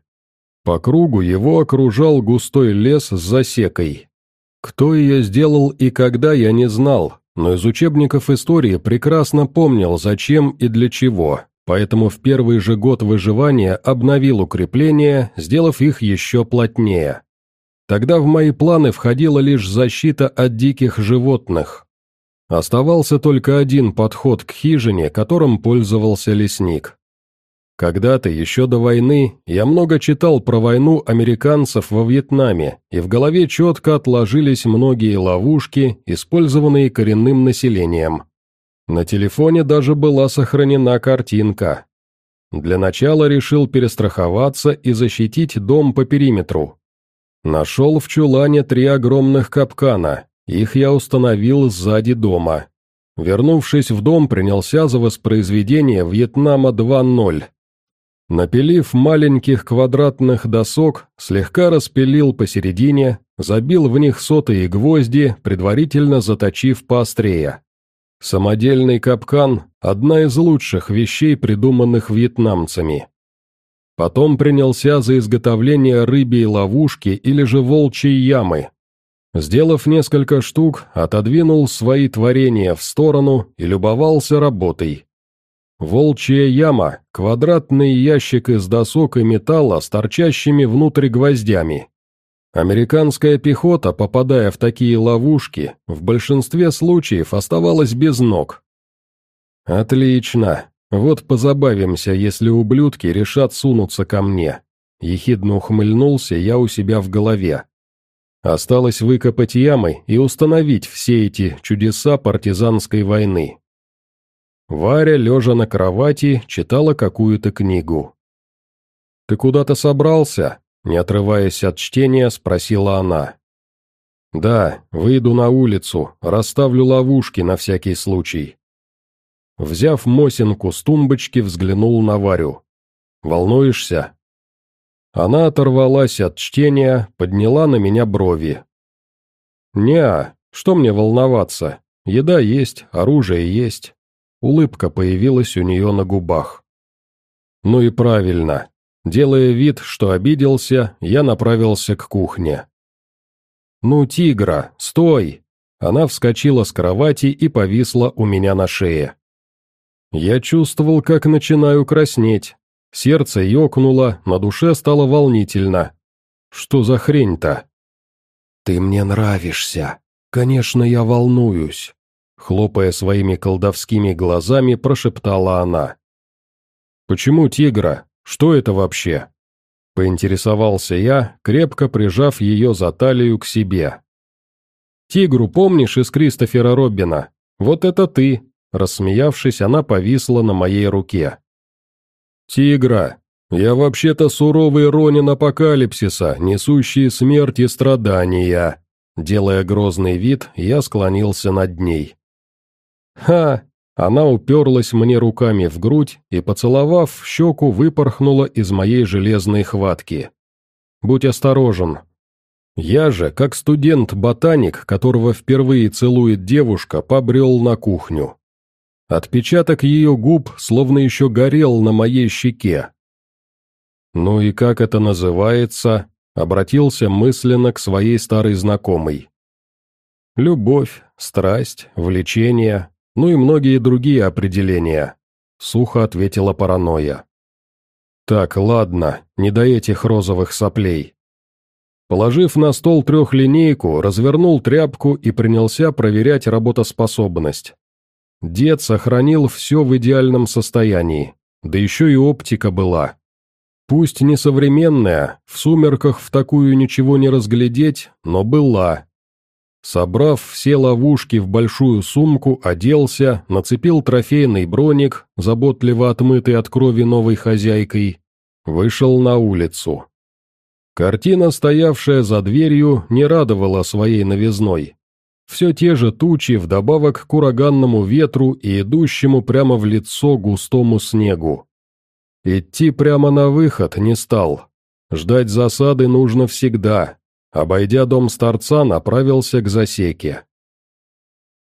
По кругу его окружал густой лес с засекой. Кто ее сделал и когда, я не знал, но из учебников истории прекрасно помнил, зачем и для чего, поэтому в первый же год выживания обновил укрепления, сделав их еще плотнее. Тогда в мои планы входила лишь защита от диких животных, Оставался только один подход к хижине, которым пользовался лесник. Когда-то, еще до войны, я много читал про войну американцев во Вьетнаме, и в голове четко отложились многие ловушки, использованные коренным населением. На телефоне даже была сохранена картинка. Для начала решил перестраховаться и защитить дом по периметру. Нашел в чулане три огромных капкана, их я установил сзади дома. Вернувшись в дом, принялся за воспроизведение Вьетнама 2.0. Напилив маленьких квадратных досок, слегка распилил посередине, забил в них сотые гвозди, предварительно заточив поострее. Самодельный капкан – одна из лучших вещей, придуманных вьетнамцами. Потом принялся за изготовление рыбьей ловушки или же волчьей ямы, Сделав несколько штук, отодвинул свои творения в сторону и любовался работой. Волчья яма – квадратный ящик из досок и металла с торчащими внутрь гвоздями. Американская пехота, попадая в такие ловушки, в большинстве случаев оставалась без ног. «Отлично. Вот позабавимся, если ублюдки решат сунуться ко мне». Ехидно ухмыльнулся я у себя в голове. Осталось выкопать ямы и установить все эти чудеса партизанской войны. Варя, лежа на кровати, читала какую-то книгу. «Ты куда-то собрался?» Не отрываясь от чтения, спросила она. «Да, выйду на улицу, расставлю ловушки на всякий случай». Взяв Мосинку с тумбочки, взглянул на Варю. «Волнуешься?» Она оторвалась от чтения, подняла на меня брови. «Не, что мне волноваться? Еда есть, оружие есть». Улыбка появилась у нее на губах. «Ну и правильно. Делая вид, что обиделся, я направился к кухне. «Ну, тигра, стой!» Она вскочила с кровати и повисла у меня на шее. Я чувствовал, как начинаю краснеть, Сердце ёкнуло, на душе стало волнительно. Что за хрень-то? «Ты мне нравишься. Конечно, я волнуюсь», — хлопая своими колдовскими глазами, прошептала она. «Почему тигра? Что это вообще?» Поинтересовался я, крепко прижав ее за талию к себе. «Тигру помнишь из Кристофера Роббина? Вот это ты!» Рассмеявшись, она повисла на моей руке. «Тигра, я вообще-то суровый ронин апокалипсиса, несущий смерть и страдания». Делая грозный вид, я склонился над ней. «Ха!» Она уперлась мне руками в грудь и, поцеловав щеку, выпорхнула из моей железной хватки. «Будь осторожен». Я же, как студент-ботаник, которого впервые целует девушка, побрел на кухню. Отпечаток ее губ словно еще горел на моей щеке. «Ну и как это называется?» Обратился мысленно к своей старой знакомой. «Любовь, страсть, влечение, ну и многие другие определения», — сухо ответила паранойя. «Так, ладно, не до этих розовых соплей». Положив на стол трехлинейку, развернул тряпку и принялся проверять работоспособность. Дед сохранил все в идеальном состоянии, да еще и оптика была. Пусть не современная, в сумерках в такую ничего не разглядеть, но была. Собрав все ловушки в большую сумку, оделся, нацепил трофейный броник, заботливо отмытый от крови новой хозяйкой, вышел на улицу. Картина, стоявшая за дверью, не радовала своей новизной. Все те же тучи вдобавок к ураганному ветру и идущему прямо в лицо густому снегу. Идти прямо на выход не стал. Ждать засады нужно всегда. Обойдя дом старца, направился к засеке.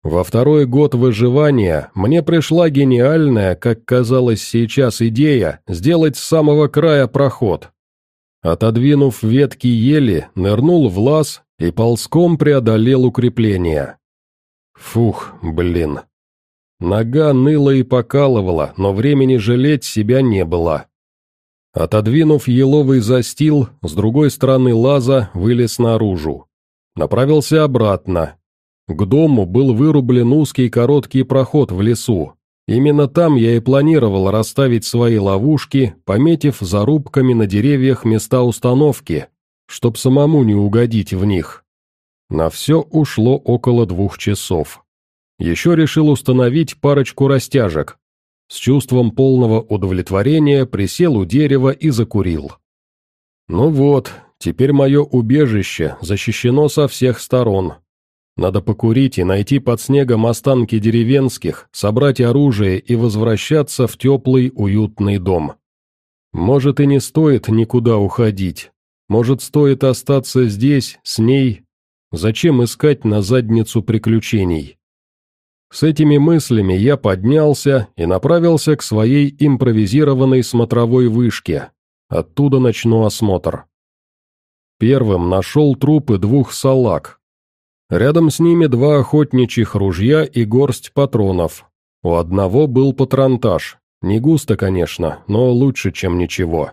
Во второй год выживания мне пришла гениальная, как казалось сейчас, идея сделать с самого края проход. Отодвинув ветки ели, нырнул в лаз и ползком преодолел укрепление. Фух, блин. Нога ныла и покалывала, но времени жалеть себя не было. Отодвинув еловый застил, с другой стороны лаза вылез наружу. Направился обратно. К дому был вырублен узкий короткий проход в лесу. Именно там я и планировал расставить свои ловушки, пометив зарубками на деревьях места установки, чтоб самому не угодить в них. На все ушло около двух часов. Еще решил установить парочку растяжек. С чувством полного удовлетворения присел у дерева и закурил. Ну вот, теперь мое убежище защищено со всех сторон. Надо покурить и найти под снегом останки деревенских, собрать оружие и возвращаться в теплый уютный дом. Может и не стоит никуда уходить. Может, стоит остаться здесь, с ней? Зачем искать на задницу приключений? С этими мыслями я поднялся и направился к своей импровизированной смотровой вышке. Оттуда начну осмотр. Первым нашел трупы двух салак. Рядом с ними два охотничьих ружья и горсть патронов. У одного был патронтаж. Не густо, конечно, но лучше, чем ничего.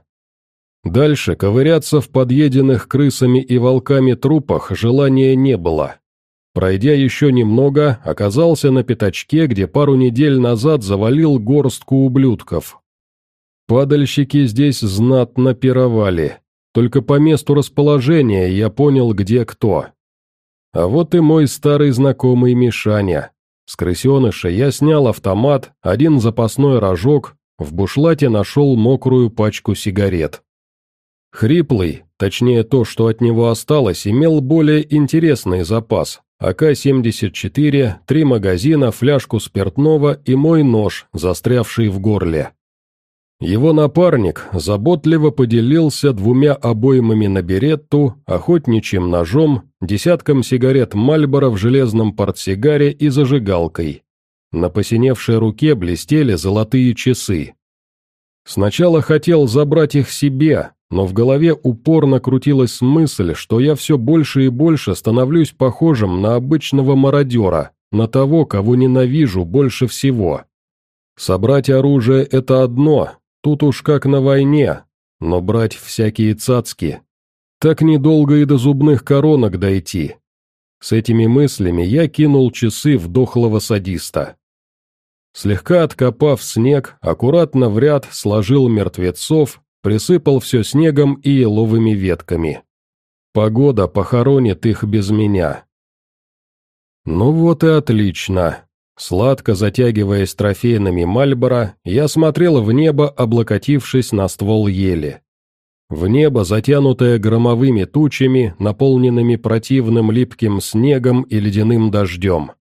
Дальше ковыряться в подъеденных крысами и волками трупах желания не было. Пройдя еще немного, оказался на пятачке, где пару недель назад завалил горстку ублюдков. Падальщики здесь знатно пировали. Только по месту расположения я понял, где кто. А вот и мой старый знакомый Мишаня. С крысеныша я снял автомат, один запасной рожок, в бушлате нашел мокрую пачку сигарет. Хриплый, точнее то, что от него осталось, имел более интересный запас. АК-74, три магазина, фляжку спиртного и мой нож, застрявший в горле. Его напарник заботливо поделился двумя обоймами на беретту, охотничьим ножом, десятком сигарет Мальборо в железном портсигаре и зажигалкой. На посиневшей руке блестели золотые часы. Сначала хотел забрать их себе, но в голове упорно крутилась мысль, что я все больше и больше становлюсь похожим на обычного мародера, на того, кого ненавижу больше всего. Собрать оружие – это одно, тут уж как на войне, но брать всякие цацки – так недолго и до зубных коронок дойти. С этими мыслями я кинул часы в дохлого садиста. Слегка откопав снег, аккуратно в ряд сложил мертвецов присыпал все снегом и еловыми ветками. Погода похоронит их без меня. Ну вот и отлично. Сладко затягиваясь трофейными Мальбора, я смотрел в небо, облокотившись на ствол ели. В небо, затянутое громовыми тучами, наполненными противным липким снегом и ледяным дождем.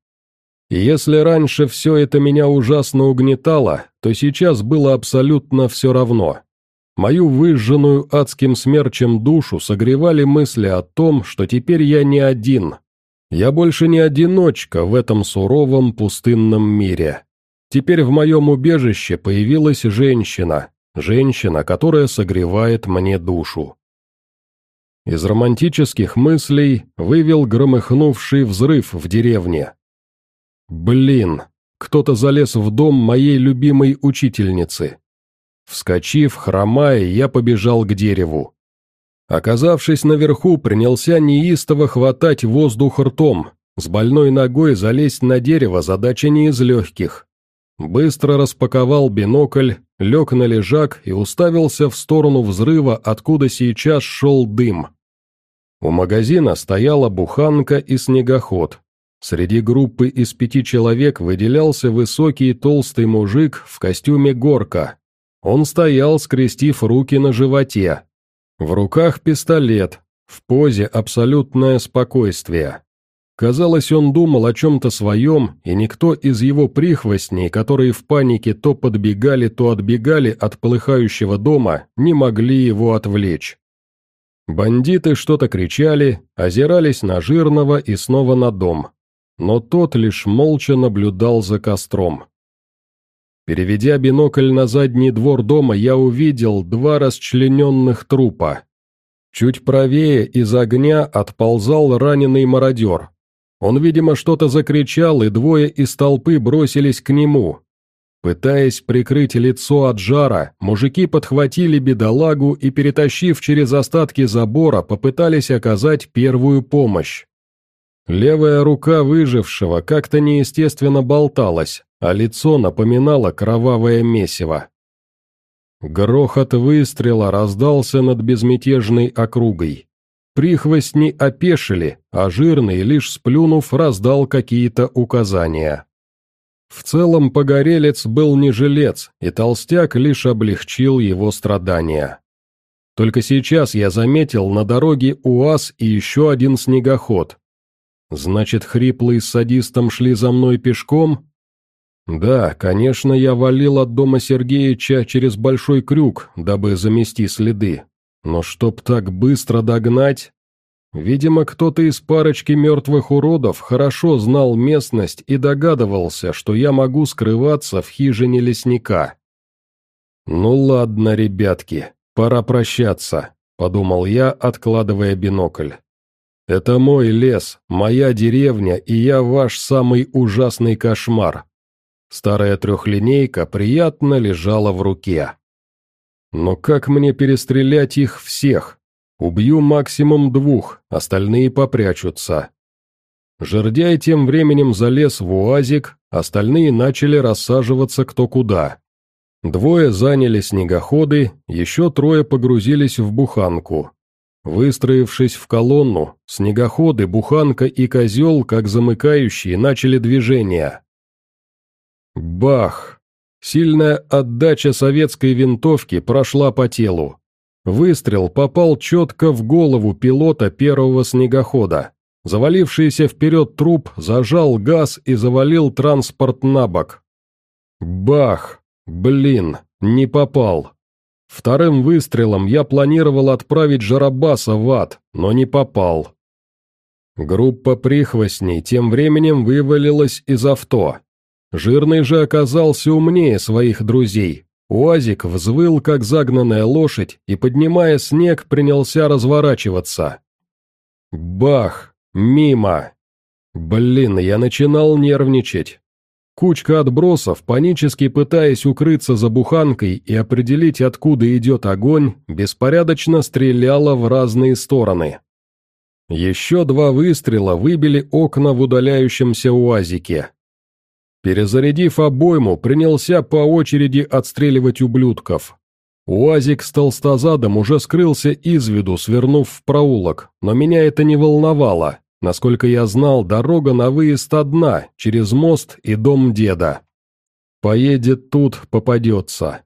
Если раньше все это меня ужасно угнетало, то сейчас было абсолютно все равно. Мою выжженную адским смерчем душу согревали мысли о том, что теперь я не один. Я больше не одиночка в этом суровом пустынном мире. Теперь в моем убежище появилась женщина, женщина, которая согревает мне душу. Из романтических мыслей вывел громыхнувший взрыв в деревне. Блин, кто-то залез в дом моей любимой учительницы. Вскочив, хромая, я побежал к дереву. Оказавшись наверху, принялся неистово хватать воздух ртом. С больной ногой залезть на дерево задача не из легких. быстро распаковал бинокль, лег на лежак и уставился в сторону взрыва, откуда сейчас шел дым. У магазина стояла буханка и снегоход. Среди группы из пяти человек выделялся высокий толстый мужик в костюме горка. Он стоял, скрестив руки на животе. В руках пистолет, в позе абсолютное спокойствие. Казалось, он думал о чем-то своем, и никто из его прихвостней, которые в панике то подбегали, то отбегали от полыхающего дома, не могли его отвлечь. Бандиты что-то кричали, озирались на жирного и снова на дом. Но тот лишь молча наблюдал за костром. Переведя бинокль на задний двор дома, я увидел два расчлененных трупа. Чуть правее из огня отползал раненый мародер. Он, видимо, что-то закричал, и двое из толпы бросились к нему. Пытаясь прикрыть лицо от жара, мужики подхватили бедолагу и, перетащив через остатки забора, попытались оказать первую помощь. Левая рука выжившего как-то неестественно болталась, а лицо напоминало кровавое месиво. Грохот выстрела раздался над безмятежной округой. Прихвостни опешили, а жирный, лишь сплюнув, раздал какие-то указания. В целом погорелец был не жилец, и толстяк лишь облегчил его страдания. Только сейчас я заметил на дороге УАЗ и еще один снегоход. Значит, хриплые с садистом шли за мной пешком? Да, конечно, я валил от дома Сергеича через большой крюк, дабы замести следы. Но чтоб так быстро догнать... Видимо, кто-то из парочки мертвых уродов хорошо знал местность и догадывался, что я могу скрываться в хижине лесника. «Ну ладно, ребятки, пора прощаться», — подумал я, откладывая бинокль. «Это мой лес, моя деревня, и я ваш самый ужасный кошмар». Старая трехлинейка приятно лежала в руке. «Но как мне перестрелять их всех?» Убью максимум двух, остальные попрячутся. Жердяй тем временем залез в уазик, остальные начали рассаживаться кто куда. Двое заняли снегоходы, еще трое погрузились в буханку. Выстроившись в колонну, снегоходы, буханка и козел, как замыкающие, начали движение. Бах! Сильная отдача советской винтовки прошла по телу. Выстрел попал четко в голову пилота первого снегохода. Завалившийся вперед труп зажал газ и завалил транспорт на бок. Бах! Блин, не попал. Вторым выстрелом я планировал отправить Жарабаса в ад, но не попал. Группа прихвостней тем временем вывалилась из авто. Жирный же оказался умнее своих друзей, Уазик взвыл, как загнанная лошадь, и, поднимая снег, принялся разворачиваться. Бах! Мимо! Блин, я начинал нервничать. Кучка отбросов, панически пытаясь укрыться за буханкой и определить, откуда идет огонь, беспорядочно стреляла в разные стороны. Еще два выстрела выбили окна в удаляющемся УАЗике. Перезарядив обойму, принялся по очереди отстреливать ублюдков. Уазик с толстозадом уже скрылся из виду, свернув в проулок, но меня это не волновало. Насколько я знал, дорога на выезд одна, через мост и дом деда. Поедет тут, попадется.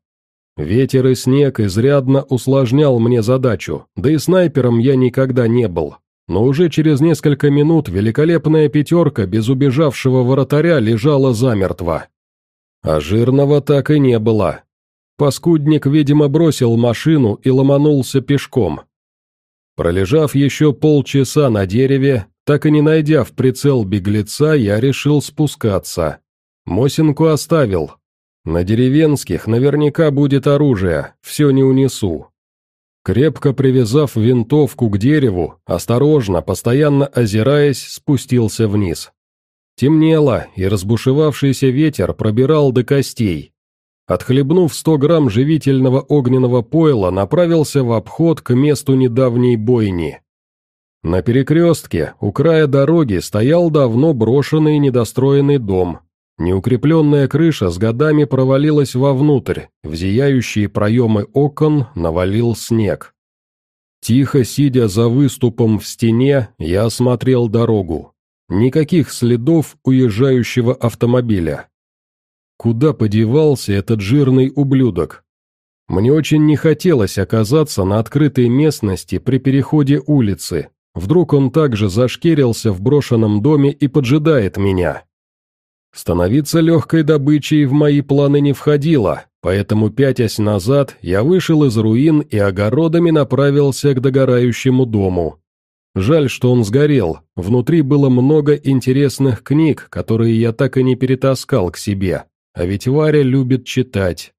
Ветер и снег изрядно усложнял мне задачу, да и снайпером я никогда не был. Но уже через несколько минут великолепная пятерка без убежавшего воротаря лежала замертво. А жирного так и не было. Паскудник, видимо, бросил машину и ломанулся пешком. Пролежав еще полчаса на дереве, так и не найдя в прицел беглеца, я решил спускаться. Мосинку оставил. На деревенских наверняка будет оружие, все не унесу. Крепко привязав винтовку к дереву, осторожно, постоянно озираясь, спустился вниз. Темнело, и разбушевавшийся ветер пробирал до костей. Отхлебнув сто грамм живительного огненного пойла, направился в обход к месту недавней бойни. На перекрестке, у края дороги, стоял давно брошенный недостроенный дом. Неукрепленная крыша с годами провалилась вовнутрь, в зияющие проемы окон навалил снег. Тихо сидя за выступом в стене, я осмотрел дорогу. Никаких следов уезжающего автомобиля. Куда подевался этот жирный ублюдок? Мне очень не хотелось оказаться на открытой местности при переходе улицы. Вдруг он также зашкерился в брошенном доме и поджидает меня. Становиться легкой добычей в мои планы не входило, поэтому, пятясь назад, я вышел из руин и огородами направился к догорающему дому. Жаль, что он сгорел, внутри было много интересных книг, которые я так и не перетаскал к себе, а ведь Варя любит читать.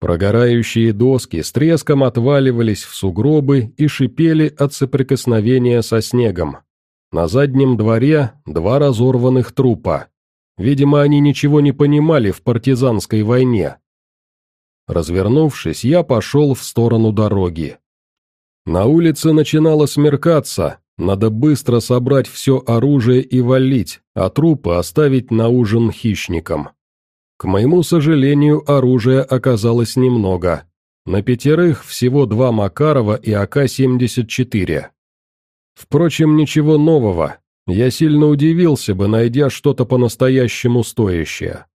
Прогорающие доски с треском отваливались в сугробы и шипели от соприкосновения со снегом. На заднем дворе два разорванных трупа. Видимо, они ничего не понимали в партизанской войне. Развернувшись, я пошел в сторону дороги. На улице начинало смеркаться, надо быстро собрать все оружие и валить, а трупы оставить на ужин хищникам. К моему сожалению, оружия оказалось немного. На пятерых всего два Макарова и АК-74. Впрочем, ничего нового, я сильно удивился бы, найдя что-то по-настоящему стоящее.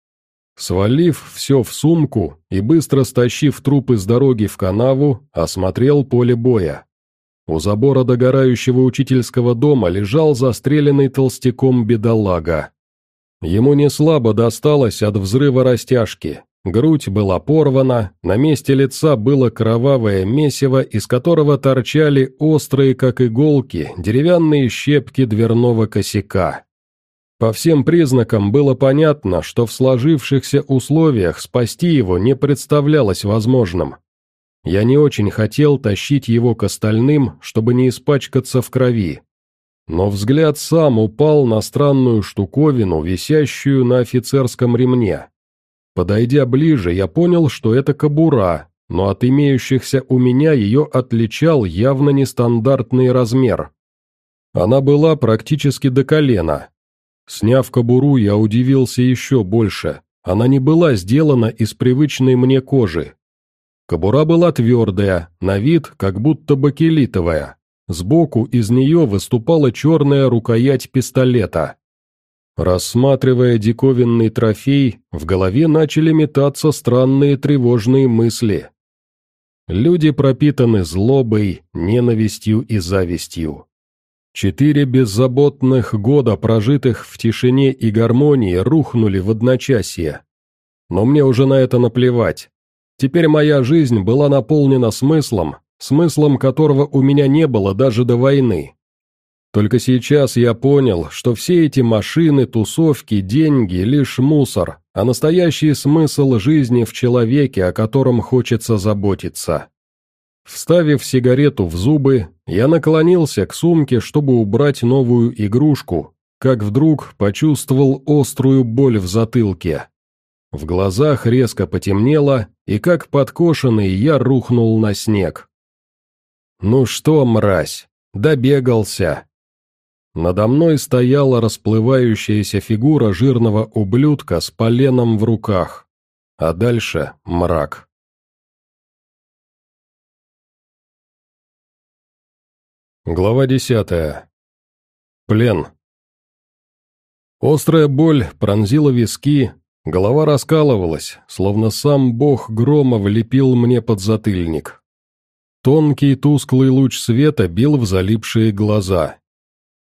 Свалив все в сумку и быстро стащив трупы с дороги в канаву, осмотрел поле боя. У забора догорающего учительского дома лежал застреленный толстяком бедолага. Ему не слабо досталось от взрыва растяжки, Грудь была порвана, на месте лица было кровавое месиво, из которого торчали острые, как иголки, деревянные щепки дверного косяка. По всем признакам было понятно, что в сложившихся условиях спасти его не представлялось возможным. Я не очень хотел тащить его к остальным, чтобы не испачкаться в крови. Но взгляд сам упал на странную штуковину, висящую на офицерском ремне. Подойдя ближе, я понял, что это кобура, но от имеющихся у меня ее отличал явно нестандартный размер. Она была практически до колена. Сняв кобуру, я удивился еще больше. Она не была сделана из привычной мне кожи. Кобура была твердая, на вид как будто бакелитовая. Сбоку из нее выступала черная рукоять пистолета. Рассматривая диковинный трофей, в голове начали метаться странные тревожные мысли. Люди пропитаны злобой, ненавистью и завистью. Четыре беззаботных года, прожитых в тишине и гармонии, рухнули в одночасье. Но мне уже на это наплевать. Теперь моя жизнь была наполнена смыслом, смыслом которого у меня не было даже до войны. Только сейчас я понял, что все эти машины, тусовки, деньги – лишь мусор, а настоящий смысл жизни в человеке, о котором хочется заботиться. Вставив сигарету в зубы, я наклонился к сумке, чтобы убрать новую игрушку, как вдруг почувствовал острую боль в затылке. В глазах резко потемнело, и как подкошенный я рухнул на снег. «Ну что, мразь, добегался!» Надо мной стояла расплывающаяся фигура жирного ублюдка с поленом в руках. А дальше мрак. Глава десятая. Плен. Острая боль пронзила виски, голова раскалывалась, словно сам бог грома влепил мне под затыльник. Тонкий тусклый луч света бил в залипшие глаза,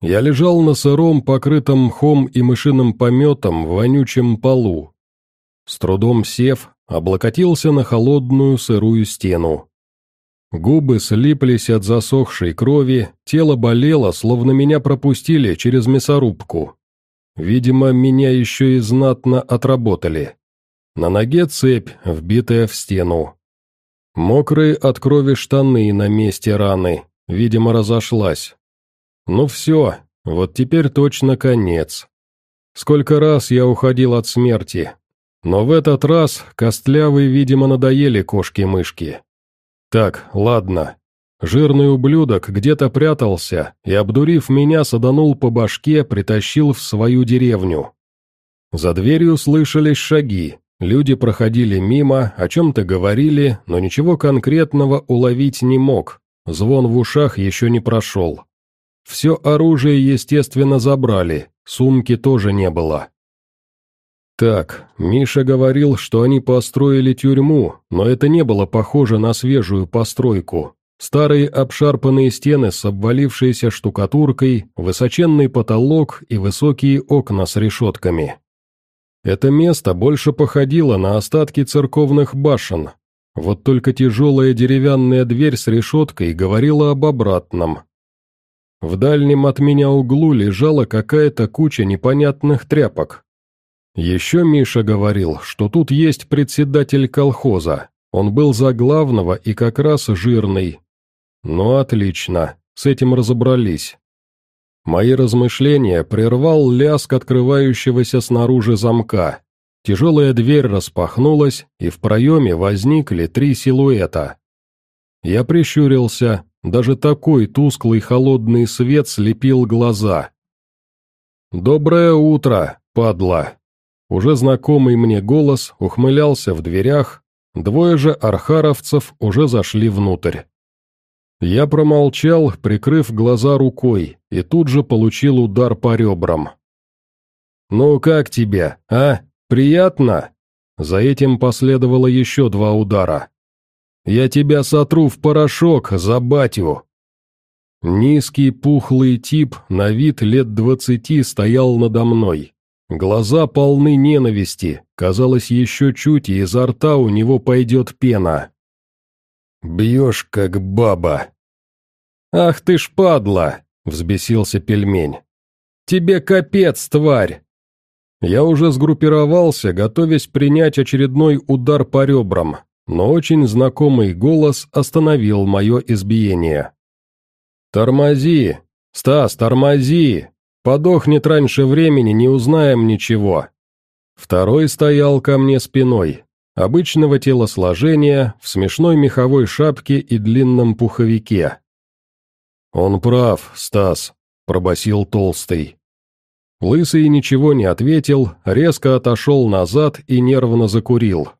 я лежал на сыром, покрытом мхом и мышиным пометом, вонючем полу. С трудом сев, облокотился на холодную сырую стену. Губы слиплись от засохшей крови, тело болело, словно меня пропустили через мясорубку. Видимо, меня еще и знатно отработали. На ноге цепь, вбитая в стену. Мокрые от крови штаны на месте раны, видимо, разошлась. Ну все, вот теперь точно конец. Сколько раз я уходил от смерти. Но в этот раз костлявые, видимо, надоели кошки-мышки. Так, ладно. Жирный ублюдок где-то прятался и, обдурив меня, саданул по башке, притащил в свою деревню. За дверью слышались шаги, люди проходили мимо, о чем-то говорили, но ничего конкретного уловить не мог, звон в ушах еще не прошел. Все оружие, естественно, забрали, сумки тоже не было. Так, Миша говорил, что они построили тюрьму, но это не было похоже на свежую постройку. Старые обшарпанные стены с обвалившейся штукатуркой, высоченный потолок и высокие окна с решетками. Это место больше походило на остатки церковных башен. Вот только тяжелая деревянная дверь с решеткой говорила об обратном. В дальнем от меня углу лежала какая-то куча непонятных тряпок. Еще Миша говорил, что тут есть председатель колхоза. Он был за главного и как раз жирный, «Ну, отлично, с этим разобрались». Мои размышления прервал лязг открывающегося снаружи замка. Тяжелая дверь распахнулась, и в проеме возникли три силуэта. Я прищурился, даже такой тусклый холодный свет слепил глаза. «Доброе утро, падла!» Уже знакомый мне голос ухмылялся в дверях, двое же архаровцев уже зашли внутрь. Я промолчал, прикрыв глаза рукой, и тут же получил удар по ребрам. «Ну как тебе, а? Приятно?» За этим последовало еще два удара. «Я тебя сотру в порошок, за батю!» Низкий пухлый тип, на вид лет двадцати, стоял надо мной. Глаза полны ненависти, казалось, еще чуть, и изо рта у него пойдет пена. «Бьешь, как баба!» «Ах ты ж падла!» — взбесился пельмень. «Тебе капец, тварь!» Я уже сгруппировался, готовясь принять очередной удар по ребрам, но очень знакомый голос остановил мое избиение. «Тормози! Стас, тормози! Подохнет раньше времени, не узнаем ничего!» Второй стоял ко мне спиной, обычного телосложения, в смешной меховой шапке и длинном пуховике. «Он прав, Стас», — пробасил Толстый. Лысый ничего не ответил, резко отошел назад и нервно закурил.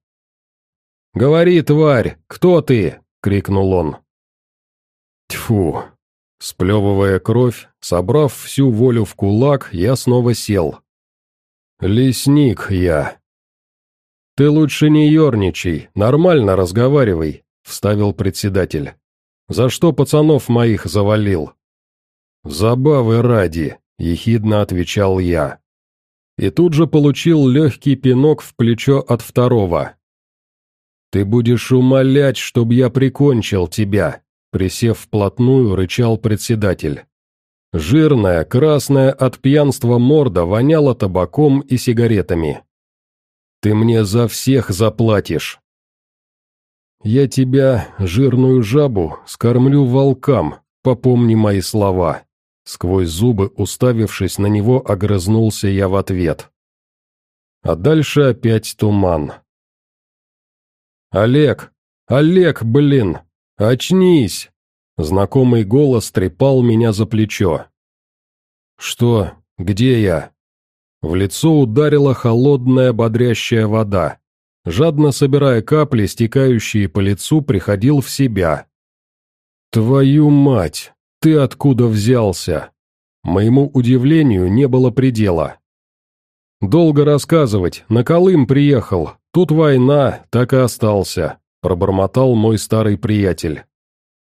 «Говори, тварь, кто ты?» — крикнул он. Тьфу! Сплевывая кровь, собрав всю волю в кулак, я снова сел. «Лесник я». «Ты лучше не ерничай, нормально разговаривай», — вставил председатель. «За что пацанов моих завалил?» «Забавы ради», — ехидно отвечал я. И тут же получил легкий пинок в плечо от второго. «Ты будешь умолять, чтобы я прикончил тебя», — присев вплотную, рычал председатель. Жирная, красная от пьянства морда воняла табаком и сигаретами. «Ты мне за всех заплатишь!» «Я тебя, жирную жабу, скормлю волкам, попомни мои слова!» Сквозь зубы, уставившись на него, огрызнулся я в ответ. А дальше опять туман. «Олег! Олег, блин! Очнись!» Знакомый голос трепал меня за плечо. «Что? Где я?» В лицо ударила холодная бодрящая вода. Жадно собирая капли, стекающие по лицу, приходил в себя. «Твою мать! Ты откуда взялся?» Моему удивлению не было предела. «Долго рассказывать, на Колым приехал, тут война, так и остался», — пробормотал мой старый приятель.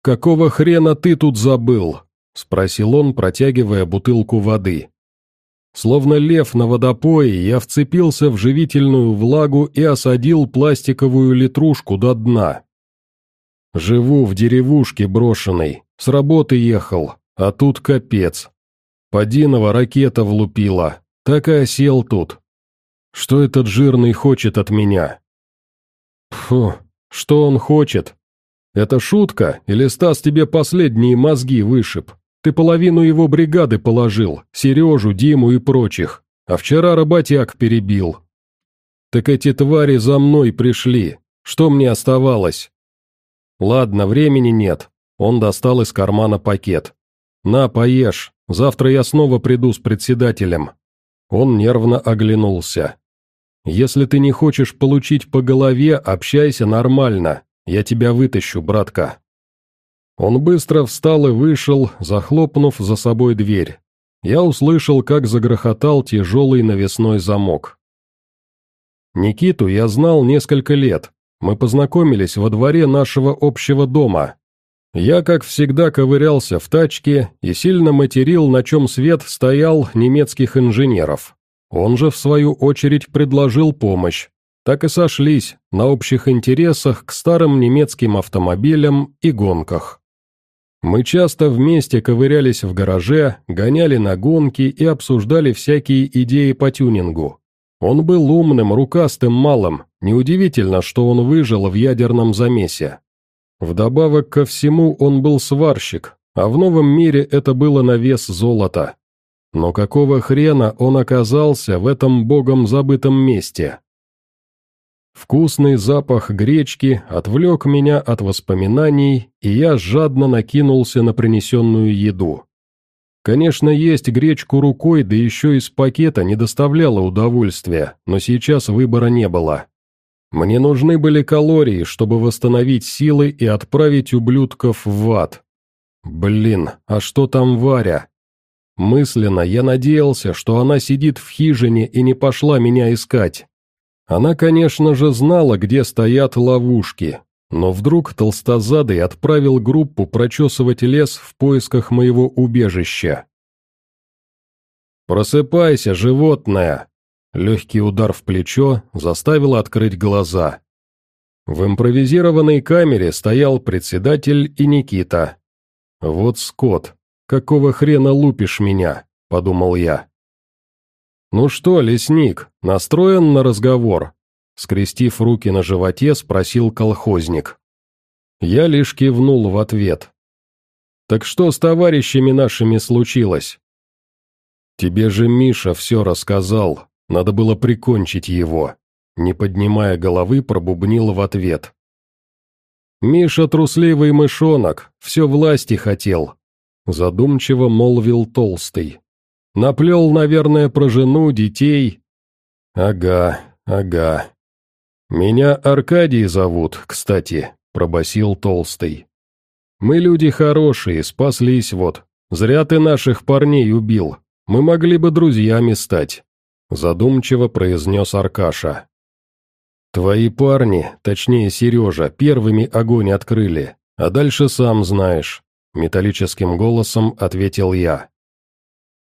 «Какого хрена ты тут забыл?» — спросил он, протягивая бутылку воды. Словно лев на водопое, я вцепился в живительную влагу и осадил пластиковую литрушку до дна. Живу в деревушке брошенной, с работы ехал, а тут капец. Подинова ракета влупила, так и осел тут. Что этот жирный хочет от меня? Фу, что он хочет? Это шутка, или Стас тебе последние мозги вышиб? Ты половину его бригады положил, Сережу, Диму и прочих, а вчера работяг перебил. Так эти твари за мной пришли, что мне оставалось? Ладно, времени нет. Он достал из кармана пакет. На, поешь, завтра я снова приду с председателем. Он нервно оглянулся. «Если ты не хочешь получить по голове, общайся нормально. Я тебя вытащу, братка». Он быстро встал и вышел, захлопнув за собой дверь. Я услышал, как загрохотал тяжелый навесной замок. Никиту я знал несколько лет. Мы познакомились во дворе нашего общего дома. Я, как всегда, ковырялся в тачке и сильно материл, на чем свет стоял немецких инженеров. Он же, в свою очередь, предложил помощь. Так и сошлись на общих интересах к старым немецким автомобилям и гонках. Мы часто вместе ковырялись в гараже, гоняли на гонки и обсуждали всякие идеи по тюнингу. Он был умным, рукастым малым, неудивительно, что он выжил в ядерном замесе. Вдобавок ко всему он был сварщик, а в новом мире это было на вес золота. Но какого хрена он оказался в этом богом забытом месте? Вкусный запах гречки отвлек меня от воспоминаний, и я жадно накинулся на принесенную еду. Конечно, есть гречку рукой, да еще из пакета не доставляло удовольствия, но сейчас выбора не было. Мне нужны были калории, чтобы восстановить силы и отправить ублюдков в ад. Блин, а что там Варя? Мысленно я надеялся, что она сидит в хижине и не пошла меня искать. Она, конечно же, знала, где стоят ловушки, но вдруг толстозадый отправил группу прочесывать лес в поисках моего убежища. «Просыпайся, животное!» Легкий удар в плечо заставил открыть глаза. В импровизированной камере стоял председатель и Никита. «Вот скот, какого хрена лупишь меня?» – подумал я. «Ну что, лесник, настроен на разговор?» Скрестив руки на животе, спросил колхозник. Я лишь кивнул в ответ. «Так что с товарищами нашими случилось?» «Тебе же Миша все рассказал, надо было прикончить его», не поднимая головы, пробубнил в ответ. «Миша трусливый мышонок, все власти хотел», задумчиво молвил Толстый. Наплел, наверное, про жену, детей. Ага, ага. Меня Аркадий зовут, кстати, пробасил Толстый. Мы люди хорошие, спаслись вот. Зря ты наших парней убил. Мы могли бы друзьями стать. Задумчиво произнес Аркаша. Твои парни, точнее Сережа, первыми огонь открыли, а дальше сам знаешь. Металлическим голосом ответил я.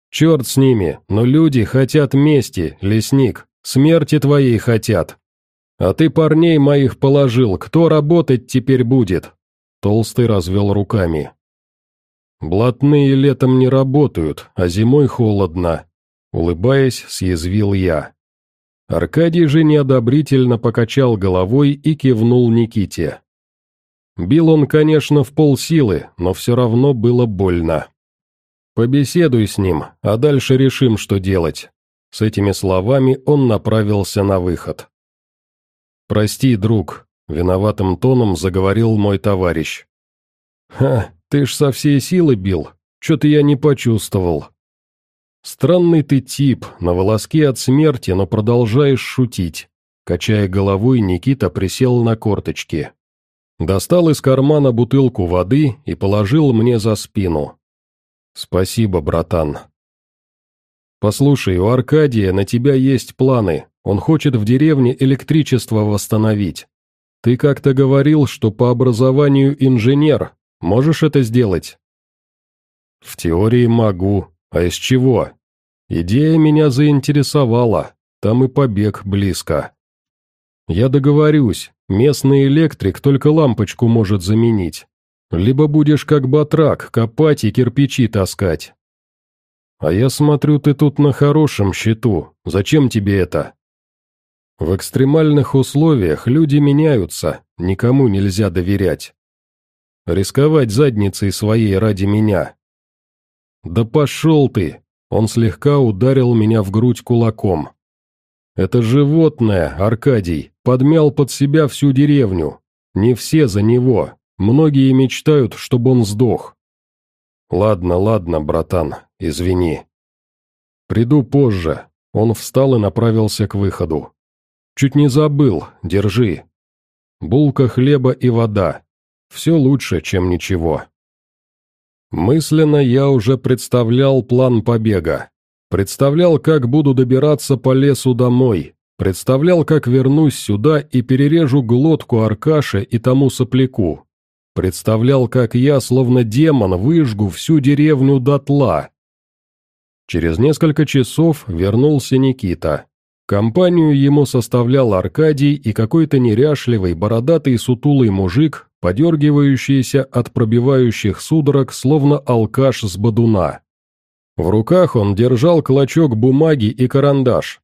Черт с ними, но люди хотят мести, лесник, смерти твоей хотят. А ты парней моих положил, кто работать теперь будет?» Толстый развел руками. «Блатные летом не работают, а зимой холодно», — улыбаясь, съязвил я. Аркадий же неодобрительно покачал головой и кивнул Никите. Бил он, конечно, в полсилы, но все равно было больно. «Побеседуй с ним, а дальше решим, что делать». С этими словами он направился на выход. «Прости, друг», — виноватым тоном заговорил мой товарищ. «Ха, ты ж со всей силы бил, что-то я не почувствовал». «Странный ты тип, на волоске от смерти, но продолжаешь шутить». Качая головой, Никита присел на корточки. Достал из кармана бутылку воды и положил мне за спину. «Спасибо, братан». «Послушай, у Аркадия на тебя есть планы. Он хочет в деревне электричество восстановить. Ты как-то говорил, что по образованию инженер. Можешь это сделать?» «В теории могу. А из чего?» «Идея меня заинтересовала. Там и побег близко». «Я договорюсь. Местный электрик только лампочку может заменить. Либо будешь как батрак, копать и кирпичи таскать. А я смотрю, ты тут на хорошем счету. Зачем тебе это? В экстремальных условиях люди меняются, никому нельзя доверять. Рисковать задницей своей ради меня. Да пошел ты! Он слегка ударил меня в грудь кулаком. Это животное, Аркадий, подмял под себя всю деревню. Не все за него, Многие мечтают, чтобы он сдох. Ладно, ладно, братан, извини. Приду позже. Он встал и направился к выходу. «Чуть не забыл, держи. Булка хлеба и вода. Все лучше, чем ничего». Мысленно я уже представлял план побега. Представлял, как буду добираться по лесу домой. Представлял, как вернусь сюда и перережу глотку Аркаше и тому сопляку. Представлял, как я, словно демон, выжгу всю деревню дотла. Через несколько часов вернулся Никита. Компанию ему составлял Аркадий и какой-то неряшливый, бородатый, сутулый мужик, подергивающийся от пробивающих судорог, словно алкаш с бодуна. В руках он держал клочок бумаги и карандаш.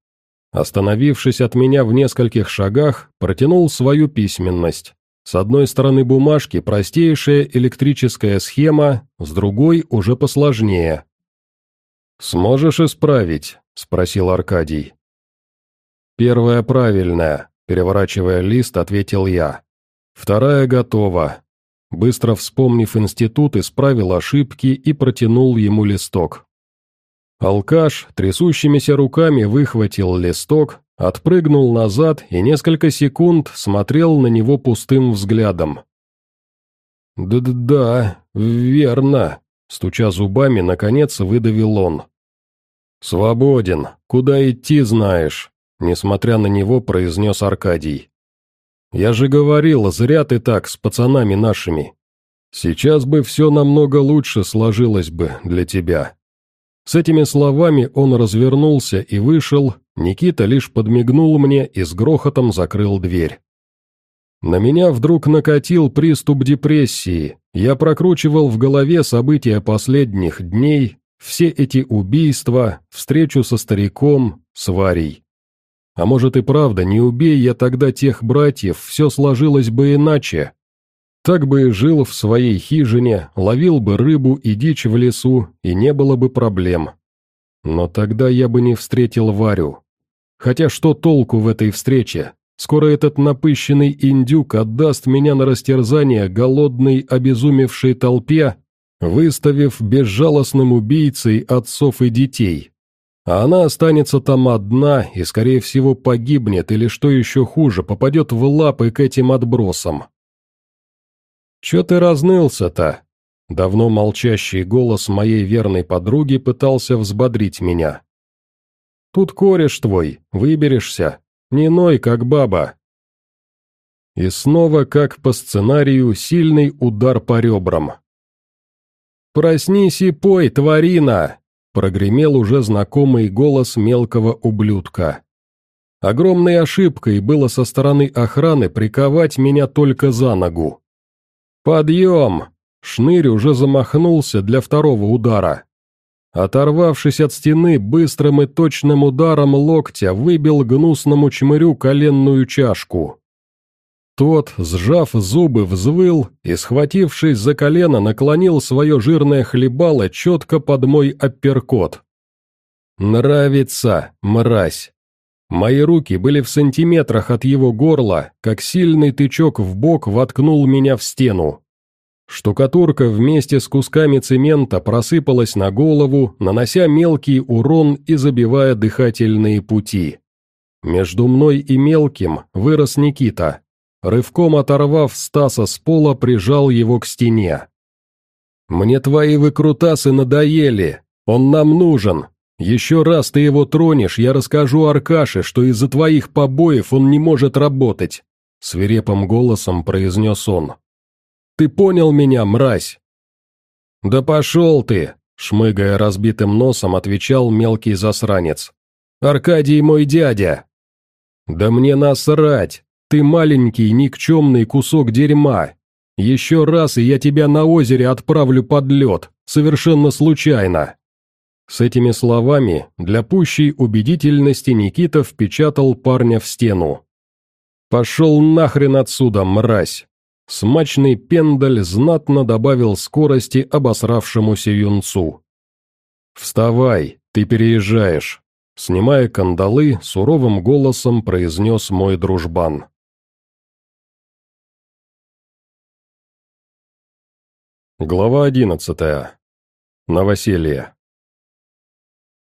Остановившись от меня в нескольких шагах, протянул свою письменность. С одной стороны бумажки простейшая электрическая схема, с другой уже посложнее. «Сможешь исправить?» – спросил Аркадий. «Первая правильная», – переворачивая лист, ответил я. «Вторая готова». Быстро вспомнив институт, исправил ошибки и протянул ему листок. Алкаш трясущимися руками выхватил листок, отпрыгнул назад и несколько секунд смотрел на него пустым взглядом. «Да-да, верно», — стуча зубами, наконец выдавил он. «Свободен, куда идти знаешь», Несмотря на него, произнес Аркадий. «Я же говорил, зря ты так с пацанами нашими. Сейчас бы все намного лучше сложилось бы для тебя». С этими словами он развернулся и вышел, Никита лишь подмигнул мне и с грохотом закрыл дверь. На меня вдруг накатил приступ депрессии, я прокручивал в голове события последних дней, все эти убийства, встречу со стариком, с Варей. А может и правда, не убей я тогда тех братьев, все сложилось бы иначе. Так бы и жил в своей хижине, ловил бы рыбу и дичь в лесу, и не было бы проблем. Но тогда я бы не встретил Варю. Хотя что толку в этой встрече? Скоро этот напыщенный индюк отдаст меня на растерзание голодной, обезумевшей толпе, выставив безжалостным убийцей отцов и детей. А она останется там одна и, скорее всего, погибнет или, что еще хуже, попадет в лапы к этим отбросам. «Че ты разнылся-то?» Давно молчащий голос моей верной подруги пытался взбодрить меня. «Тут кореш твой, выберешься, не ной, как баба». И снова, как по сценарию, сильный удар по ребрам. «Проснись и пой, тварина!» Прогремел уже знакомый голос мелкого ублюдка. Огромной ошибкой было со стороны охраны приковать меня только за ногу. «Подъем!» Шнырь уже замахнулся для второго удара. Оторвавшись от стены, быстрым и точным ударом локтя выбил гнусному чмырю коленную чашку. Тот, сжав зубы, взвыл и, схватившись за колено, наклонил свое жирное хлебало четко под мой апперкот. «Нравится, мразь!» Мои руки были в сантиметрах от его горла, как сильный тычок в бок воткнул меня в стену. Штукатурка вместе с кусками цемента просыпалась на голову, нанося мелкий урон и забивая дыхательные пути. Между мной и мелким вырос Никита, Рывком оторвав Стаса с пола, прижал его к стене. «Мне твои выкрутасы надоели. Он нам нужен. Еще раз ты его тронешь, я расскажу Аркаше, что из-за твоих побоев он не может работать», — свирепым голосом произнес он. «Ты понял меня, мразь?» «Да пошел ты!» — шмыгая разбитым носом, отвечал мелкий засранец. «Аркадий мой дядя!» «Да мне насрать! Ты маленький, никчемный кусок дерьма. Еще раз, и я тебя на озере отправлю под лед, совершенно случайно». С этими словами, для пущей убедительности Никита впечатал парня в стену. «Пошел нахрен отсюда, мразь!» Смачный пендаль знатно добавил скорости обосравшемуся юнцу. «Вставай, ты переезжаешь!» Снимая кандалы, суровым голосом произнес мой дружбан. Глава одиннадцатая. Новоселье.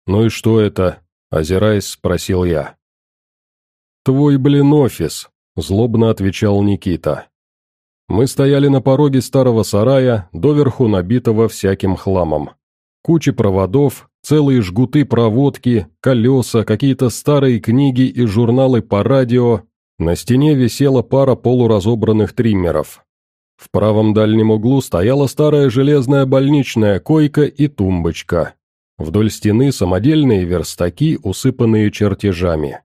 «Ну и что это?» озираясь, спросил я. «Твой, блин, офис», — злобно отвечал Никита. Мы стояли на пороге старого сарая, доверху набитого всяким хламом. Кучи проводов, целые жгуты проводки, колеса, какие-то старые книги и журналы по радио. На стене висела пара полуразобранных триммеров. В правом дальнем углу стояла старая железная больничная койка и тумбочка. Вдоль стены самодельные верстаки, усыпанные чертежами.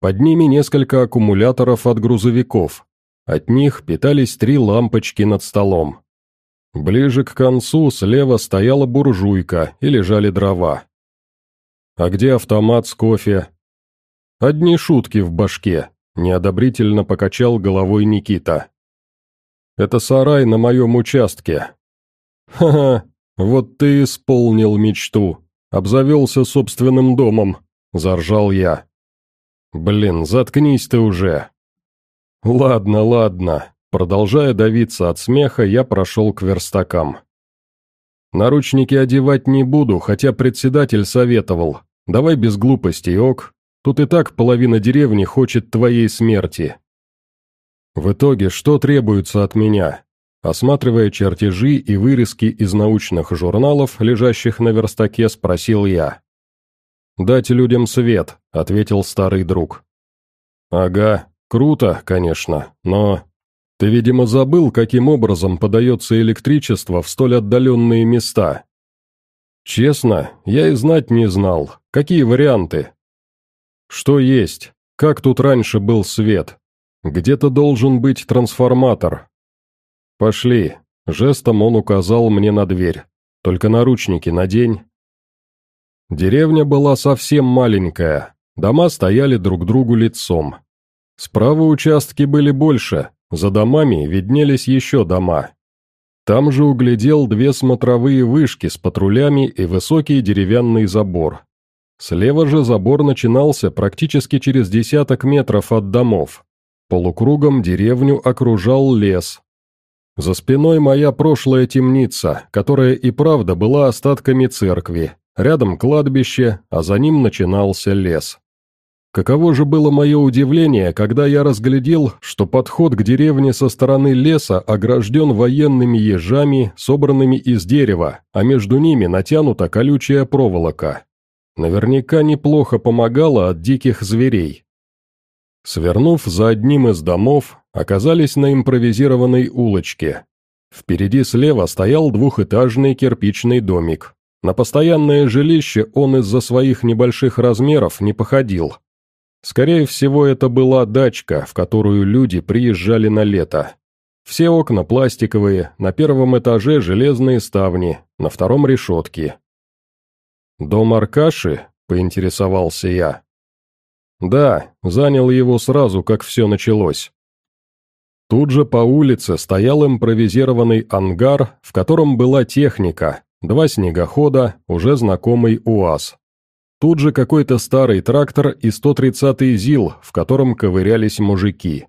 Под ними несколько аккумуляторов от грузовиков. От них питались три лампочки над столом. Ближе к концу слева стояла буржуйка и лежали дрова. «А где автомат с кофе?» «Одни шутки в башке», — неодобрительно покачал головой Никита. «Это сарай на моем участке». «Ха-ха, вот ты исполнил мечту, обзавелся собственным домом», — заржал я. «Блин, заткнись ты уже!» «Ладно, ладно», продолжая давиться от смеха, я прошел к верстакам. «Наручники одевать не буду, хотя председатель советовал. Давай без глупостей, ок. Тут и так половина деревни хочет твоей смерти». В итоге, что требуется от меня? Осматривая чертежи и вырезки из научных журналов, лежащих на верстаке, спросил я. «Дать людям свет», — ответил старый друг. «Ага, круто, конечно, но...» «Ты, видимо, забыл, каким образом подается электричество в столь отдаленные места». «Честно, я и знать не знал. Какие варианты?» «Что есть? Как тут раньше был свет? Где-то должен быть трансформатор». «Пошли». Жестом он указал мне на дверь. «Только наручники надень». Деревня была совсем маленькая, дома стояли друг другу лицом. Справа участки были больше, за домами виднелись еще дома. Там же углядел две смотровые вышки с патрулями и высокий деревянный забор. Слева же забор начинался практически через десяток метров от домов. Полукругом деревню окружал лес. За спиной моя прошлая темница, которая и правда была остатками церкви, Рядом кладбище, а за ним начинался лес. Каково же было мое удивление, когда я разглядел, что подход к деревне со стороны леса огражден военными ежами, собранными из дерева, а между ними натянута колючая проволока. Наверняка неплохо помогала от диких зверей. Свернув за одним из домов, оказались на импровизированной улочке. Впереди слева стоял двухэтажный кирпичный домик, на постоянное жилище он из-за своих небольших размеров не походил. Скорее всего, это была дачка, в которую люди приезжали на лето. Все окна пластиковые, на первом этаже железные ставни, на втором решетки. «Дом Аркаши?» – поинтересовался я. «Да, занял его сразу, как все началось». Тут же по улице стоял импровизированный ангар, в котором была техника, Два снегохода, уже знакомый УАЗ. Тут же какой-то старый трактор и 130-й ЗИЛ, в котором ковырялись мужики.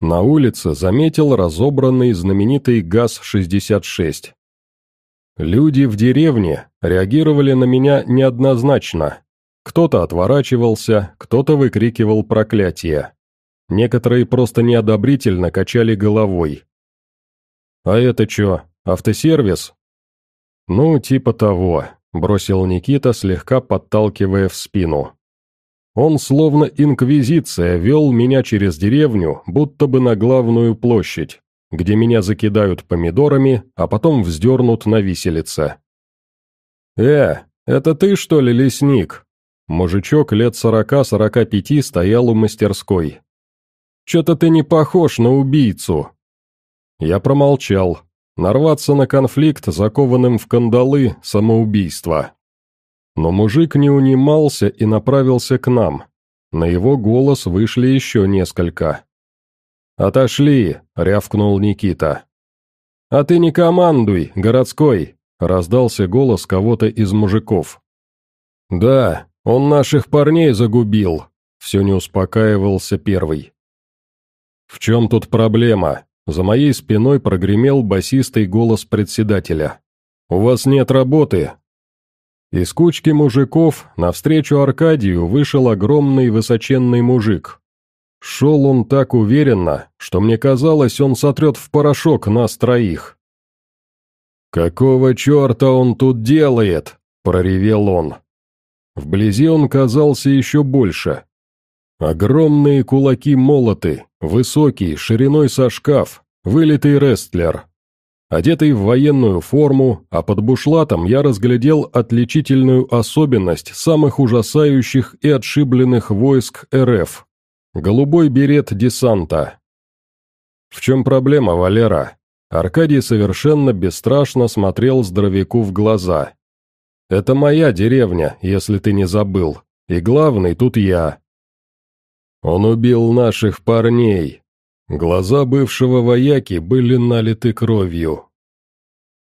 На улице заметил разобранный знаменитый ГАЗ-66. Люди в деревне реагировали на меня неоднозначно. Кто-то отворачивался, кто-то выкрикивал проклятие. Некоторые просто неодобрительно качали головой. «А это чё, автосервис?» «Ну, типа того», — бросил Никита, слегка подталкивая в спину. Он, словно инквизиция, вел меня через деревню, будто бы на главную площадь, где меня закидают помидорами, а потом вздернут на виселице. «Э, это ты, что ли, лесник?» Мужичок лет сорока-сорока пяти стоял у мастерской. «Чё-то ты не похож на убийцу». Я промолчал, Нарваться на конфликт, закованным в кандалы, самоубийство. Но мужик не унимался и направился к нам. На его голос вышли еще несколько. «Отошли!» — рявкнул Никита. «А ты не командуй, городской!» — раздался голос кого-то из мужиков. «Да, он наших парней загубил», — все не успокаивался первый. «В чем тут проблема?» За моей спиной прогремел басистый голос председателя. «У вас нет работы». Из кучки мужиков навстречу Аркадию вышел огромный высоченный мужик. Шел он так уверенно, что мне казалось, он сотрет в порошок нас троих. «Какого черта он тут делает?» – проревел он. Вблизи он казался еще больше. Огромные кулаки молоты, высокий, шириной со шкаф, вылитый рестлер. Одетый в военную форму, а под бушлатом я разглядел отличительную особенность самых ужасающих и отшибленных войск РФ – голубой берет десанта. В чем проблема, Валера? Аркадий совершенно бесстрашно смотрел здоровяку в глаза. «Это моя деревня, если ты не забыл, и главный тут я». «Он убил наших парней», Глаза бывшего вояки были налиты кровью.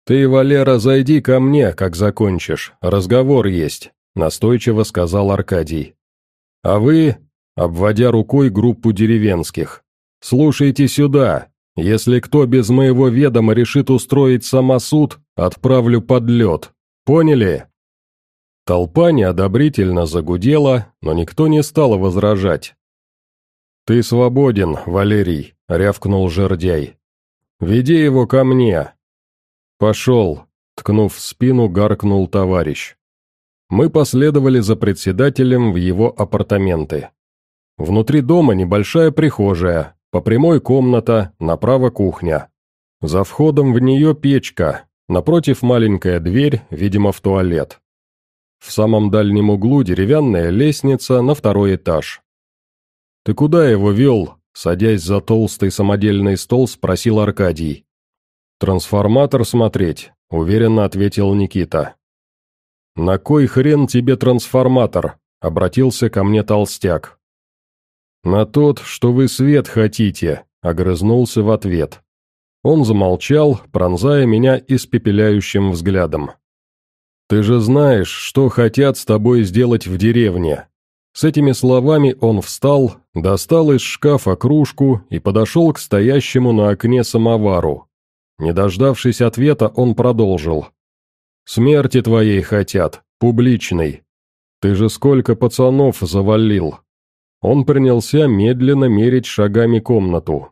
«Ты, Валера, зайди ко мне, как закончишь, разговор есть», — настойчиво сказал Аркадий. «А вы, обводя рукой группу деревенских, слушайте сюда. Если кто без моего ведома решит устроить самосуд, отправлю под лед. Поняли?» Толпа неодобрительно загудела, но никто не стал возражать. «Ты свободен, Валерий», — рявкнул жердяй. «Веди его ко мне». «Пошел», — ткнув в спину, гаркнул товарищ. Мы последовали за председателем в его апартаменты. Внутри дома небольшая прихожая, по прямой комната, направо кухня. За входом в нее печка, напротив маленькая дверь, видимо, в туалет. В самом дальнем углу деревянная лестница на второй этаж. «Ты куда его вел?» — садясь за толстый самодельный стол, спросил Аркадий. «Трансформатор смотреть», — уверенно ответил Никита. «На кой хрен тебе трансформатор?» — обратился ко мне толстяк. «На тот, что вы свет хотите», — огрызнулся в ответ. Он замолчал, пронзая меня испепеляющим взглядом. «Ты же знаешь, что хотят с тобой сделать в деревне. С этими словами он встал, достал из шкафа кружку и подошел к стоящему на окне самовару. Не дождавшись ответа, он продолжил. «Смерти твоей хотят, публичной. Ты же сколько пацанов завалил». Он принялся медленно мерить шагами комнату.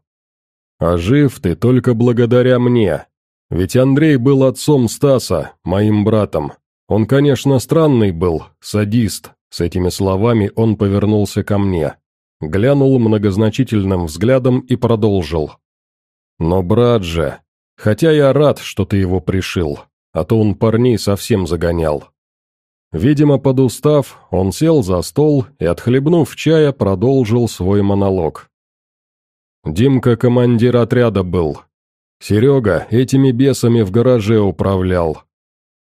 «А жив ты только благодаря мне. Ведь Андрей был отцом Стаса, моим братом. Он, конечно, странный был, садист, с этими словами он повернулся ко мне, глянул многозначительным взглядом и продолжил. «Но, брат же, хотя я рад, что ты его пришил, а то он парней совсем загонял». Видимо, подустав, он сел за стол и, отхлебнув чая, продолжил свой монолог. Димка командир отряда был. Серега этими бесами в гараже управлял.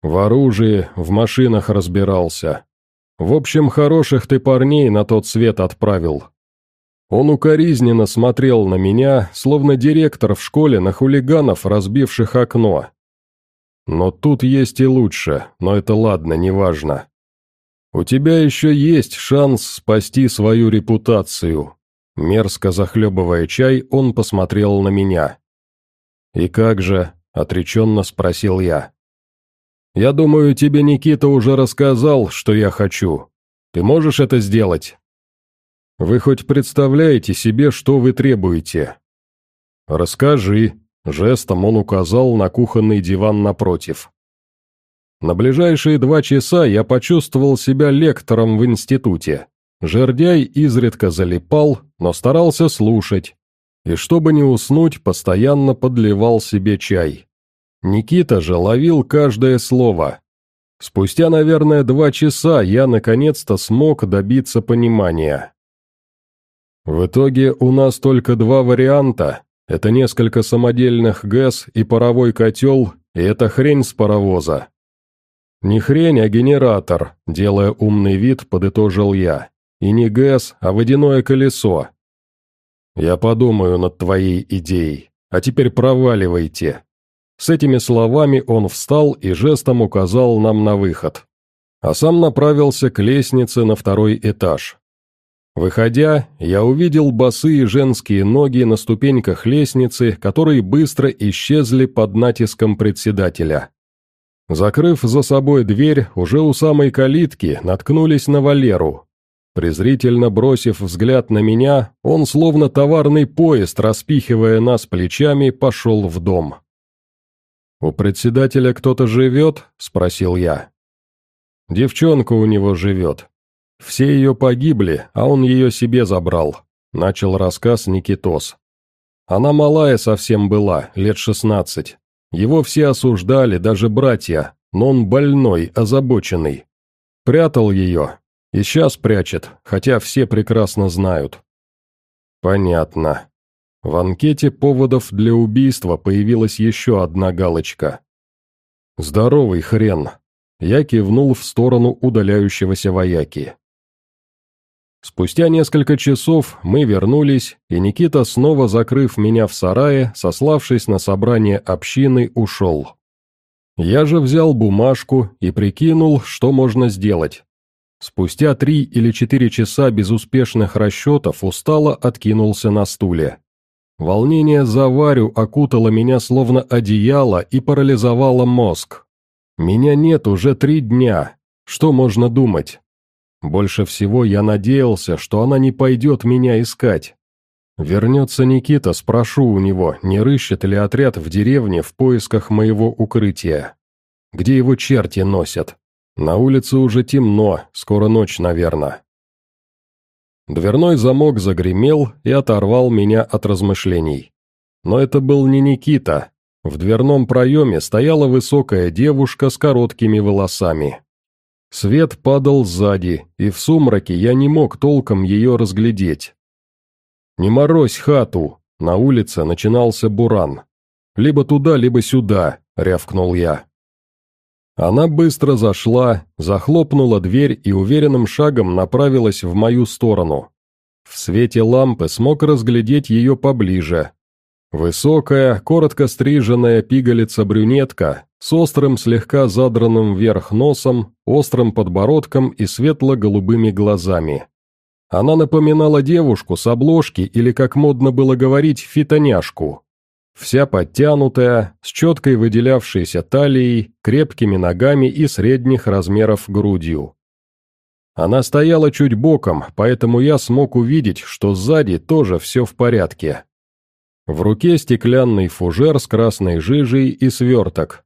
В оружии, в машинах разбирался. В общем, хороших ты парней на тот свет отправил. Он укоризненно смотрел на меня, словно директор в школе на хулиганов, разбивших окно. Но тут есть и лучше, но это ладно, неважно. У тебя еще есть шанс спасти свою репутацию. Мерзко захлебывая чай, он посмотрел на меня. «И как же?» — отреченно спросил я. Я думаю, тебе Никита уже рассказал, что я хочу. Ты можешь это сделать? Вы хоть представляете себе, что вы требуете? Расскажи. Жестом он указал на кухонный диван напротив. На ближайшие два часа я почувствовал себя лектором в институте. Жердяй изредка залипал, но старался слушать. И чтобы не уснуть, постоянно подливал себе чай. Никита же ловил каждое слово. Спустя, наверное, два часа я наконец-то смог добиться понимания. В итоге у нас только два варианта. Это несколько самодельных ГЭС и паровой котел, и это хрень с паровоза. Не хрень, а генератор, делая умный вид, подытожил я. И не ГЭС, а водяное колесо. Я подумаю над твоей идеей. А теперь проваливайте. С этими словами он встал и жестом указал нам на выход. А сам направился к лестнице на второй этаж. Выходя, я увидел босые женские ноги на ступеньках лестницы, которые быстро исчезли под натиском председателя. Закрыв за собой дверь, уже у самой калитки наткнулись на Валеру. Презрительно бросив взгляд на меня, он, словно товарный поезд, распихивая нас плечами, пошел в дом. «У председателя кто-то живет?» — спросил я. «Девчонка у него живет. Все ее погибли, а он ее себе забрал», — начал рассказ Никитос. «Она малая совсем была, лет шестнадцать. Его все осуждали, даже братья, но он больной, озабоченный. Прятал ее, и сейчас прячет, хотя все прекрасно знают. Понятно. В анкете поводов для убийства появилась еще одна галочка. Здоровый хрен. Я кивнул в сторону удаляющегося вояки. Спустя несколько часов мы вернулись, и Никита, снова закрыв меня в сарае, сославшись на собрание общины, ушел. Я же взял бумажку и прикинул, что можно сделать. Спустя три или четыре часа безуспешных расчетов устало откинулся на стуле. Волнение за Варю окутало меня словно одеяло и парализовало мозг. Меня нет уже три дня. Что можно думать? Больше всего я надеялся, что она не пойдет меня искать. Вернется Никита, спрошу у него, не рыщет ли отряд в деревне в поисках моего укрытия. Где его черти носят? На улице уже темно, скоро ночь, наверное. Дверной замок загремел и оторвал меня от размышлений. Но это был не Никита. В дверном проеме стояла высокая девушка с короткими волосами. Свет падал сзади, и в сумраке я не мог толком ее разглядеть. «Не морозь хату!» На улице начинался буран. «Либо туда, либо сюда», — рявкнул я. Она быстро зашла, захлопнула дверь и уверенным шагом направилась в мою сторону. В свете лампы смог разглядеть ее поближе. Высокая, коротко стриженная пигалица-брюнетка с острым слегка задранным вверх носом, острым подбородком и светло-голубыми глазами. Она напоминала девушку с обложки или, как модно было говорить, фитоняшку. Вся подтянутая, с четкой выделявшейся талией, крепкими ногами и средних размеров грудью. Она стояла чуть боком, поэтому я смог увидеть, что сзади тоже все в порядке. В руке стеклянный фужер с красной жижей и сверток,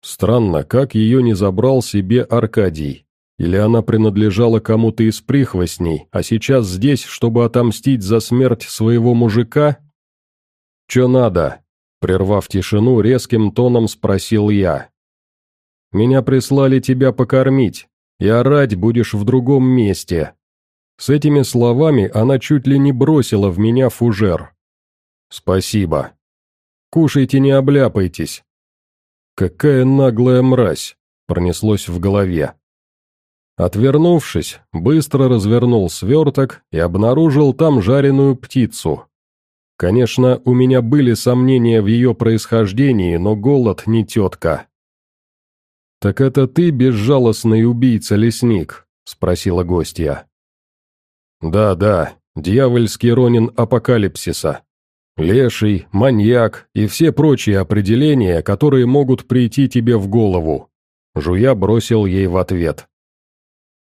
Странно, как ее не забрал себе Аркадий. Или она принадлежала кому-то из прихвостней, а сейчас здесь, чтобы отомстить за смерть своего мужика? «Че надо?» Прервав тишину, резким тоном спросил я. «Меня прислали тебя покормить, и орать будешь в другом месте». С этими словами она чуть ли не бросила в меня фужер. «Спасибо. Кушайте, не обляпайтесь, «Какая наглая мразь!» — пронеслось в голове. Отвернувшись, быстро развернул сверток и обнаружил там жареную птицу. Конечно, у меня были сомнения в ее происхождении, но голод не тетка. «Так это ты безжалостный убийца-лесник?» — спросила гостья. «Да, да, дьявольский ронин апокалипсиса», Леший, маньяк и все прочие определения, которые могут прийти тебе в голову. Жуя бросил ей в ответ.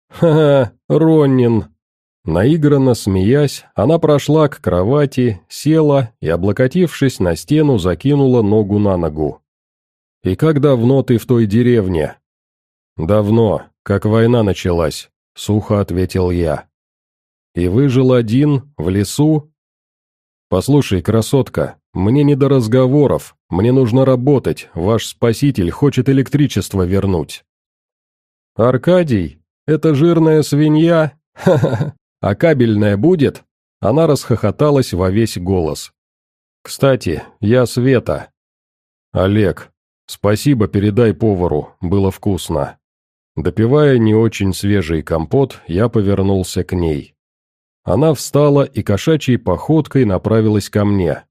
«Ха-ха, Роннин!» Наигранно смеясь, она прошла к кровати, села и, облокотившись на стену, закинула ногу на ногу. «И как давно ты в той деревне?» «Давно, как война началась», — сухо ответил я. «И выжил один, в лесу?» «Послушай, красотка, мне не до разговоров, мне нужно работать, ваш спаситель хочет электричество вернуть». «Аркадий, это жирная свинья? Ха-ха, а кабельная будет?» Она расхохоталась во весь голос. «Кстати, я Света». «Олег, спасибо передай повару, было вкусно». Допивая не очень свежий компот, я повернулся к ней. Она встала и кошачьей походкой направилась ко мне.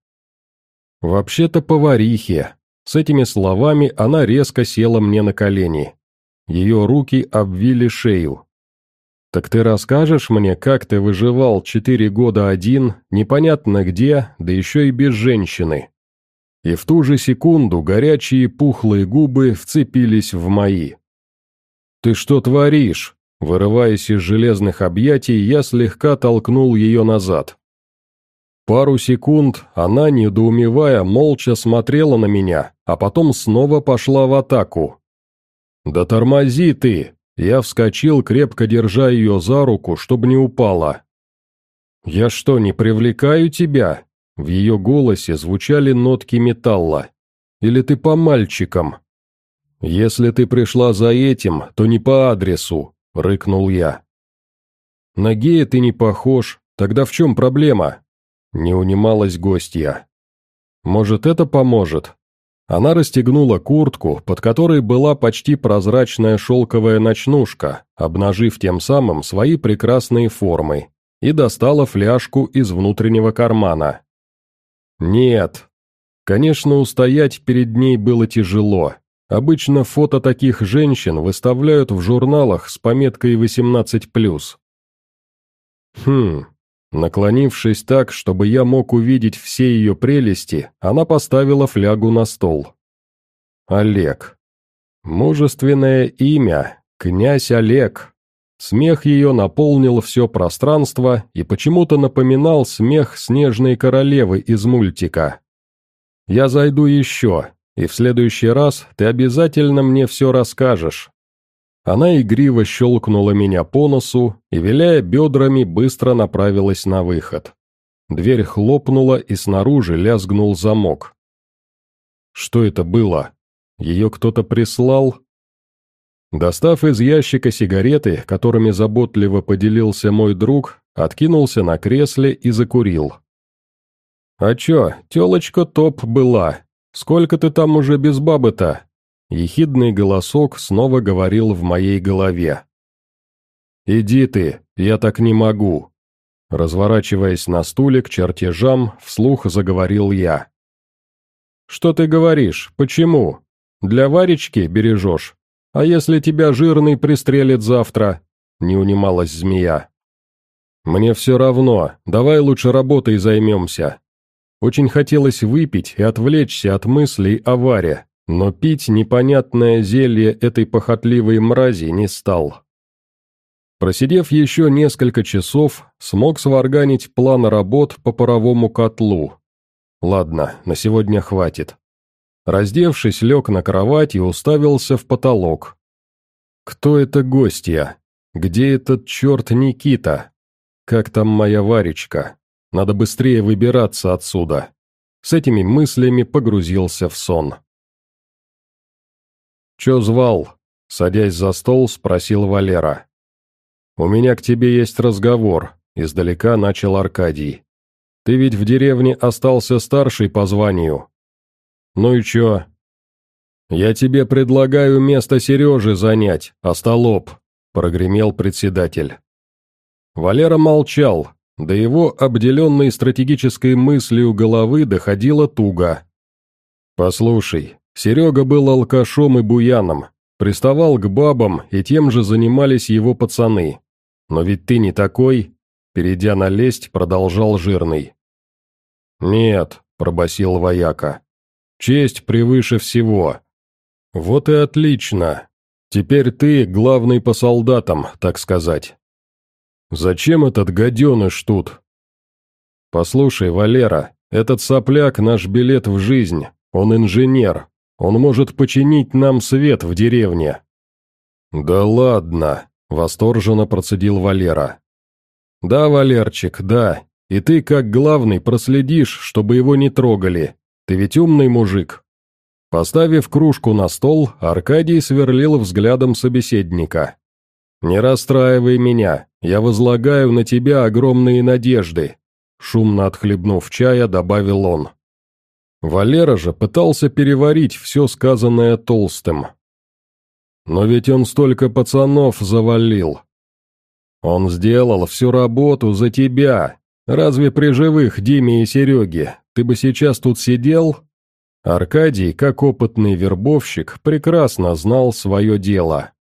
«Вообще-то поварихе». С этими словами она резко села мне на колени. Ее руки обвили шею. «Так ты расскажешь мне, как ты выживал четыре года один, непонятно где, да еще и без женщины?» и в ту же секунду горячие пухлые губы вцепились в мои. «Ты что творишь?» Вырываясь из железных объятий, я слегка толкнул ее назад. Пару секунд она, недоумевая, молча смотрела на меня, а потом снова пошла в атаку. «Да тормози ты!» Я вскочил, крепко держа ее за руку, чтобы не упала. «Я что, не привлекаю тебя?» В ее голосе звучали нотки металла. «Или ты по мальчикам?» «Если ты пришла за этим, то не по адресу», — рыкнул я. «На гея ты не похож, тогда в чем проблема?» Не унималась гостья. «Может, это поможет?» Она расстегнула куртку, под которой была почти прозрачная шелковая ночнушка, обнажив тем самым свои прекрасные формы, и достала фляжку из внутреннего кармана. «Нет». Конечно, устоять перед ней было тяжело. Обычно фото таких женщин выставляют в журналах с пометкой 18+. Хм, Наклонившись так, чтобы я мог увидеть все ее прелести, она поставила флягу на стол. Олег. Мужественное имя, князь Олег. Смех ее наполнил все пространство и почему-то напоминал смех снежной королевы из мультика. «Я зайду еще, и в следующий раз ты обязательно мне все расскажешь, она игриво щелкнула меня по носу и, виляя бедрами, быстро направилась на выход. Дверь хлопнула, и снаружи лязгнул замок. Что это было? Ее кто-то прислал? Достав из ящика сигареты, которыми заботливо поделился мой друг, откинулся на кресле и закурил. «А чё, тёлочка топ была. Сколько ты там уже без бабы-то?» Ехидный голосок снова говорил в моей голове. «Иди ты, я так не могу!» Разворачиваясь на стуле к чертежам, вслух заговорил я. «Что ты говоришь? Почему? Для Варечки бережешь? А если тебя жирный пристрелит завтра?» Не унималась змея. «Мне все равно, давай лучше работой займемся». Очень хотелось выпить и отвлечься от мыслей о Варе, но пить непонятное зелье этой похотливой мрази не стал. Просидев еще несколько часов, смог сварганить план работ по паровому котлу. Ладно, на сегодня хватит. Раздевшись, лег на кровать и уставился в потолок. Кто это гостья? Где этот черт Никита? Как там моя Варечка? Надо быстрее выбираться отсюда. С этими мыслями погрузился в сон. «Чё звал?» — садясь за стол, спросил Валера. «У меня к тебе есть разговор», — издалека начал Аркадий. «Ты ведь в деревне остался старший по званию». «Ну и чё?» «Я тебе предлагаю место Сережи занять, остолоп», — прогремел председатель. Валера молчал, до его обделенной стратегической мыслью головы доходило туго. «Послушай, Серега был алкашом и буяном, приставал к бабам, и тем же занимались его пацаны. Но ведь ты не такой, перейдя на лесть, продолжал жирный. «Нет», — пробасил вояка, — «честь превыше всего». «Вот и отлично. Теперь ты главный по солдатам, так сказать». «Зачем этот гаденыш тут?» «Послушай, Валера, этот сопляк наш билет в жизнь, он инженер, он может починить нам свет в деревне». «Да ладно», — восторженно процедил Валера. «Да, Валерчик, да. И ты, как главный, проследишь, чтобы его не трогали. Ты ведь умный мужик». Поставив кружку на стол, Аркадий сверлил взглядом собеседника. «Не расстраивай меня, я возлагаю на тебя огромные надежды», шумно отхлебнув чая, добавил он. Валера же пытался переварить все сказанное Толстым. Но ведь он столько пацанов завалил. Он сделал всю работу за тебя. Разве при живых Диме и Сереге ты бы сейчас тут сидел? Аркадий, как опытный вербовщик, прекрасно знал свое дело.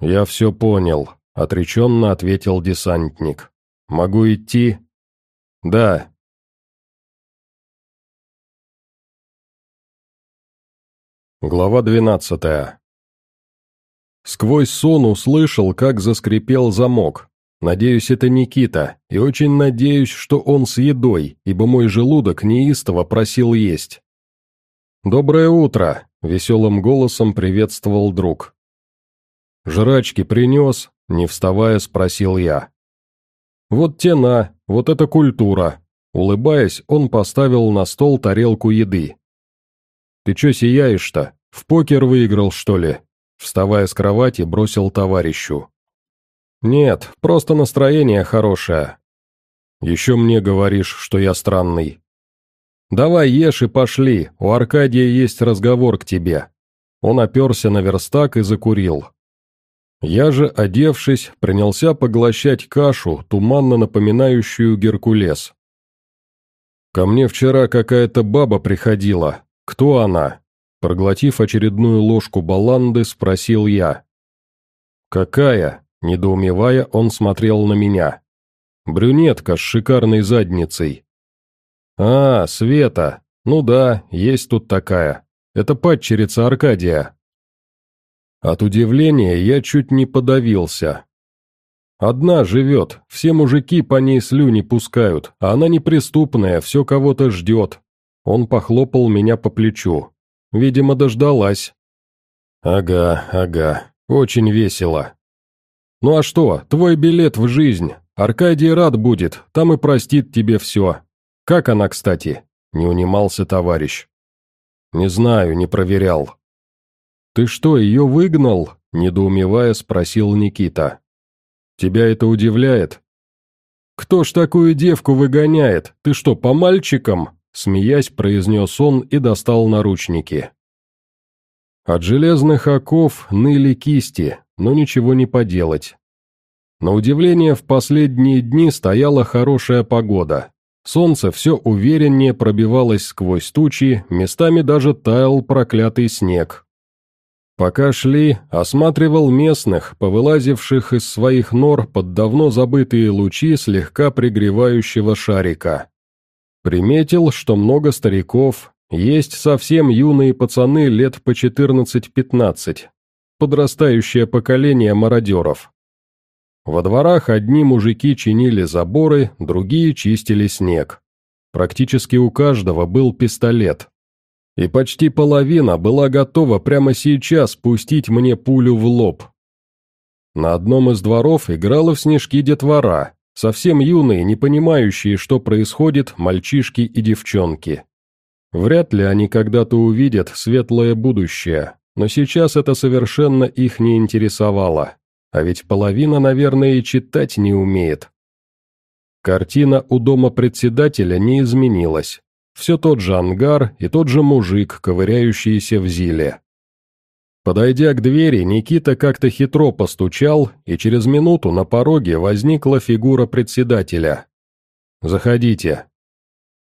«Я все понял», — отреченно ответил десантник. «Могу идти?» «Да», Глава двенадцатая. Сквозь сон услышал, как заскрипел замок. Надеюсь, это Никита, и очень надеюсь, что он с едой, ибо мой желудок неистово просил есть. «Доброе утро!» — веселым голосом приветствовал друг. «Жрачки принес?» — не вставая, спросил я. «Вот те на, вот это культура!» Улыбаясь, он поставил на стол тарелку еды. «Ты чё сияешь-то? В покер выиграл, что ли?» Вставая с кровати, бросил товарищу. «Нет, просто настроение хорошее». «Еще мне говоришь, что я странный». «Давай ешь и пошли, у Аркадия есть разговор к тебе». Он оперся на верстак и закурил. Я же, одевшись, принялся поглощать кашу, туманно напоминающую Геркулес. Ко мне вчера какая-то баба приходила. Кто она? Проглотив очередную ложку баланды, спросил я. «Какая?» – недоумевая, он смотрел на меня. «Брюнетка с шикарной задницей». «А, Света. Ну да, есть тут такая. Это падчерица Аркадия». От удивления я чуть не подавился. Одна живет, все мужики по ней слюни пускают, а она неприступная, все кого-то ждет. Он похлопал меня по плечу. Видимо, дождалась. Ага, ага, очень весело. Ну а что, твой билет в жизнь. Аркадий рад будет, там и простит тебе все. Как она, кстати? Не унимался товарищ. Не знаю, не проверял. «Ты что, ее выгнал?» – недоумевая спросил Никита. «Тебя это удивляет?» «Кто ж такую девку выгоняет? Ты что, по мальчикам?» Смеясь, произнес он и достал наручники. От железных оков ныли кисти, но ничего не поделать. На удивление, в последние дни стояла хорошая погода. Солнце все увереннее пробивалось сквозь тучи, местами даже таял проклятый снег, Пока шли, осматривал местных, повылазивших из своих нор под давно забытые лучи слегка пригревающего шарика. Приметил, что много стариков, есть совсем юные пацаны лет по 14-15, подрастающее поколение мародеров. Во дворах одни мужики чинили заборы, другие чистили снег. Практически у каждого был пистолет, и почти половина была готова прямо сейчас пустить мне пулю в лоб. На одном из дворов играла в снежки детвора, совсем юные, не понимающие, что происходит, мальчишки и девчонки. Вряд ли они когда-то увидят светлое будущее, но сейчас это совершенно их не интересовало, а ведь половина, наверное, и читать не умеет. Картина у дома председателя не изменилась. Все тот же ангар и тот же мужик, ковыряющийся в зиле. Подойдя к двери, Никита как-то хитро постучал, и через минуту на пороге возникла фигура председателя. «Заходите».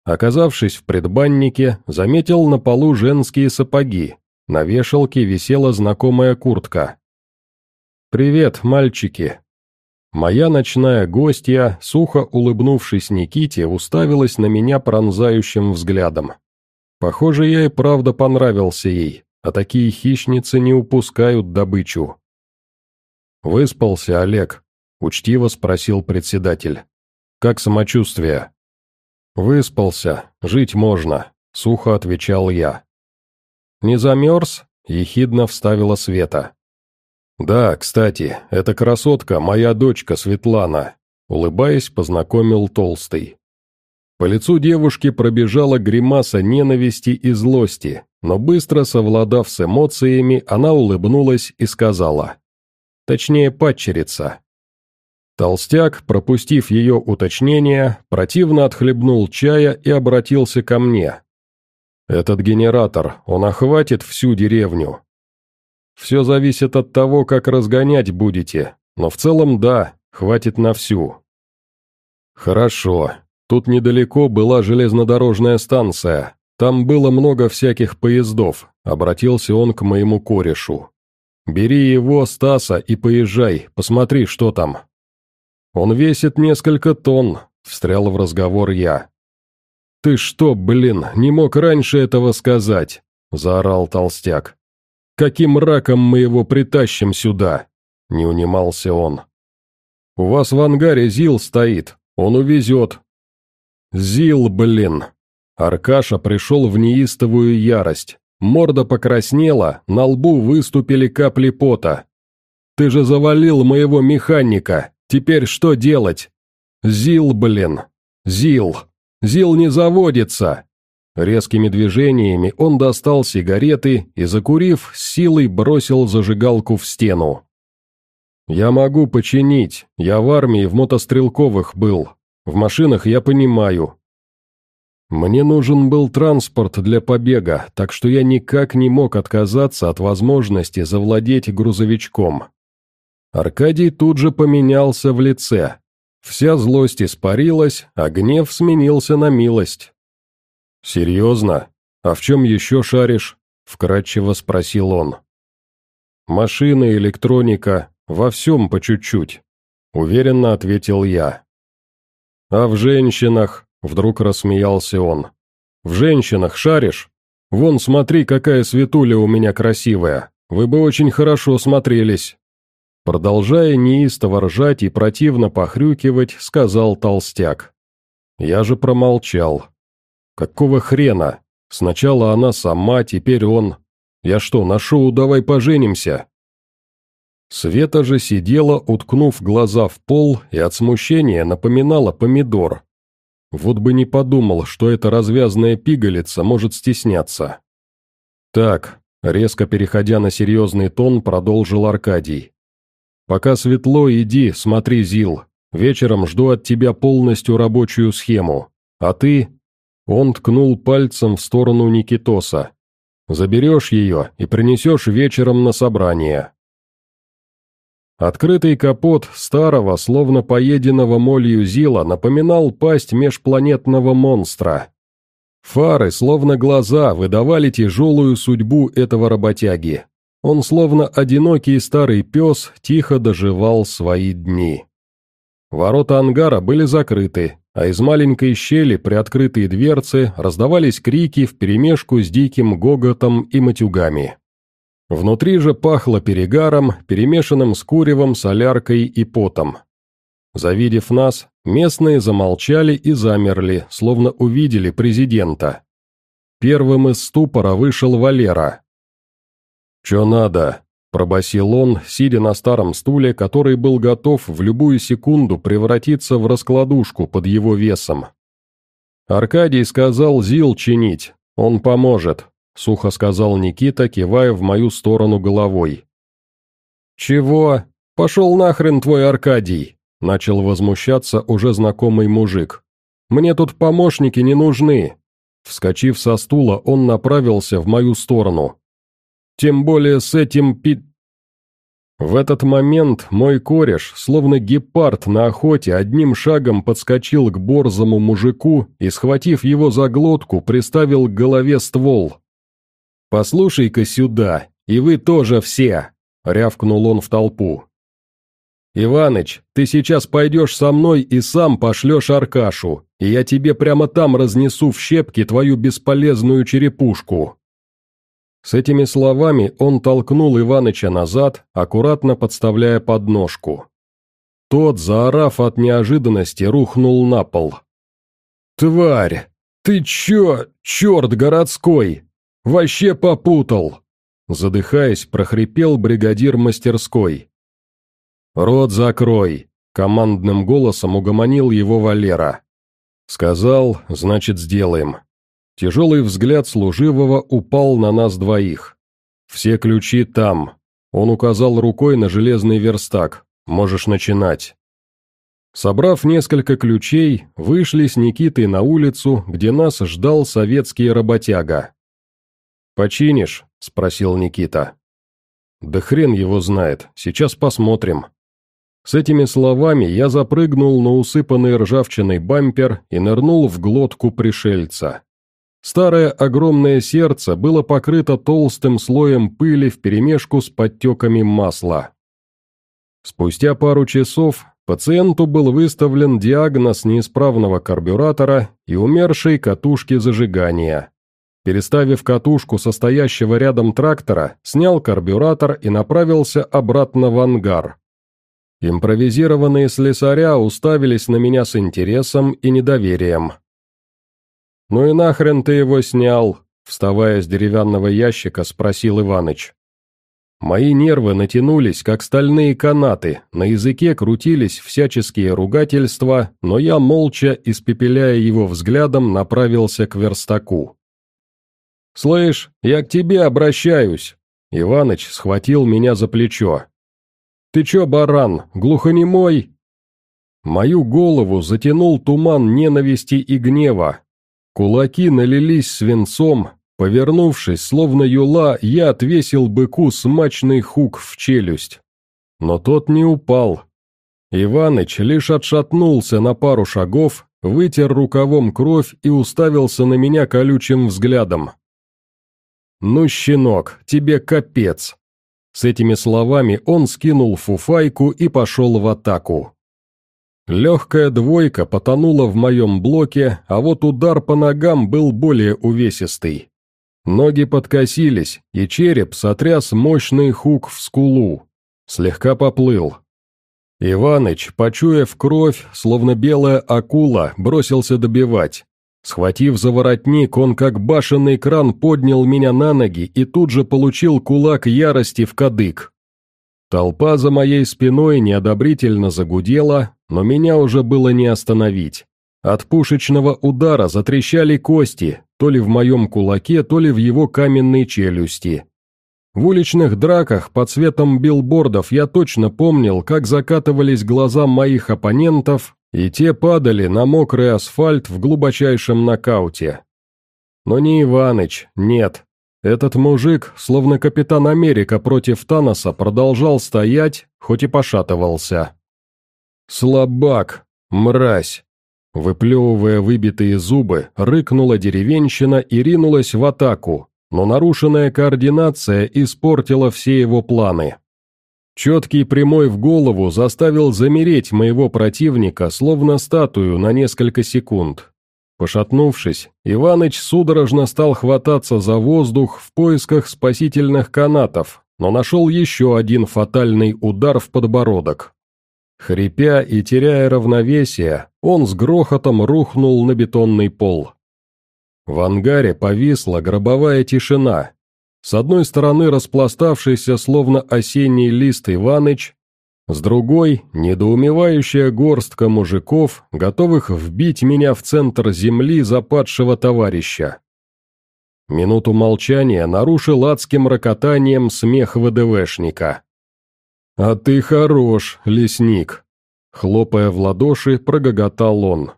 Оказавшись в предбаннике, заметил на полу женские сапоги. На вешалке висела знакомая куртка. «Привет, мальчики», Моя ночная гостья, сухо улыбнувшись Никите, уставилась на меня пронзающим взглядом. Похоже, я и правда понравился ей, а такие хищницы не упускают добычу. «Выспался, Олег?» — учтиво спросил председатель. «Как самочувствие?» «Выспался, жить можно», — сухо отвечал я. «Не замерз?» — ехидно вставила Света. «Да, кстати, эта красотка моя дочка Светлана», улыбаясь, познакомил Толстый. По лицу девушки пробежала гримаса ненависти и злости, но быстро совладав с эмоциями, она улыбнулась и сказала. Точнее, падчерица. Толстяк, пропустив ее уточнение, противно отхлебнул чая и обратился ко мне. «Этот генератор, он охватит всю деревню, все зависит от того, как разгонять будете, но в целом да, хватит на всю. Хорошо. Тут недалеко была железнодорожная станция. Там было много всяких поездов, обратился он к моему корешу. Бери его, Стаса, и поезжай, посмотри, что там. Он весит несколько тонн, встрял в разговор я. «Ты что, блин, не мог раньше этого сказать?» – заорал толстяк. Каким раком мы его притащим сюда?» — не унимался он. «У вас в ангаре ЗИЛ стоит, он увезет». «ЗИЛ, блин!» Аркаша пришел в неистовую ярость. Морда покраснела, на лбу выступили капли пота. «Ты же завалил моего механика! Теперь что делать?» «Зил, блин! Зил! Зил не заводится!» Резкими движениями он достал сигареты и, закурив, силой бросил зажигалку в стену. «Я могу починить, я в армии в мотострелковых был. В машинах я понимаю, мне нужен был транспорт для побега, так что я никак не мог отказаться от возможности завладеть грузовичком. Аркадий тут же поменялся в лице. Вся злость испарилась, а гнев сменился на милость. «Серьезно? А в чем еще шаришь?» — вкратчиво спросил он. «Машины, электроника, во всем по чуть-чуть», — уверенно ответил я. «А в женщинах?» Вдруг рассмеялся он. «В женщинах шаришь? Вон, смотри, какая светуля у меня красивая. Вы бы очень хорошо смотрелись». Продолжая неистово ржать и противно похрюкивать, сказал толстяк. Я же промолчал. «Какого хрена? Сначала она сама, теперь он. Я что, на шоу «Давай поженимся»?» Света же сидела, уткнув глаза в пол, и от смущения напоминала помидор, вот бы не подумал, что эта развязная пигалица может стесняться. «Так», — резко переходя на серьезный тон, продолжил Аркадий. «Пока светло, иди, смотри, Зил. Вечером жду от тебя полностью рабочую схему. А ты...» Он ткнул пальцем в сторону Никитоса. «Заберешь ее и принесешь вечером на собрание. Открытый капот старого, словно поеденного молью Зила, напоминал пасть межпланетного монстра. Фары, словно глаза, выдавали тяжелую судьбу этого работяги. Он, словно одинокий старый пес, тихо доживал свои дни. Ворота ангара были закрыты, а из маленькой щели приоткрытые дверцы раздавались крики вперемешку с диким гоготом и матюгами. Внутри же пахло перегаром, перемешанным с куревом, соляркой и потом. Завидев нас, местные замолчали и замерли, словно увидели президента. Первым из ступора вышел Валера. «Чё надо?» – пробасил он, сидя на старом стуле, который был готов в любую секунду превратиться в раскладушку под его весом. Аркадий сказал Зил чинить, он поможет, сухо сказал Никита, кивая в мою сторону головой. «Чего? Пошел нахрен твой Аркадий!» – начал возмущаться уже знакомый мужик. «Мне тут помощники не нужны!» Вскочив со стула, он направился в мою сторону. «Тем более с этим пи...» В этот момент мой кореш, словно гепард на охоте, одним шагом подскочил к борзому мужику и, схватив его за глотку, приставил к голове ствол. «Послушай-ка сюда, и вы тоже все!» — рявкнул он в толпу. «Иваныч, ты сейчас пойдешь со мной и сам пошлешь Аркашу, и я тебе прямо там разнесу в щепки твою бесполезную черепушку». С этими словами он толкнул Иваныча назад, аккуратно подставляя подножку. Тот, заорав от неожиданности, рухнул на пол. «Тварь! Ты чё, черт городской! Вообще попутал!» Задыхаясь, прохрипел бригадир мастерской. «Рот закрой!» — командным голосом угомонил его Валера. Сказал, значит, сделаем. Тяжелый взгляд служивого упал на нас двоих. «Все ключи там». Он указал рукой на железный верстак. «Можешь начинать». Собрав несколько ключей, вышли с Никитой на улицу, где нас ждал советский работяга. «Починишь?» – спросил Никита. «Да хрен его знает, сейчас посмотрим». С этими словами я запрыгнул на усыпанный ржавчиной бампер и нырнул в глотку пришельца. Старое огромное сердце было покрыто толстым слоем пыли вперемешку с подтеками масла. Спустя пару часов пациенту был выставлен диагноз неисправного карбюратора и умершей катушки зажигания. переставив катушку состоящего рядом трактора, снял карбюратор и направился обратно в ангар. Импровизированные слесаря уставились на меня с интересом и недоверием. «Ну и нахрен ты его снял?» Вставая с деревянного ящика, спросил Иваныч. Мои нервы натянулись, как стальные канаты, на языке крутились всяческие ругательства, но я, молча, испепеляя его взглядом, направился к верстаку. «Слышь, я к тебе обращаюсь!» Иваныч схватил меня за плечо. «Ты чё, баран, глухонемой?» Мою голову затянул туман ненависти и гнева. Кулаки налились свинцом, Повернувшись, словно юла, я отвесил быку смачный хук в челюсть. Но тот не упал. Иваныч лишь отшатнулся на пару шагов, вытер рукавом кровь и уставился на меня колючим взглядом. «Ну, щенок, тебе капец!» С этими словами он скинул фуфайку и пошел в атаку. Легкая двойка потонула в моем блоке, а вот удар по ногам был более увесистый. Ноги подкосились, и череп сотряс мощный хук в скулу. Слегка поплыл. Иваныч, почуяв кровь, словно белая акула, бросился добивать. Схватив за воротник, он как башенный кран поднял меня на ноги и тут же получил кулак ярости в кадык. Толпа за моей спиной неодобрительно загудела, но меня уже было не остановить. От пушечного удара затрещали кости, то ли в моем кулаке, то ли в его каменной челюсти. В уличных драках под светом билбордов я точно помнил, как закатывались глаза моих оппонентов, и те падали на мокрый асфальт в глубочайшем нокауте. Но не Иваныч, нет. Этот мужик, словно капитан Америка против Таноса, продолжал стоять, хоть и пошатывался. «Слабак! Мразь! Выплевывая выбитые зубы, рыкнула деревенщина и ринулась в атаку, но нарушенная координация испортила все его планы. Четкий прямой в голову заставил замереть моего противника, словно статую, на несколько секунд. Пошатнувшись, Иваныч судорожно стал хвататься за воздух в поисках спасительных канатов, но нашел еще один фатальный удар в подбородок. Хрипя и теряя равновесие, он с грохотом рухнул на бетонный пол. В ангаре повисла гробовая тишина. С одной стороны распластавшийся словно осенний лист Иваныч, с другой — недоумевающая горстка мужиков, готовых вбить меня в центр земли западшего товарища. Минуту молчания нарушил адским рокотанием смех ВДВшника. «А ты хорош, лесник!» Хлопая в ладоши, прогоготал он.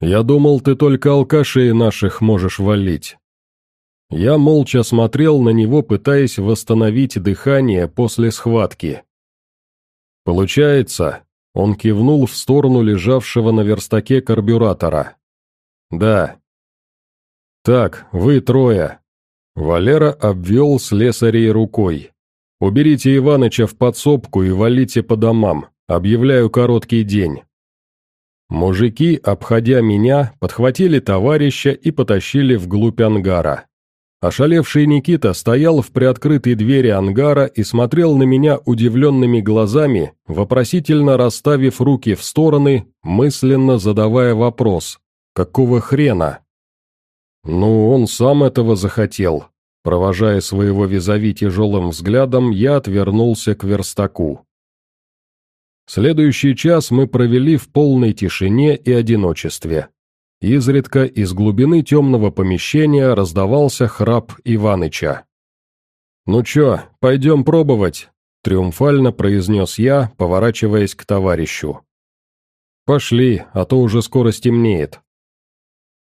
«Я думал, ты только алкашей наших можешь валить». Я молча смотрел на него, пытаясь восстановить дыхание после схватки. «Получается?» — он кивнул в сторону лежавшего на верстаке карбюратора. «Да». «Так, вы трое». Валера обвел слесарей рукой. Уберите Иваныча в подсобку и валите по домам. Объявляю короткий день». Мужики, обходя меня, подхватили товарища и потащили вглубь ангара. Ошалевший Никита стоял в приоткрытой двери ангара и смотрел на меня удивленными глазами, вопросительно расставив руки в стороны, мысленно задавая вопрос «Какого хрена?» «Ну, он сам этого захотел», Провожая своего визави тяжелым взглядом, я отвернулся к верстаку. Следующий час мы провели в полной тишине и одиночестве. Изредка из глубины темного помещения раздавался храп Иваныча. «Ну чё, пойдем пробовать?» — триумфально произнес я, поворачиваясь к товарищу. «Пошли, а то уже скоро стемнеет».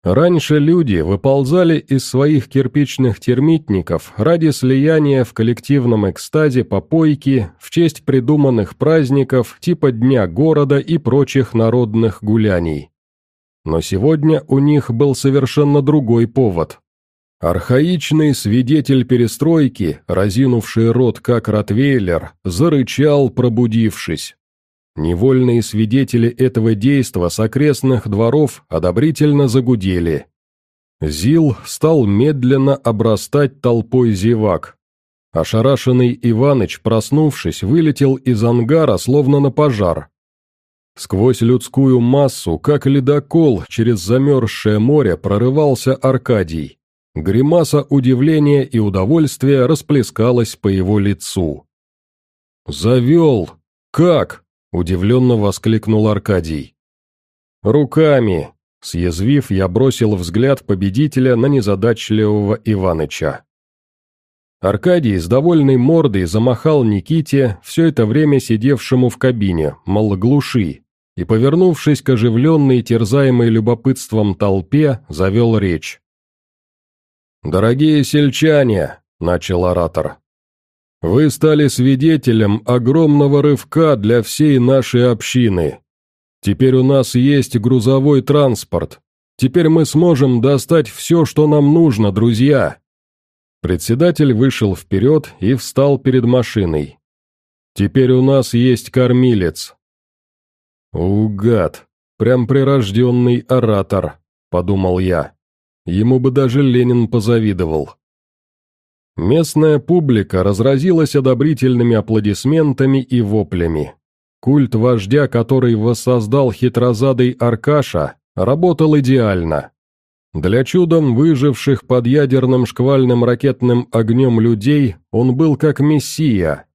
Раньше люди выползали из своих кирпичных термитников ради слияния в коллективном экстазе попойки в честь придуманных праздников типа Дня города и прочих народных гуляний. Но сегодня у них был совершенно другой повод. Архаичный свидетель перестройки, разинувший рот как ротвейлер, зарычал, пробудившись. Невольные свидетели этого действа с окрестных дворов одобрительно загудели. Зил стал медленно обрастать толпой зевак. Ошарашенный Иваныч, проснувшись, вылетел из ангара, словно на пожар. Сквозь людскую массу, как ледокол, через замерзшее море прорывался Аркадий. Гримаса удивления и удовольствия расплескалась по его лицу. «Завел! Как?» – удивленно воскликнул Аркадий. «Руками!» – съязвив, я бросил взгляд победителя на незадачливого Иваныча. Аркадий с довольной мордой замахал Никите, все это время сидевшему в кабине, мол, глуши, и, повернувшись к оживленной, терзаемой любопытством толпе, завел речь. «Дорогие сельчане», — начал оратор, — «вы стали свидетелем огромного рывка для всей нашей общины. Теперь у нас есть грузовой транспорт. Теперь мы сможем достать все, что нам нужно, друзья». Председатель вышел вперед и встал перед машиной. «Теперь у нас есть кормилец, «Угад! Прям прирожденный оратор», — подумал я. Ему бы даже Ленин позавидовал. Местная публика разразилась одобрительными аплодисментами и воплями. Культ вождя, который воссоздал хитрозадый Аркаша, работал идеально. Для чудом выживших под ядерным шквальным ракетным огнем людей он был как мессия.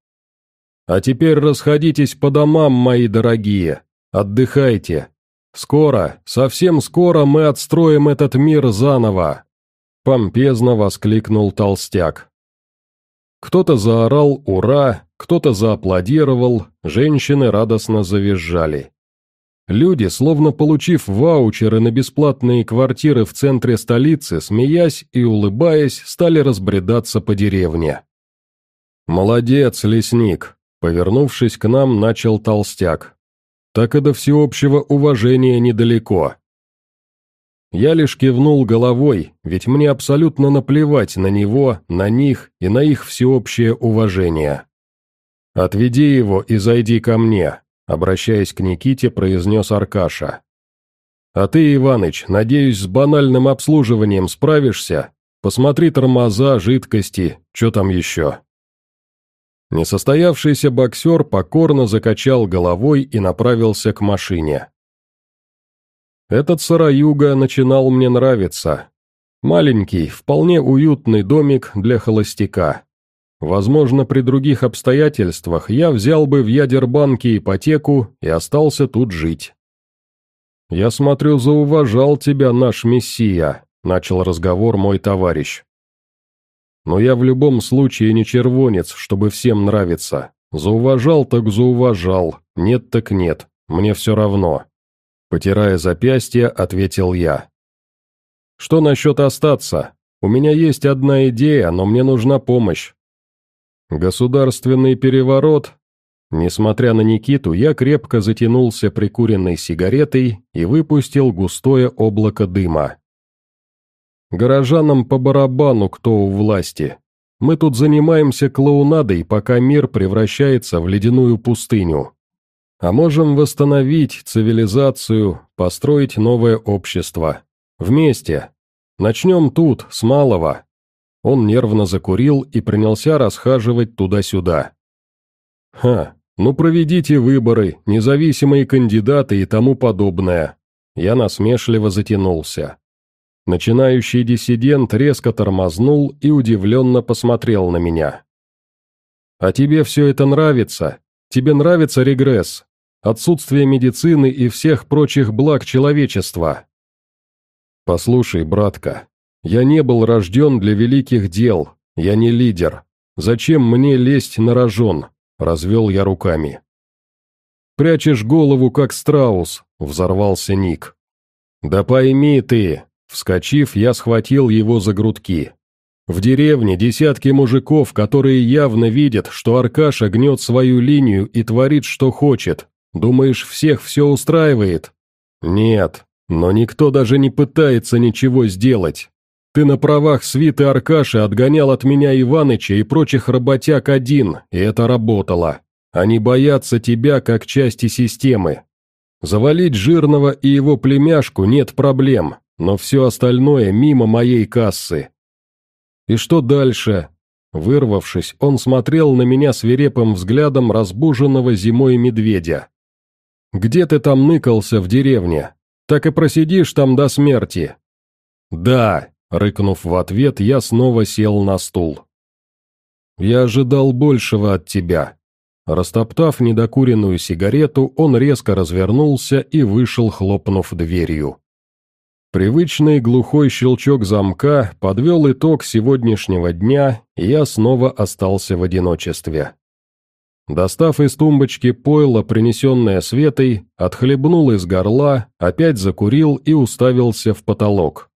«А теперь расходитесь по домам, мои дорогие», Отдыхайте. Скоро, совсем скоро мы отстроим этот мир заново!» Помпезно воскликнул толстяк. Кто-то заорал «Ура!», кто-то зааплодировал, женщины радостно завизжали. Люди, словно получив ваучеры на бесплатные квартиры в центре столицы, смеясь и улыбаясь, стали разбредаться по деревне. «Молодец, лесник!» — повернувшись к нам, начал толстяк так и до всеобщего уважения недалеко. Я лишь кивнул головой, ведь мне абсолютно наплевать на него, на них и на их всеобщее уважение. «Отведи его и зайди ко мне», — обращаясь к Никите, произнес Аркаша. «А ты, Иваныч, надеюсь, с банальным обслуживанием справишься? Посмотри тормоза, жидкости, что там еще?» Несостоявшийся боксер покорно закачал головой и направился к машине. Этот сараюга начинал мне нравиться. Маленький, вполне уютный домик для холостяка. Возможно, при других обстоятельствах я взял бы в Ядербанке ипотеку и остался тут жить. «Я смотрю, зауважал тебя наш мессия», — начал разговор мой товарищ. Но я в любом случае не червонец, чтобы всем нравиться. Зауважал так зауважал, нет так нет, мне все равно. Потирая запястье, ответил я. Что насчет остаться? У меня есть одна идея, но мне нужна помощь. Государственный переворот? Несмотря на Никиту, я крепко затянулся прикуренной сигаретой и выпустил густое облако дыма. Горожанам по барабану, кто у власти. Мы тут занимаемся клоунадой, пока мир превращается в ледяную пустыню. А можем восстановить цивилизацию, построить новое общество. Вместе. Начнем тут, с малого». Он нервно закурил и принялся расхаживать туда-сюда. «Ха, ну проведите выборы, независимые кандидаты и тому подобное». Я насмешливо затянулся. Начинающий диссидент резко тормознул и удивленно посмотрел на меня. «А тебе все это нравится? Тебе нравится регресс? Отсутствие медицины и всех прочих благ человечества?» «Послушай, братка, я не был рожден для великих дел, я не лидер. Зачем мне лезть на рожон?» – развел я руками. «Прячешь голову, как страус», – взорвался Ник. «Да пойми ты, Вскочив, я схватил его за грудки. В деревне десятки мужиков, которые явно видят, что Аркаша гнет свою линию и творит, что хочет. Думаешь, всех все устраивает? Нет, но никто даже не пытается ничего сделать. Ты на правах свиты Аркаши отгонял от меня Иваныча и прочих работяг один, и это работало. Они боятся тебя как части системы. Завалить Жирного и его племяшку нет проблем, но все остальное мимо моей кассы. И что дальше? Вырвавшись, он смотрел на меня свирепым взглядом разбуженного зимой медведя. «Где ты там ныкался в деревне? Так и просидишь там до смерти». «Да», — рыкнув в ответ, я снова сел на стул. «Я ожидал большего от тебя». Растоптав недокуренную сигарету, он резко развернулся и вышел, хлопнув дверью. Привычный глухой щелчок замка подвел итог сегодняшнего дня, и я снова остался в одиночестве. Достав из тумбочки пойло, принесенное Светой, отхлебнул из горла, опять закурил и уставился в потолок.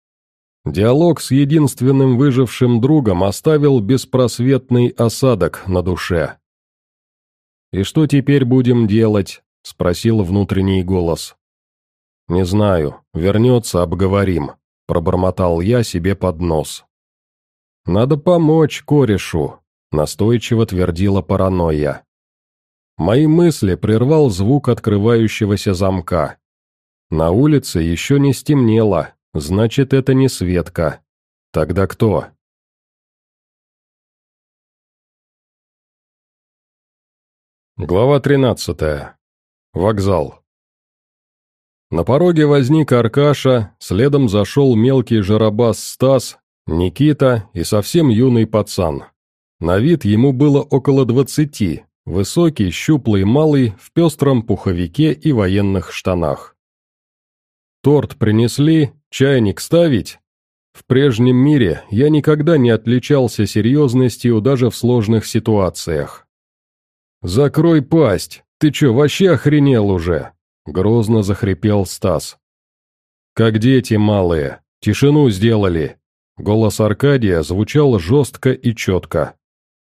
Диалог с единственным выжившим другом оставил беспросветный осадок на душе. «И что теперь будем делать?» — спросил внутренний голос. «Не знаю. Вернется, обговорим», — пробормотал я себе под нос. «Надо помочь корешу», — настойчиво твердила паранойя. Мои мысли прервал звук открывающегося замка. На улице еще не стемнело, значит, это не Светка. Тогда кто? Глава тринадцатая. Вокзал. На пороге возник Аркаша, следом зашел мелкий жаробас Стас, Никита и совсем юный пацан. На вид ему было около двадцати, высокий, щуплый, малый, в пестром пуховике и военных штанах. «Торт принесли? Чайник ставить?» В прежнем мире я никогда не отличался серьезностью даже в сложных ситуациях. «Закрой пасть! Ты чё, вообще охренел уже?» Грозно захрипел Стас. «Как дети малые, тишину сделали!» Голос Аркадия звучал жестко и четко.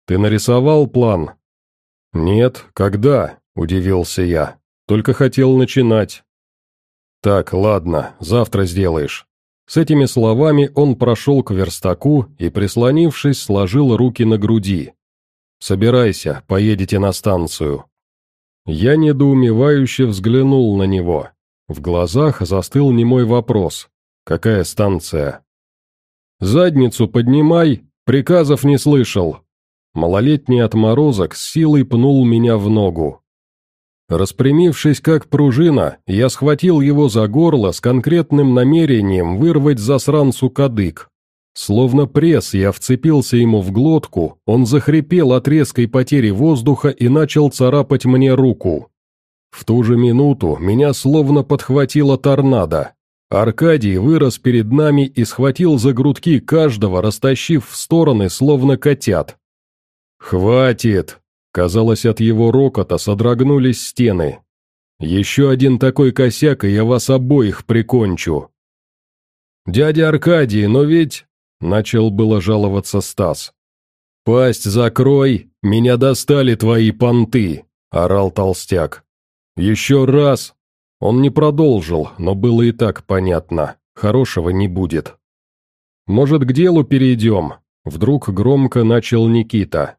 «Ты нарисовал план?» «Нет, когда?» – удивился я. «Только хотел начинать». «Так, ладно, завтра сделаешь». С этими словами он прошел к верстаку и, прислонившись, сложил руки на груди. «Собирайся, поедете на станцию». Я недоумевающе взглянул на него. В глазах застыл немой вопрос. «Какая станция?» «Задницу поднимай! Приказов не слышал!» Малолетний отморозок с силой пнул меня в ногу. Распрямившись как пружина, я схватил его за горло с конкретным намерением вырвать засранцу кадык. Словно пресс я вцепился ему в глотку, он захрипел от резкой потери воздуха и начал царапать мне руку. В ту же минуту меня словно подхватила торнадо. Аркадий вырос перед нами и схватил за грудки каждого, растащив в стороны, словно котят. «Хватит!» Казалось, от его рокота содрогнулись стены. «Еще один такой косяк, и я вас обоих прикончу!» «Дядя Аркадий, но ведь...» Начал было жаловаться Стас. «Пасть закрой, меня достали твои понты!» – орал толстяк. «Еще раз!» Он не продолжил, но было и так понятно. Хорошего не будет. «Может, к делу перейдем?» Вдруг громко начал Никита.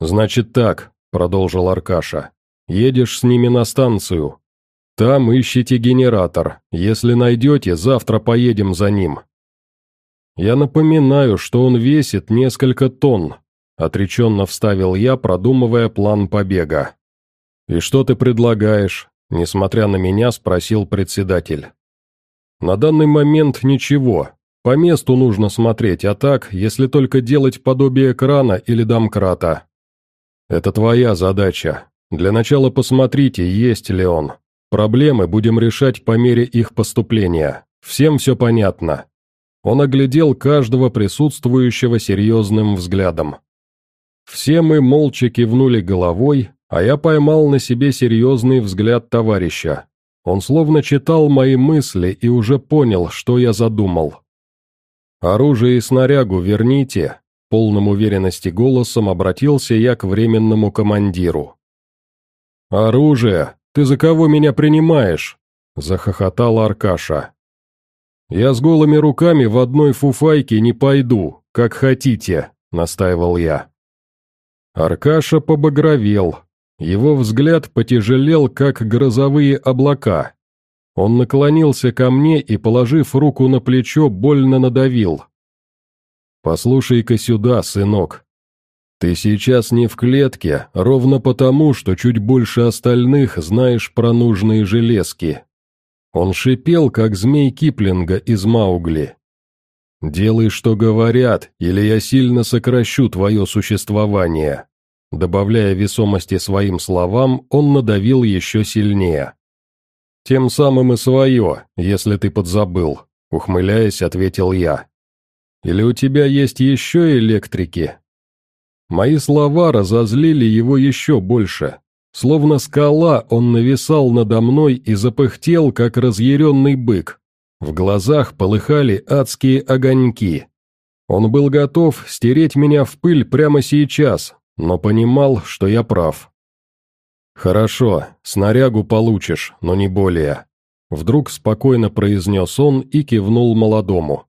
«Значит так», — продолжил Аркаша. «Едешь с ними на станцию. Там ищите генератор. Если найдете, завтра поедем за ним. «Я напоминаю, что он весит несколько тонн», — отреченно вставил я, продумывая план побега. «И что ты предлагаешь?» — несмотря на меня, спросил председатель. «На данный момент ничего. По месту нужно смотреть, а так, если только делать подобие крана или домкрата. Это твоя задача. Для начала посмотрите, есть ли он. Проблемы будем решать по мере их поступления. Всем все понятно. Он оглядел каждого присутствующего серьезным взглядом. Все мы молча кивнули головой, а я поймал на себе серьезный взгляд товарища. Он словно читал мои мысли и уже понял, что я задумал. «Оружие и снарягу верните», — полным уверенности голосом обратился я к временному командиру. «Оружие? Ты за кого меня принимаешь?» — захохотал Аркаша. «Я с голыми руками в одной фуфайке не пойду, как хотите», — настаивал я. Аркаша побагровел. Его взгляд потяжелел, как грозовые облака. Он наклонился ко мне и, положив руку на плечо, больно надавил. «Послушай-ка сюда, сынок. Ты сейчас не в клетке, ровно потому, что чуть больше остальных знаешь про нужные железки». Он шипел, как змей Киплинга из Маугли. «Делай, что говорят, или я сильно сокращу твое существование». Добавляя весомости своим словам, он надавил еще сильнее. «Тем самым и свое, если ты подзабыл», — ухмыляясь, ответил я. «Или у тебя есть еще электрики?» Мои слова разозлили его еще больше. Словно скала, он нависал надо мной и запыхтел, как разъяренный бык. В глазах полыхали адские огоньки. Он был готов стереть меня в пыль прямо сейчас, но понимал, что я прав. «Хорошо, снарягу получишь, но не более», — вдруг спокойно произнес он и кивнул молодому.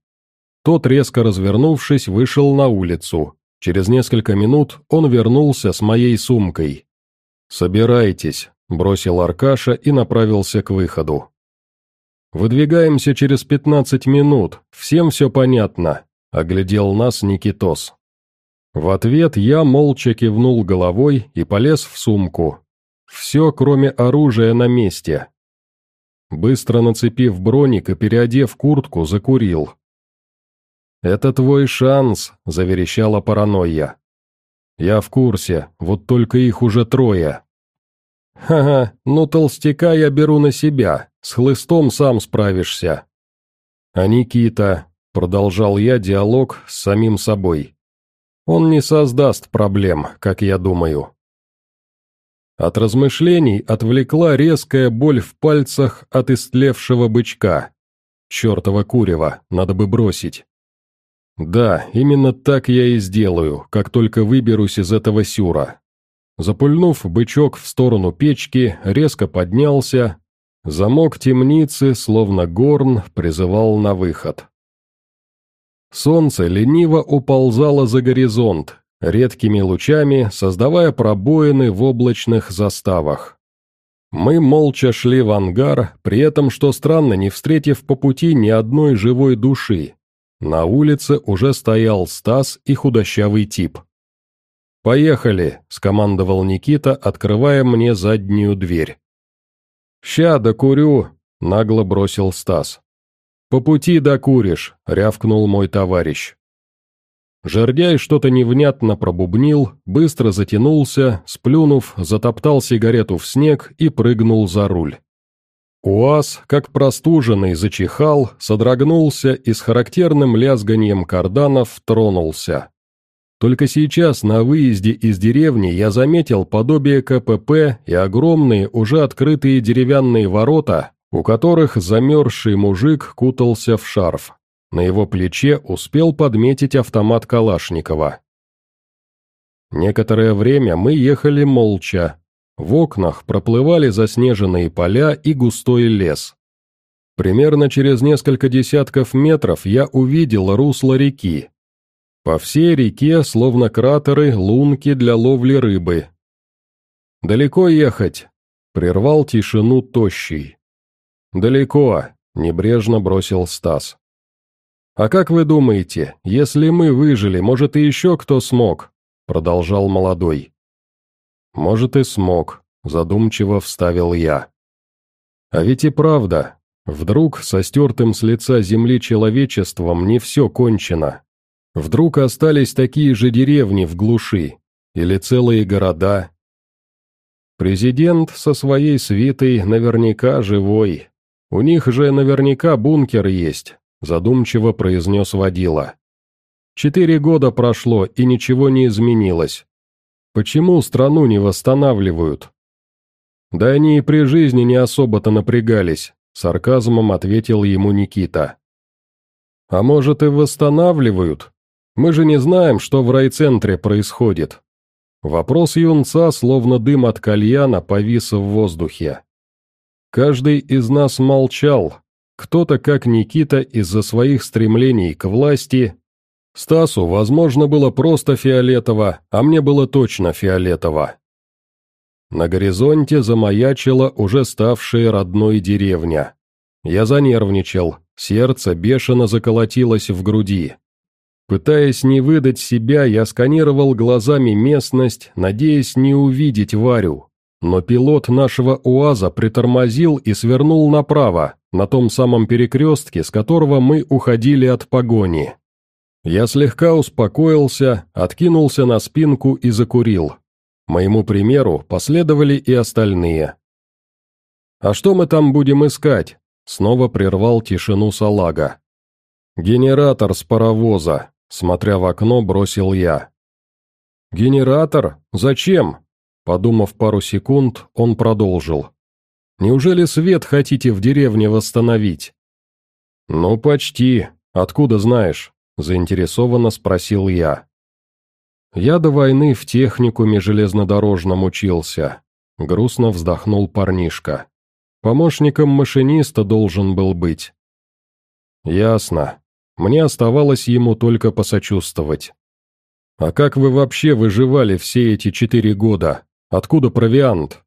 Тот, резко развернувшись, вышел на улицу. Через несколько минут он вернулся с моей сумкой. «Собирайтесь», — бросил Аркаша и направился к выходу. «Выдвигаемся через пятнадцать минут, всем все понятно», — оглядел нас Никитос. В ответ я молча кивнул головой и полез в сумку. Все, кроме оружия, на месте. Быстро нацепив броник и переодев куртку, закурил. «Это твой шанс», — заверещала паранойя. «Я в курсе, вот только их уже трое». «Ха-ха, ну толстяка я беру на себя, с хлыстом сам справишься». «А Никита», — продолжал я диалог с самим собой. Он не создаст проблем, как я думаю. От размышлений отвлекла резкая боль в пальцах от истлевшего бычка. Чертова курева, надо бы бросить. Да, именно так я и сделаю, как только выберусь из этого сюра. Запульнув бычок в сторону печки, резко поднялся. Замок темницы, словно горн, призывал на выход. Солнце лениво уползало за горизонт, редкими лучами создавая пробоины в облачных заставах. Мы молча шли в ангар, при этом, что странно, не встретив по пути ни одной живой души. На улице уже стоял Стас и худощавый тип. «Поехали», — скомандовал Никита, открывая мне заднюю дверь. «Ща докурю», — нагло бросил Стас. «По пути докуришь», — рявкнул мой товарищ. Жердяй что-то невнятно пробубнил, быстро затянулся, сплюнув, затоптал сигарету в снег и прыгнул за руль. УАЗ, как простуженный, зачихал, содрогнулся и с характерным лязганием карданов тронулся. Только сейчас на выезде из деревни я заметил подобие КПП и огромные, уже открытые деревянные ворота, у которых замерзший мужик кутался в шарф. На его плече успел подметить автомат Калашникова. Некоторое время мы ехали молча. В окнах проплывали заснеженные поля и густой лес. Примерно через несколько десятков метров я увидел русло реки. По всей реке, словно кратеры, лунки для ловли рыбы. «Далеко ехать?» — прервал тишину тощий. «Далеко», — небрежно бросил Стас. «А как вы думаете, если мы выжили, может и еще кто смог?» — продолжал молодой. «Может и смог», — задумчиво вставил я. «А ведь и правда, вдруг со стертым с лица земли человечеством не все кончено. Вдруг остались такие же деревни в глуши, или целые города. Президент со своей свитой наверняка живой, «У них же наверняка бункер есть», — задумчиво произнес водила. «Четыре года прошло, и ничего не изменилось. Почему страну не восстанавливают?» «Да они и при жизни не особо-то напрягались», — сарказмом ответил ему Никита. «А может и восстанавливают? Мы же не знаем, что в райцентре происходит». Вопрос юнца, словно дым от кальяна, повис в воздухе. Каждый из нас молчал, кто-то, как Никита, из-за своих стремлений к власти. Стасу, возможно, было просто фиолетово, а мне было точно фиолетово. На горизонте замаячила уже ставшая родной деревня. Я занервничал, сердце бешено заколотилось в груди. Пытаясь не выдать себя, я сканировал глазами местность, надеясь не увидеть Варю. Но пилот нашего УАЗа притормозил и свернул направо, на том самом перекрестке, с которого мы уходили от погони. Я слегка успокоился, откинулся на спинку и закурил. Моему примеру последовали и остальные. «А что мы там будем искать?» Снова прервал тишину салага. «Генератор с паровоза», смотря в окно, бросил я. «Генератор? Зачем?» Подумав пару секунд, он продолжил. «Неужели свет хотите в деревне восстановить?» «Ну, почти. Откуда знаешь?» – заинтересованно спросил я. «Я до войны в техникуме железнодорожном учился», – грустно вздохнул парнишка. «Помощником машиниста должен был быть». «Ясно. Мне оставалось ему только посочувствовать». «А как вы вообще выживали все эти четыре года?» Откуда провиант?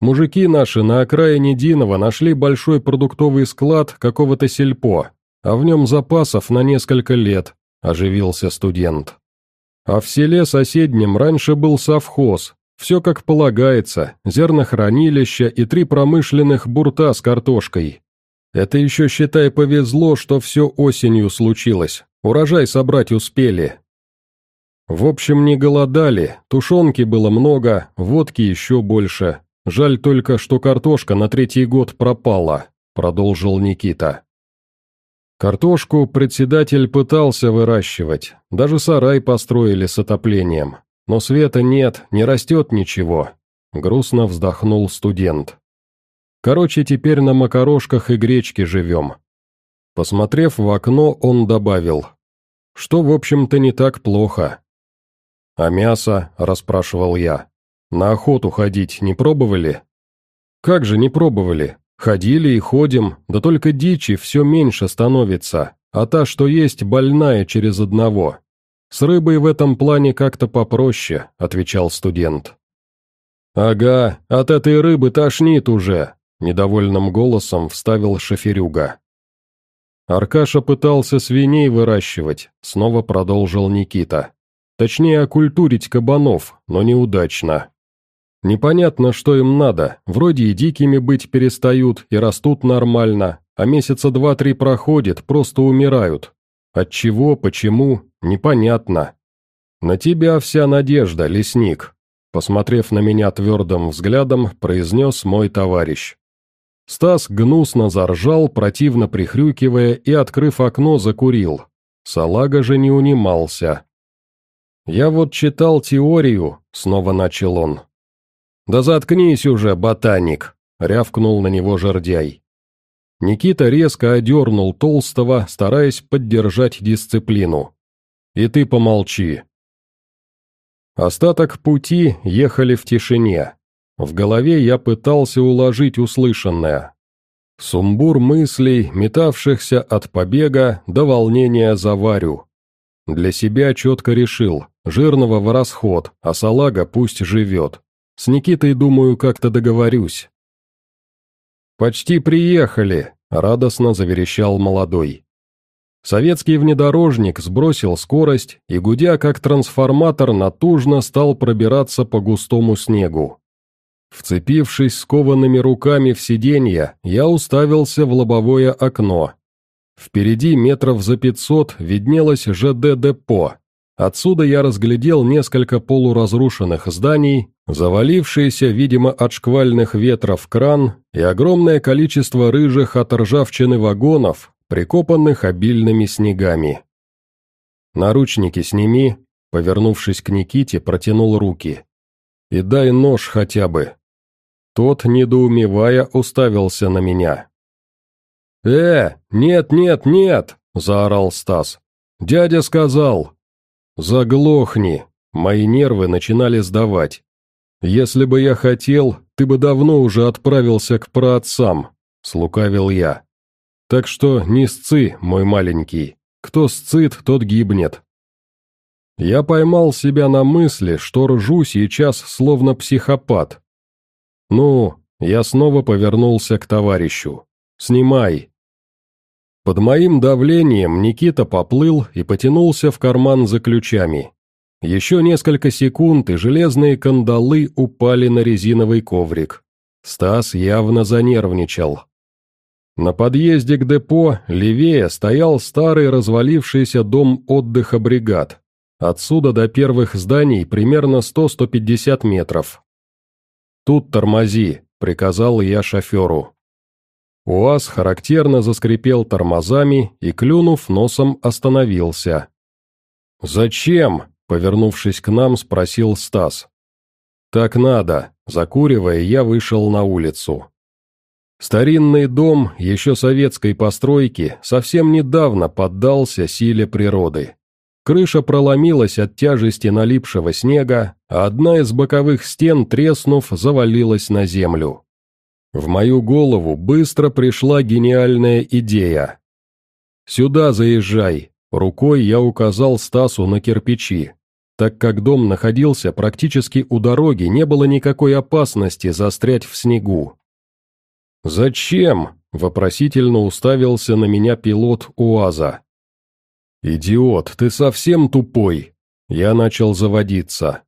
Мужики наши на окраине Динова нашли большой продуктовый склад какого-то сельпо, а в нем запасов на несколько лет, оживился студент. А в селе соседнем раньше был совхоз, все как полагается, зернохранилище и три промышленных бурта с картошкой. Это еще, считай, повезло, что все осенью случилось, урожай собрать успели, в общем, не голодали, тушенки было много, водки еще больше. Жаль только, что картошка на третий год пропала, продолжил Никита. Картошку председатель пытался выращивать, даже сарай построили с отоплением. Но света нет, не растет ничего. Грустно вздохнул студент. Короче, теперь на макарошках и гречке живем. Посмотрев в окно, он добавил. Что, в общем-то, не так плохо. «А мясо?» – расспрашивал я. «На охоту ходить не пробовали?» «Как же не пробовали? Ходили и ходим, да только дичи все меньше становится, а та, что есть, больная через одного. С рыбой в этом плане как-то попроще», – отвечал студент. «Ага, от этой рыбы тошнит уже», – недовольным голосом вставил шоферюга. Аркаша пытался свиней выращивать, снова продолжил Никита. Точнее, окультурить кабанов, но неудачно. Непонятно, что им надо, вроде и дикими быть перестают, и растут нормально, а месяца два-три проходит, просто умирают. От чего, почему, непонятно. На тебя вся надежда, лесник. Посмотрев на меня твердым взглядом, произнес мой товарищ. Стас гнусно заржал, противно прихрюкивая и, открыв окно, закурил. Салага же не унимался. «Я вот читал теорию», — снова начал он. «Да заткнись уже, ботаник», — рявкнул на него жердяй. Никита резко одернул Толстого, стараясь поддержать дисциплину. «И ты помолчи». Остаток пути ехали в тишине. В голове я пытался уложить услышанное. Сумбур мыслей, метавшихся от побега до волнения за Варю. Для себя четко решил, Жирного в расход, а салага пусть живет. С Никитой, думаю, как-то договорюсь». «Почти приехали», — радостно заверещал молодой. Советский внедорожник сбросил скорость и, гудя как трансформатор, натужно стал пробираться по густому снегу. Вцепившись скованными руками в сиденье, я уставился в лобовое окно. Впереди метров за пятьсот виднелось ЖД-депо, Отсюда я разглядел несколько полуразрушенных зданий, завалившиеся, видимо, от шквальных ветров кран и огромное количество рыжих от ржавчины вагонов, прикопанных обильными снегами. «Наручники сними», — повернувшись к Никите, протянул руки. «И дай нож хотя бы». Тот, недоумевая, уставился на меня. «Э, нет, нет, нет!» — заорал Стас. «Дядя сказал, «Заглохни!» Мои нервы начинали сдавать. «Если бы я хотел, ты бы давно уже отправился к праотцам», — слукавил я. «Так что не сцы, мой маленький. Кто сцит, тот гибнет». Я поймал себя на мысли, что ржу сейчас словно психопат. «Ну, я снова повернулся к товарищу. Снимай!» Под моим давлением Никита поплыл и потянулся в карман за ключами. Еще несколько секунд, и железные кандалы упали на резиновый коврик. Стас явно занервничал. На подъезде к депо левее стоял старый развалившийся дом отдыха бригад. Отсюда до первых зданий примерно 100-150 метров. «Тут тормози», — приказал я шоферу. УАЗ характерно заскрипел тормозами и, клюнув носом, остановился. «Зачем?» — повернувшись к нам, спросил Стас. «Так надо», — закуривая, я вышел на улицу. Старинный дом, еще советской постройки, совсем недавно поддался силе природы. Крыша проломилась от тяжести налипшего снега, а одна из боковых стен, треснув, завалилась на землю. В мою голову быстро пришла гениальная идея. «Сюда заезжай», — рукой я указал Стасу на кирпичи. Так как дом находился практически у дороги, не было никакой опасности застрять в снегу. «Зачем?» — вопросительно уставился на меня пилот УАЗа. «Идиот, ты совсем тупой!» Я начал заводиться.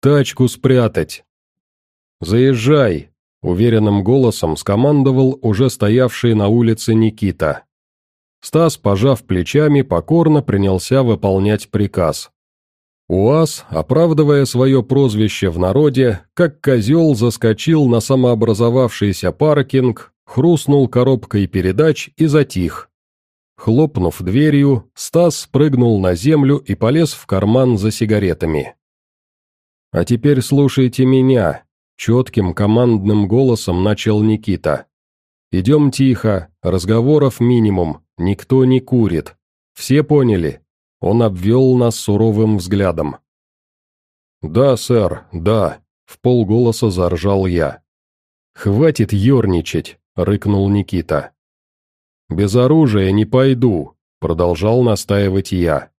«Тачку спрятать!» «Заезжай!» Уверенным голосом скомандовал уже стоявший на улице Никита. Стас, пожав плечами, покорно принялся выполнять приказ. УАЗ, оправдывая свое прозвище в народе, как козел заскочил на самообразовавшийся паркинг, хрустнул коробкой передач и затих. Хлопнув дверью, Стас спрыгнул на землю и полез в карман за сигаретами. «А теперь слушайте меня», Четким командным голосом начал Никита. «Идем тихо, разговоров минимум, никто не курит. Все поняли?» Он обвел нас суровым взглядом. «Да, сэр, да», — в полголоса заржал я. «Хватит ерничать», — рыкнул Никита. «Без оружия не пойду», — продолжал настаивать я.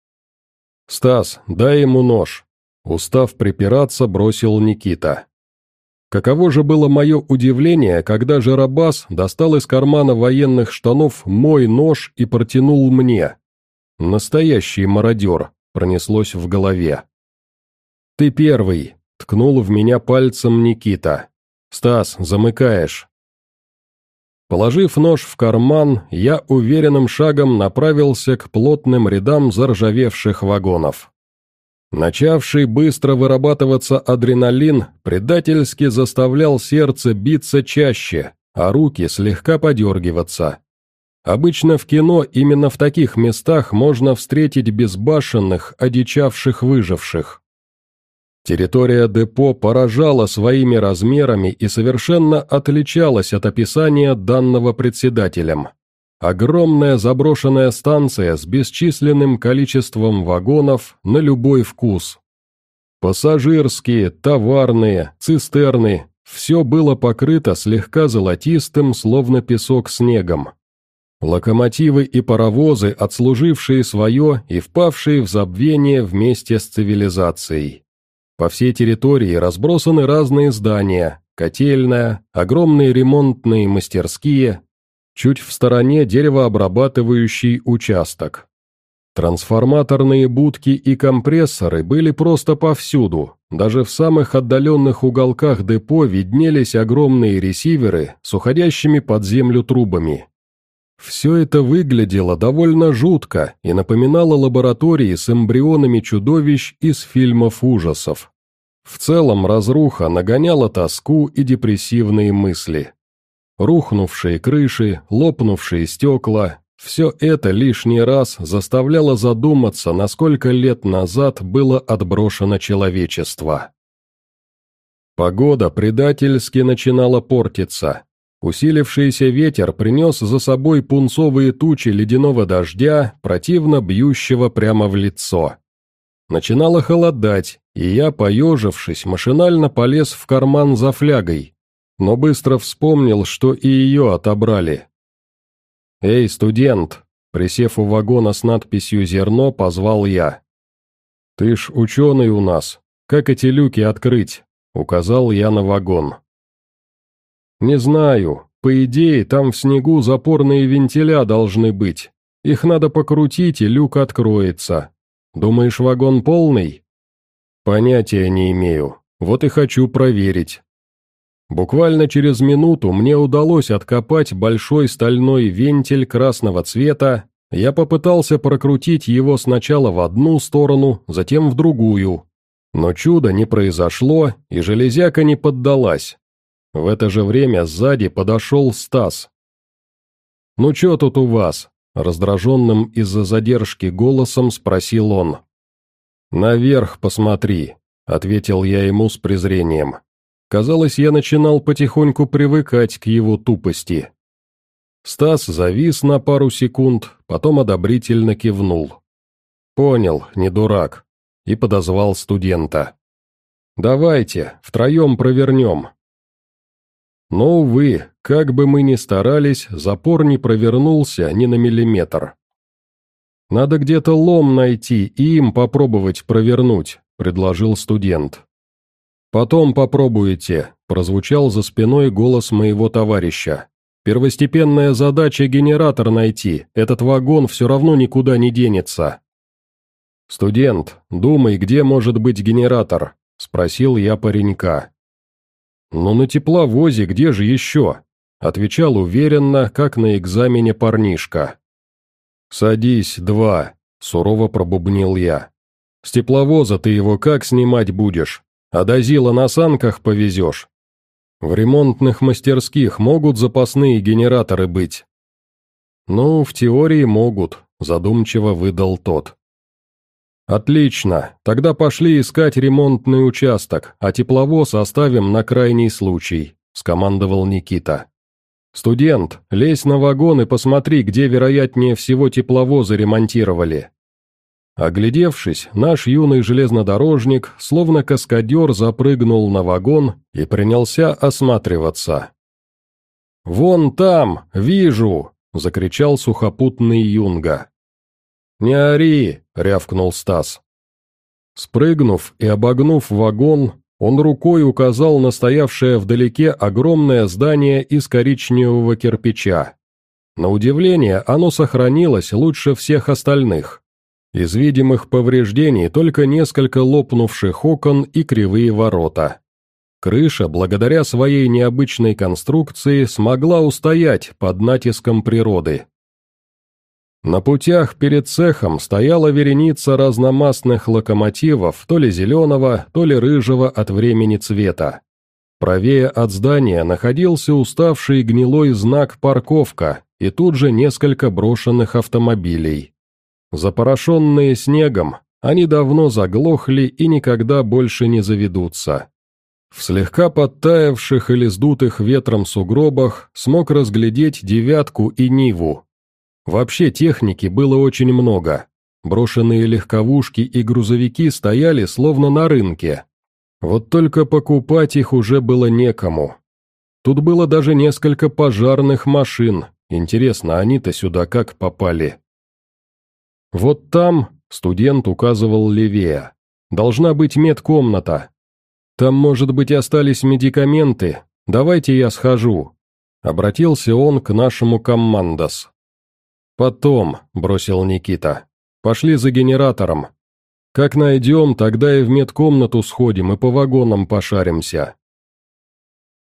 «Стас, дай ему нож», — устав припираться, бросил Никита. Каково же было мое удивление, когда Жарабас достал из кармана военных штанов мой нож и протянул мне. Настоящий мародер, пронеслось в голове. «Ты первый», — ткнул в меня пальцем Никита. «Стас, замыкаешь». Положив нож в карман, я уверенным шагом направился к плотным рядам заржавевших вагонов. Начавший быстро вырабатываться адреналин предательски заставлял сердце биться чаще, а руки слегка подергиваться. Обычно в кино именно в таких местах можно встретить безбашенных, одичавших выживших. Территория депо поражала своими размерами и совершенно отличалась от описания данного председателем. Огромная заброшенная станция с бесчисленным количеством вагонов на любой вкус. Пассажирские, товарные, цистерны – все было покрыто слегка золотистым, словно песок снегом. Локомотивы и паровозы, отслужившие свое и впавшие в забвение вместе с цивилизацией. По всей территории разбросаны разные здания, котельная, огромные ремонтные мастерские, Чуть в стороне деревообрабатывающий участок. Трансформаторные будки и компрессоры были просто повсюду, даже в самых отдаленных уголках депо виднелись огромные ресиверы с уходящими под землю трубами. Все это выглядело довольно жутко и напоминало лаборатории с эмбрионами чудовищ из фильмов ужасов. В целом разруха нагоняла тоску и депрессивные мысли. Рухнувшие крыши, лопнувшие стекла – все это лишний раз заставляло задуматься, насколько лет назад было отброшено человечество. Погода предательски начинала портиться. Усилившийся ветер принес за собой пунцовые тучи ледяного дождя, противно бьющего прямо в лицо. Начинало холодать, и я, поежившись, машинально полез в карман за флягой, но быстро вспомнил, что и ее отобрали. «Эй, студент!» Присев у вагона с надписью «Зерно», позвал я. «Ты ж ученый у нас. Как эти люки открыть?» Указал я на вагон. «Не знаю», По идее, там в снегу запорные вентиля должны быть. Их надо покрутить, и люк откроется. Думаешь, вагон полный? Понятия не имею. Вот и хочу проверить. Буквально через минуту мне удалось откопать большой стальной вентиль красного цвета. Я попытался прокрутить его сначала в одну сторону, затем в другую. Но чуда не произошло, и железяка не поддалась. В это же время сзади подошел Стас. «Ну чё тут у вас?» — раздраженным из-за задержки голосом спросил он. «Наверх посмотри», — ответил я ему с презрением. Казалось, я начинал потихоньку привыкать к его тупости. Стас завис на пару секунд, потом одобрительно кивнул. «Понял, не дурак», и подозвал студента. «Давайте, втроем провернем». Но, увы, как бы мы ни старались, запор не провернулся ни на миллиметр. «Надо где-то лом найти и им попробовать провернуть», — предложил студент. «Потом попробуете», — прозвучал за спиной голос моего товарища. «Первостепенная задача — генератор найти, этот вагон все равно никуда не денется». «Студент, думай, где может быть генератор?» — спросил я паренька. «Ну на тепловозе, где же еще?» — отвечал уверенно, как на экзамене парнишка. «Садись, два», — сурово пробубнил я. «С тепловоза ты его как снимать будешь? А до Зила на санках повезешь? В ремонтных мастерских могут запасные генераторы быть?» «Ну, в теории могут», — задумчиво выдал тот. «Отлично, тогда пошли искать ремонтный участок, а тепловоз оставим на крайний случай», — скомандовал Никита. «Студент, лезь на вагон и посмотри, где вероятнее всего тепловозы ремонтировали». Оглядевшись, наш юный железнодорожник, словно каскадер, запрыгнул на вагон и принялся осматриваться. «Вон там, вижу!» — закричал сухопутный юнга. «Не ори!» — рявкнул Стас. Спрыгнув и обогнув вагон, он рукой указал на стоявшее вдалеке огромное здание из коричневого кирпича. На удивление, оно сохранилось лучше всех остальных. Из видимых повреждений только несколько лопнувших окон и кривые ворота. Крыша, благодаря своей необычной конструкции, смогла устоять под натиском природы. На путях перед цехом стояла вереница разномастных локомотивов, то ли зеленого, то ли рыжего от времени цвета. Правее от здания находился уставший гнилой знак «Парковка» и тут же несколько брошенных автомобилей. Запорошенные снегом, они давно заглохли и никогда больше не заведутся. В слегка подтаявших или сдутых ветром сугробах смог разглядеть девятку и Ниву, Вообще техники было очень много. Брошенные легковушки и грузовики стояли словно на рынке. Вот только покупать их уже было некому. Тут было даже несколько пожарных машин. Интересно, они-то сюда как попали? Вот там, студент указывал левее, должна быть медкомната. Там, может быть, остались медикаменты. Давайте я схожу. Обратился он к нашему командос. «Потом», — бросил Никита. «Пошли за генератором. Как найдем, тогда и в медкомнату сходим и по вагонам пошаримся».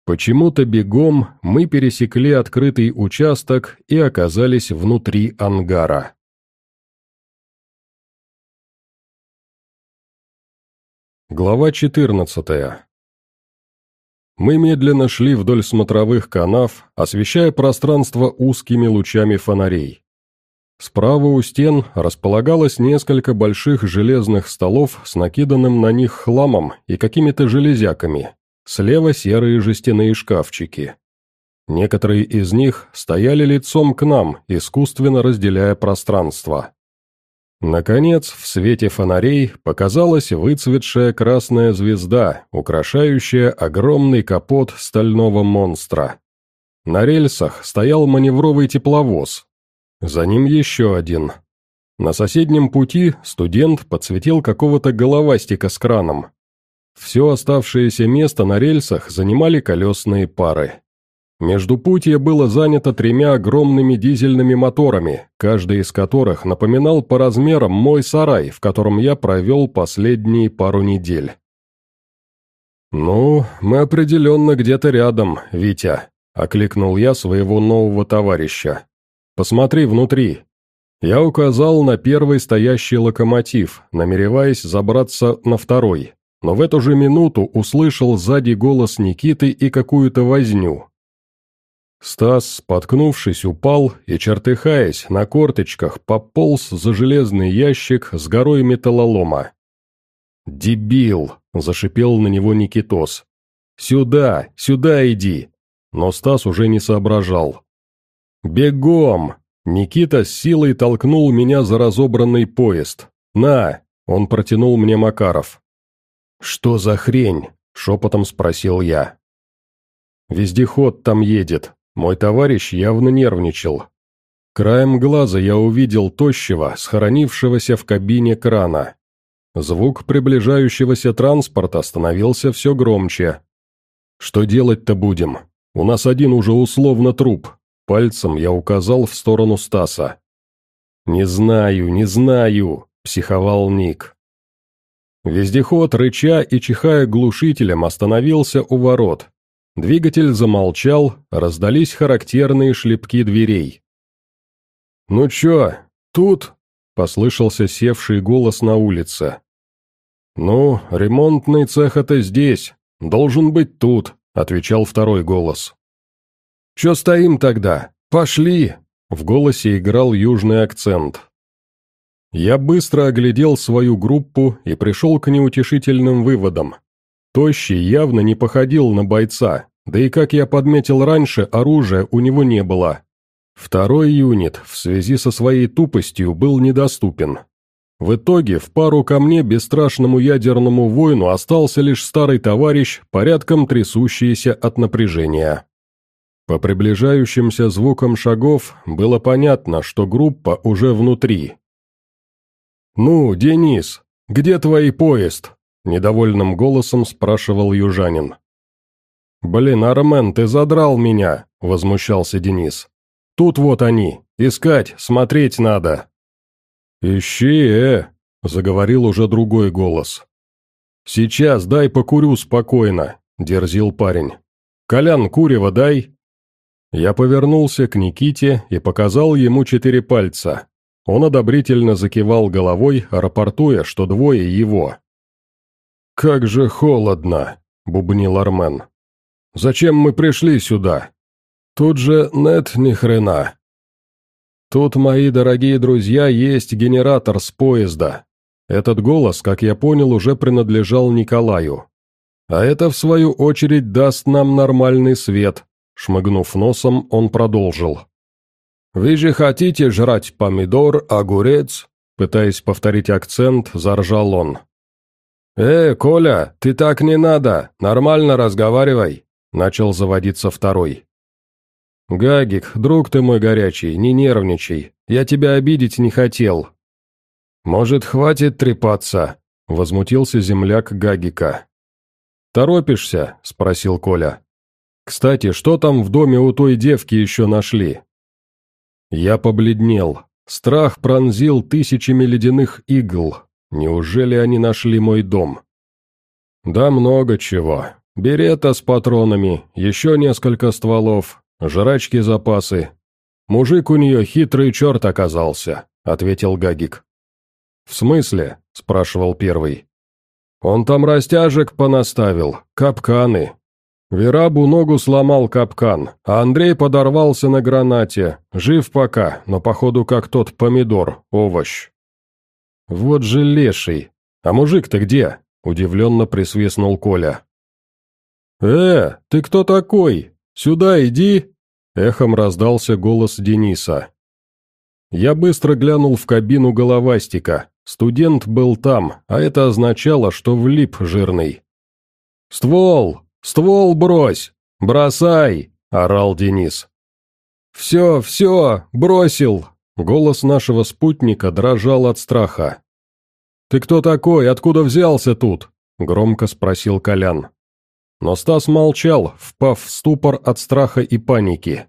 Почему-то бегом мы пересекли открытый участок и оказались внутри ангара. Глава 14 Мы медленно шли вдоль смотровых канав, освещая пространство узкими лучами фонарей. Справа у стен располагалось несколько больших железных столов с накиданным на них хламом и какими-то железяками. Слева серые жестяные шкафчики. Некоторые из них стояли лицом к нам, искусственно разделяя пространство. Наконец, в свете фонарей показалась выцветшая красная звезда, украшающая огромный капот стального монстра. На рельсах стоял маневровый тепловоз, за ним еще один. На соседнем пути студент подсветил какого-то головастика с краном. Все оставшееся место на рельсах занимали колесные пары. Междупутье было занято тремя огромными дизельными моторами, каждый из которых напоминал по размерам мой сарай, в котором я провел последние пару недель. «Ну, мы определенно где-то рядом, Витя», — окликнул я своего нового товарища. «Посмотри внутри». Я указал на первый стоящий локомотив, намереваясь забраться на второй, но в эту же минуту услышал сзади голос Никиты и какую-то возню. Стас, споткнувшись, упал и, чертыхаясь, на корточках пополз за железный ящик с горой металлолома. «Дебил!» – зашипел на него Никитос. «Сюда, сюда иди!» Но Стас уже не соображал. «Бегом!» Никита с силой толкнул меня за разобранный поезд. «На!» – он протянул мне Макаров. «Что за хрень?» – шепотом спросил я. «Вездеход там едет», мой товарищ явно нервничал. Краем глаза я увидел тощего, схоронившегося в кабине крана. Звук приближающегося транспорта становился все громче. «Что делать-то будем? У нас один уже условно труп». Пальцем я указал в сторону Стаса. «Не знаю, не знаю», — психовал Ник. Вездеход, рыча и чихая глушителем, остановился у ворот. Двигатель замолчал, раздались характерные шлепки дверей. «Ну чё, тут?» — послышался севший голос на улице. «Ну, ремонтный цех это здесь, должен быть тут», — отвечал второй голос. «Чё стоим тогда? Пошли!» — в голосе играл южный акцент. Я быстро оглядел свою группу и пришел к неутешительным выводам. Тощий явно не походил на бойца, да и, как я подметил раньше, оружия у него не было. Второй юнит в связи со своей тупостью был недоступен. В итоге в пару ко мне бесстрашному ядерному воину остался лишь старый товарищ, порядком трясущийся от напряжения. По приближающимся звукам шагов было понятно, что группа уже внутри. «Ну, Денис, где твой поезд?» Недовольным голосом спрашивал южанин. «Блин, Армен, ты задрал меня!» – возмущался Денис. «Тут вот они. Искать, смотреть надо». «Ищи, э!» – заговорил уже другой голос. «Сейчас дай покурю спокойно», – дерзил парень. «Колян, курева дай». Я повернулся к Никите и показал ему четыре пальца. Он одобрительно закивал головой, рапортуя, что двое его. «Как же холодно!» — бубнил Армен. «Зачем мы пришли сюда? Тут же нет ни хрена. Тут, мои дорогие друзья, есть генератор с поезда. Этот голос, как я понял, уже принадлежал Николаю. А это, в свою очередь, даст нам нормальный свет», — шмыгнув носом, он продолжил. «Вы же хотите жрать помидор, огурец?» Пытаясь повторить акцент, заржал он. «Э, Коля, ты так не надо, нормально разговаривай», — начал заводиться второй. «Гагик, друг ты мой горячий, не нервничай, я тебя обидеть не хотел». «Может, хватит трепаться?» — возмутился земляк Гагика. «Торопишься?» — спросил Коля. «Кстати, что там в доме у той девки еще нашли?» Я побледнел. Страх пронзил тысячами ледяных игл, Неужели они нашли мой дом? Да много чего. Берета с патронами, еще несколько стволов, жрачки запасы. Мужик у нее хитрый черт оказался, ответил Гагик. В смысле? спрашивал первый. Он там растяжек понаставил, капканы. Верабу ногу сломал капкан, а Андрей подорвался на гранате. Жив пока, но походу как тот помидор, овощ. «Вот же леший! А мужик-то где?» – удивленно присвистнул Коля. «Э, ты кто такой? Сюда иди!» – эхом раздался голос Дениса. Я быстро глянул в кабину головастика. Студент был там, а это означало, что влип жирный. «Ствол! Ствол брось! Бросай!» – орал Денис. «Все, все, бросил!» Голос нашего спутника дрожал от страха. «Ты кто такой? Откуда взялся тут?» — громко спросил Колян. но Стас молчал, впав в ступор от страха и паники.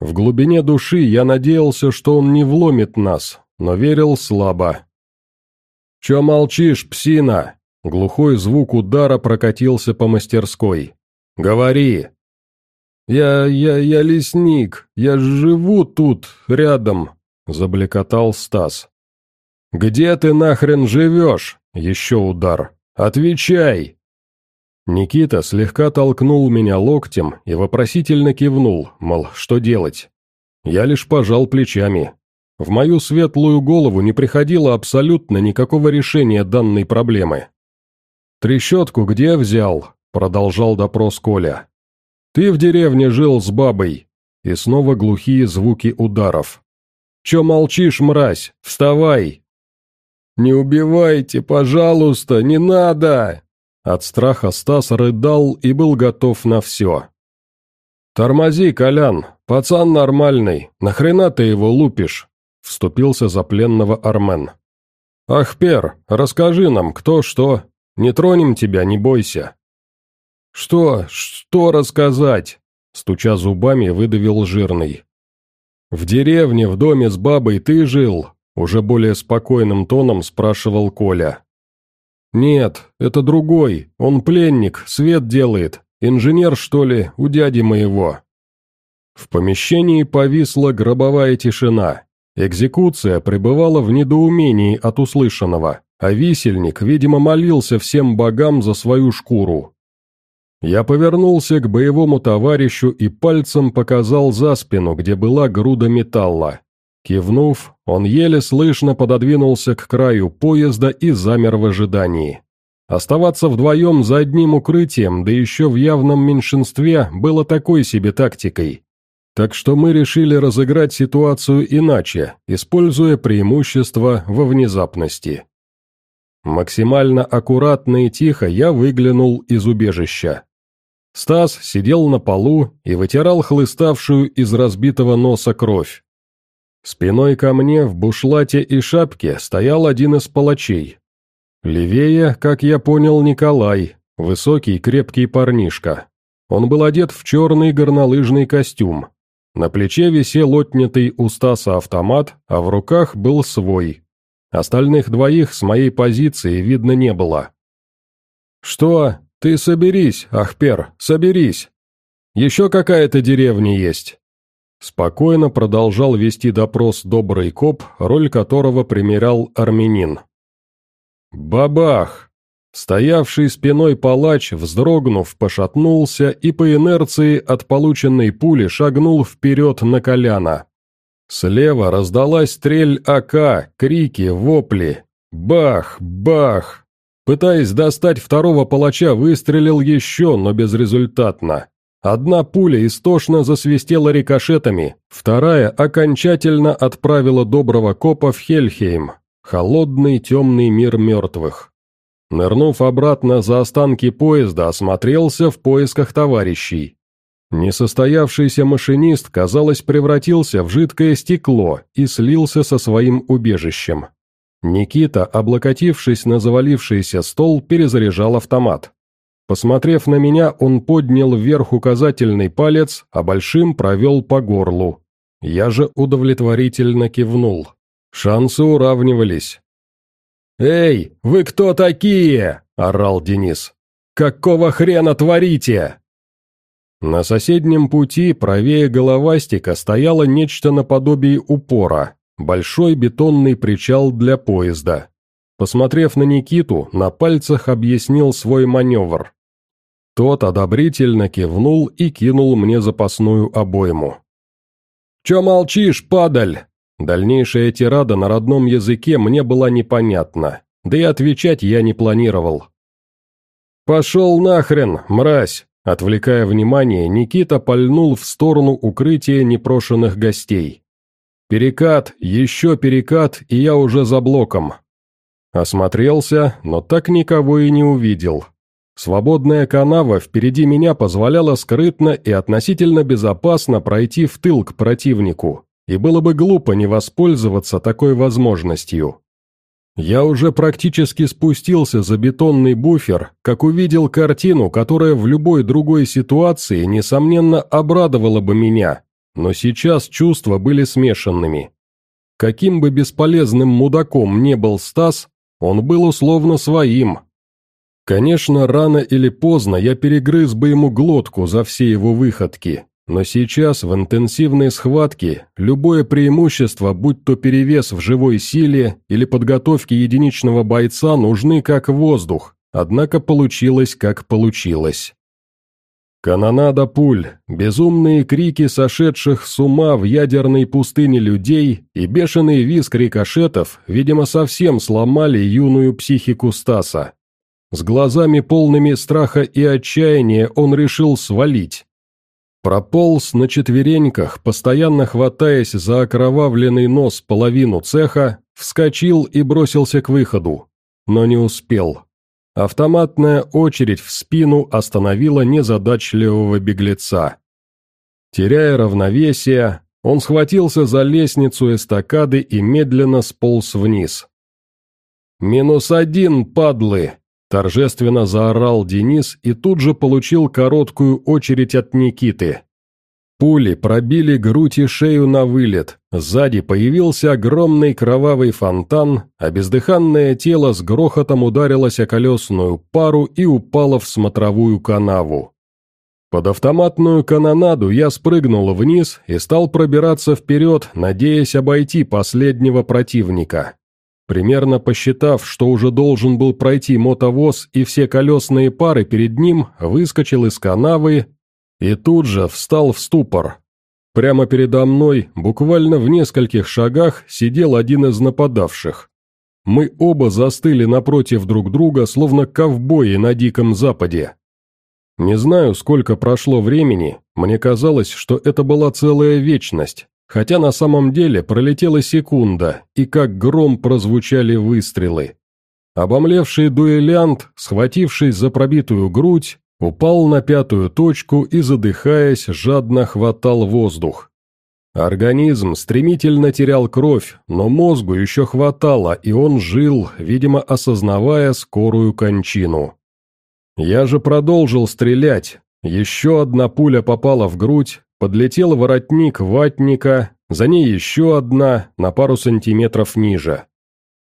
В глубине души я надеялся, что он не вломит нас, но верил слабо. «Че молчишь, псина?» Глухой звук удара прокатился по мастерской. «Говори!» «Я... я... я лесник. Я живу тут, рядом», — заблекотал Стас. «Где ты нахрен живешь?» Еще удар. «Отвечай!» Никита слегка толкнул меня локтем и вопросительно кивнул, мол, что делать. Я лишь пожал плечами. В мою светлую голову не приходило абсолютно никакого решения данной проблемы. «Трещотку где взял?» — продолжал допрос Коля. «Ты в деревне жил с бабой». И снова глухие звуки ударов. «Че молчишь, мразь? Вставай!» «Не убивайте, пожалуйста, не надо!» От страха Стас рыдал и был готов на все. «Тормози, Колян, пацан нормальный, нахрена ты его лупишь?» Вступился за пленного Армен. «Ахпер, расскажи нам, кто что. Не тронем тебя, не бойся». «Что, что рассказать?» Стуча зубами, выдавил жирный. «В деревне, в доме с бабой ты жил?» Уже более спокойным тоном спрашивал Коля. «Нет, это другой, он пленник, свет делает, инженер, что ли, у дяди моего». В помещении повисла гробовая тишина. Экзекуция пребывала в недоумении от услышанного, а висельник, видимо, молился всем богам за свою шкуру. Я повернулся к боевому товарищу и пальцем показал за спину, где была груда металла. Кивнув, он еле слышно пододвинулся к краю поезда и замер в ожидании. Оставаться вдвоем за одним укрытием, да еще в явном меньшинстве, было такой себе тактикой. Так что мы решили разыграть ситуацию иначе, используя преимущество во внезапности. Максимально аккуратно и тихо я выглянул из убежища. Стас сидел на полу и вытирал хлыставшую из разбитого носа кровь. Спиной ко мне в бушлате и шапке стоял один из палачей. Левее, как я понял, Николай, высокий крепкий парнишка. Он был одет в черный горнолыжный костюм. На плече висел отнятый у Стаса автомат, а в руках был свой. Остальных двоих с моей позиции видно не было. «Что? Ты соберись, Ахпер, соберись. Еще какая-то деревня есть. Спокойно продолжал вести допрос добрый коп, роль которого примерял армянин. Бабах! Стоявший спиной палач, вздрогнув, пошатнулся и по инерции от полученной пули шагнул вперед на коляна. Слева раздалась стрель АК, крики, вопли. Бах! Бах! Пытаясь достать второго палача, выстрелил еще, но безрезультатно. Одна пуля истошно засвистела рикошетами, вторая окончательно отправила доброго копа в Хельхейм, холодный темный мир мертвых. Нырнув обратно за останки поезда, осмотрелся в поисках товарищей. Несостоявшийся машинист, казалось, превратился в жидкое стекло и слился со своим убежищем. Никита, облокотившись на завалившийся стол, перезаряжал автомат. Посмотрев на меня, он поднял вверх указательный палец, а большим провел по горлу. Я же удовлетворительно кивнул. Шансы уравнивались. «Эй, вы кто такие?» – орал Денис. «Какого хрена творите?» На соседнем пути, правее головастика, стояло нечто наподобие упора, большой бетонный причал для поезда. Посмотрев на Никиту, на пальцах объяснил свой маневр. Тот одобрительно кивнул и кинул мне запасную обойму. «Че молчишь, падаль?» Дальнейшая тирада на родном языке мне была непонятна, да и отвечать я не планировал. «Пошел нахрен, мразь!» Отвлекая внимание, Никита пальнул в сторону укрытия непрошенных гостей. Перекат, еще перекат, и я уже за блоком. Осмотрелся, но так никого и не увидел. Свободная канава впереди меня позволяла скрытно и относительно безопасно пройти в тыл к противнику, и было бы глупо не воспользоваться такой возможностью. Я уже практически спустился за бетонный буфер, как увидел картину, которая в любой другой ситуации, несомненно, обрадовала бы меня, но сейчас чувства были смешанными. Каким бы бесполезным мудаком не был Стас, он был условно своим. Конечно, рано или поздно я перегрыз бы ему глотку за все его выходки, но сейчас, в интенсивной схватке, любое преимущество, будь то перевес в живой силе или подготовке единичного бойца, нужны как воздух, однако получилось как получилось. Канонада пуль, безумные крики сошедших с ума в ядерной пустыне людей и бешеный визг рикошетов, видимо, совсем сломали юную психику Стаса. С глазами полными страха и отчаяния он решил свалить. Прополз на четвереньках, постоянно хватаясь за окровавленный нос половину цеха, вскочил и бросился к выходу. Но не успел. Автоматная очередь в спину остановила незадачливого беглеца. Теряя равновесие, он схватился за лестницу эстакады и медленно сполз вниз. «Минус один, падлы!» Торжественно заорал Денис и тут же получил короткую очередь от Никиты. Пули пробили грудь и шею на вылет, сзади появился огромный кровавый фонтан, а бездыханное тело с грохотом ударилось о колесную пару и упало в смотровую канаву. Под автоматную канонаду я спрыгнул вниз и стал пробираться вперед, надеясь обойти последнего противника. Примерно посчитав, что уже должен был пройти мотовоз и все колесные пары перед ним, выскочил из канавы и тут же встал в ступор. Прямо передо мной, буквально в нескольких шагах, сидел один из нападавших. Мы оба застыли напротив друг друга, словно ковбои на Диком Западе. Не знаю, сколько прошло времени, мне казалось, что это была целая вечность, Хотя на самом деле пролетела секунда, и как гром прозвучали выстрелы. Обомлевший дуэлянт, схватившись за пробитую грудь, упал на пятую точку и, задыхаясь, жадно хватал воздух. Организм стремительно терял кровь, но мозгу еще хватало, и он жил, видимо, осознавая скорую кончину. Я же продолжил стрелять. Еще одна пуля попала в грудь, Подлетел воротник ватника, за ней еще одна, на пару сантиметров ниже.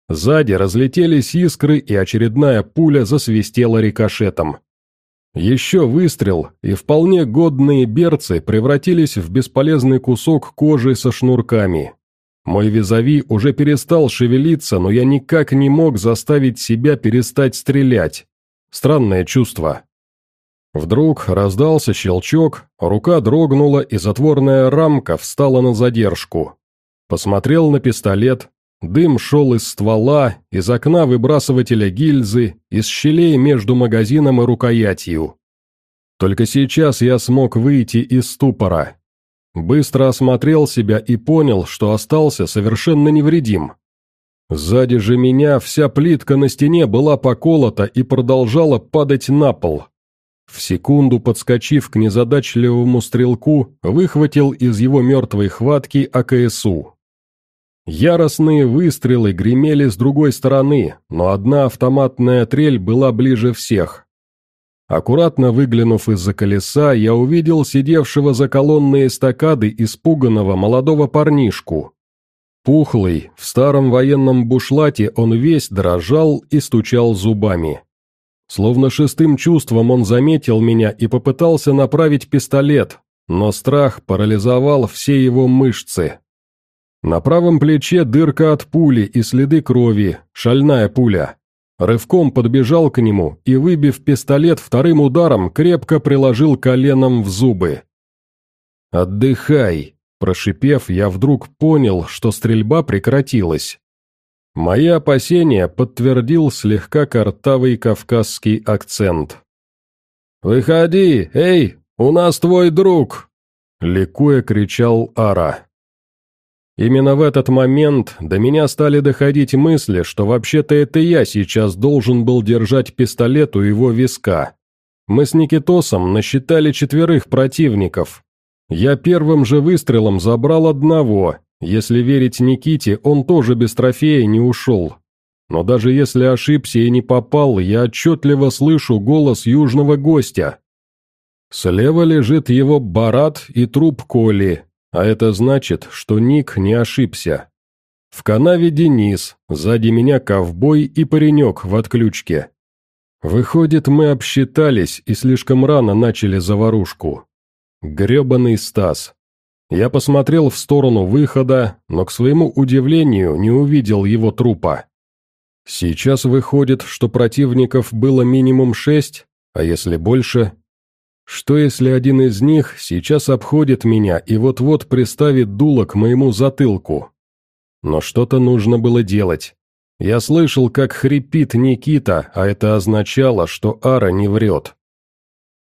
Сзади разлетелись искры, и очередная пуля засвистела рикошетом. Еще выстрел, и вполне годные берцы превратились в бесполезный кусок кожи со шнурками. Мой визави уже перестал шевелиться, но я никак не мог заставить себя перестать стрелять. Странное чувство. Вдруг раздался щелчок, рука дрогнула, и затворная рамка встала на задержку. Посмотрел на пистолет, дым шел из ствола, из окна выбрасывателя гильзы, из щелей между магазином и рукоятью. Только сейчас я смог выйти из ступора. Быстро осмотрел себя и понял, что остался совершенно невредим. Сзади же меня вся плитка на стене была поколота и продолжала падать на пол, в секунду подскочив к незадачливому стрелку, выхватил из его мертвой хватки АКСУ. Яростные выстрелы гремели с другой стороны, но одна автоматная трель была ближе всех. Аккуратно выглянув из-за колеса, я увидел сидевшего за колонной эстакады испуганного молодого парнишку. Пухлый, в старом военном бушлате он весь дрожал и стучал зубами. Словно шестым чувством он заметил меня и попытался направить пистолет, но страх парализовал все его мышцы. На правом плече дырка от пули и следы крови, шальная пуля. Рывком подбежал к нему и, выбив пистолет вторым ударом, крепко приложил коленом в зубы. «Отдыхай!» Прошипев, я вдруг понял, что стрельба прекратилась. Мои опасения подтвердил слегка картавый кавказский акцент. «Выходи, эй, у нас твой друг!» Ликуя кричал Ара. Именно в этот момент до меня стали доходить мысли, что вообще-то это я сейчас должен был держать пистолет у его виска. Мы с Никитосом насчитали четверых противников. Я первым же выстрелом забрал одного, если верить Никите, он тоже без трофея не ушел. но даже если ошибся и не попал, я отчетливо слышу голос южного гостя. Слева лежит его барат и труп Коли, а это значит, что Ник не ошибся. В канаве Денис, сзади меня ковбой и паренек в отключке. Выходит, мы обсчитались и слишком рано начали заварушку. Гребаный Стас. Я посмотрел в сторону выхода, но, к своему удивлению, не увидел его трупа. Сейчас выходит, что противников было минимум шесть, а если больше? Что если один из них сейчас обходит меня и вот-вот приставит дуло к моему затылку? Но что-то нужно было делать. Я слышал, как хрипит Никита, а это означало, что Ара не врет.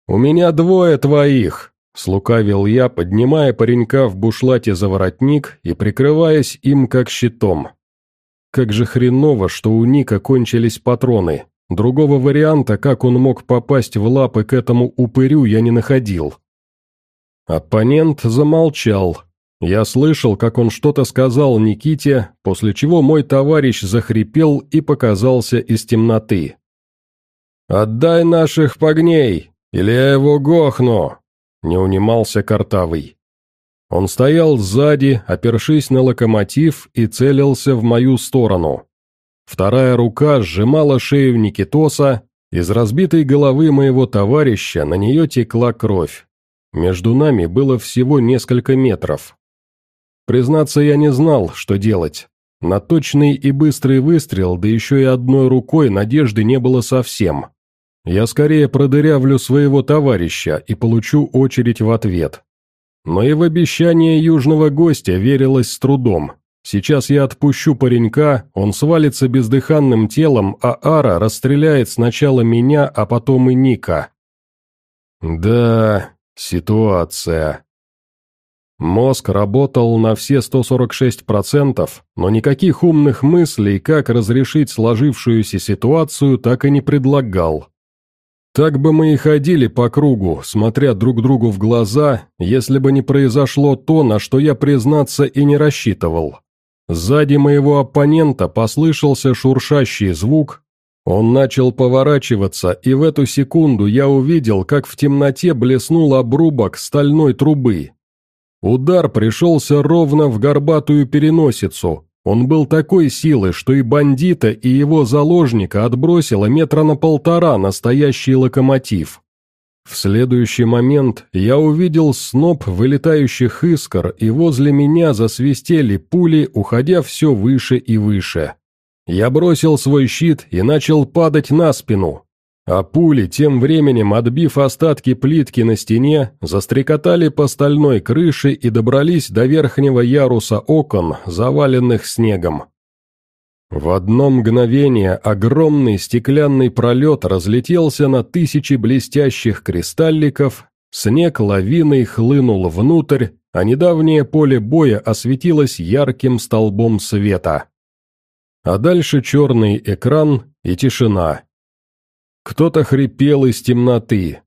«У меня двое твоих», — слукавил я, поднимая паренька в бушлате за воротник и прикрываясь им как щитом. Как же хреново, что у Ника кончились патроны. Другого варианта, как он мог попасть в лапы к этому упырю, я не находил. Оппонент замолчал. Я слышал, как он что-то сказал Никите, после чего мой товарищ захрипел и показался из темноты. «Отдай наших погней, или я его гохну!» — не унимался Картавый. Он стоял сзади, опершись на локомотив и целился в мою сторону. Вторая рука сжимала шею Никитоса, из разбитой головы моего товарища на нее текла кровь. Между нами было всего несколько метров. Признаться, я не знал, что делать. На точный и быстрый выстрел, да еще и одной рукой, надежды не было совсем. Я скорее продырявлю своего товарища и получу очередь в ответ. Но и в обещание южного гостя верилось с трудом. Сейчас я отпущу паренька, он свалится бездыханным телом, а Ара расстреляет сначала меня, а потом и Ника. Да, ситуация. Мозг работал на все 146%, но никаких умных мыслей, как разрешить сложившуюся ситуацию, так и не предлагал. Так бы мы и ходили по кругу, смотря друг другу в глаза, если бы не произошло то, на что я, признаться, и не рассчитывал. Сзади моего оппонента послышался шуршащий звук, он начал поворачиваться, и в эту секунду я увидел, как в темноте блеснул обрубок стальной трубы. Удар пришелся ровно в горбатую переносицу, он был такой силы, что и бандита, и его заложника отбросило метра на полтора настоящий локомотив. В следующий момент я увидел сноп вылетающих искр, и возле меня засвистели пули, уходя все выше и выше. Я бросил свой щит и начал падать на спину. А пули, тем временем отбив остатки плитки на стене, застрекотали по стальной крыше и добрались до верхнего яруса окон, заваленных снегом. В одно мгновение огромный стеклянный пролет разлетелся на тысячи блестящих кристалликов, снег лавиной хлынул внутрь, а недавнее поле боя осветилось ярким столбом света. А дальше черный экран и тишина. Кто-то хрипел из темноты.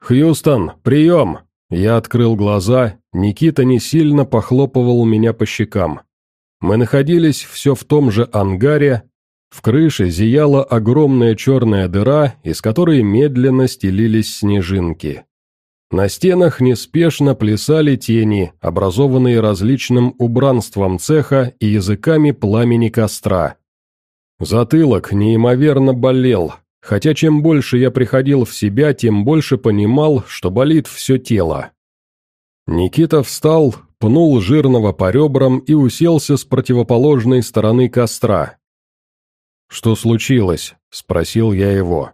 «Хьюстон, прием!» Я открыл глаза, Никита не сильно похлопывал меня по щекам. Мы находились все в том же ангаре, в крыше зияла огромная черная дыра, из которой медленно стелились снежинки. На стенах неспешно плясали тени, образованные различным убранством цеха и языками пламени костра. Затылок неимоверно болел, Хотя чем больше я приходил в себя, тем больше понимал, что болит все тело. Никита встал, пнул жирного по ребрам и уселся с противоположной стороны костра. «Что случилось?» – спросил я его.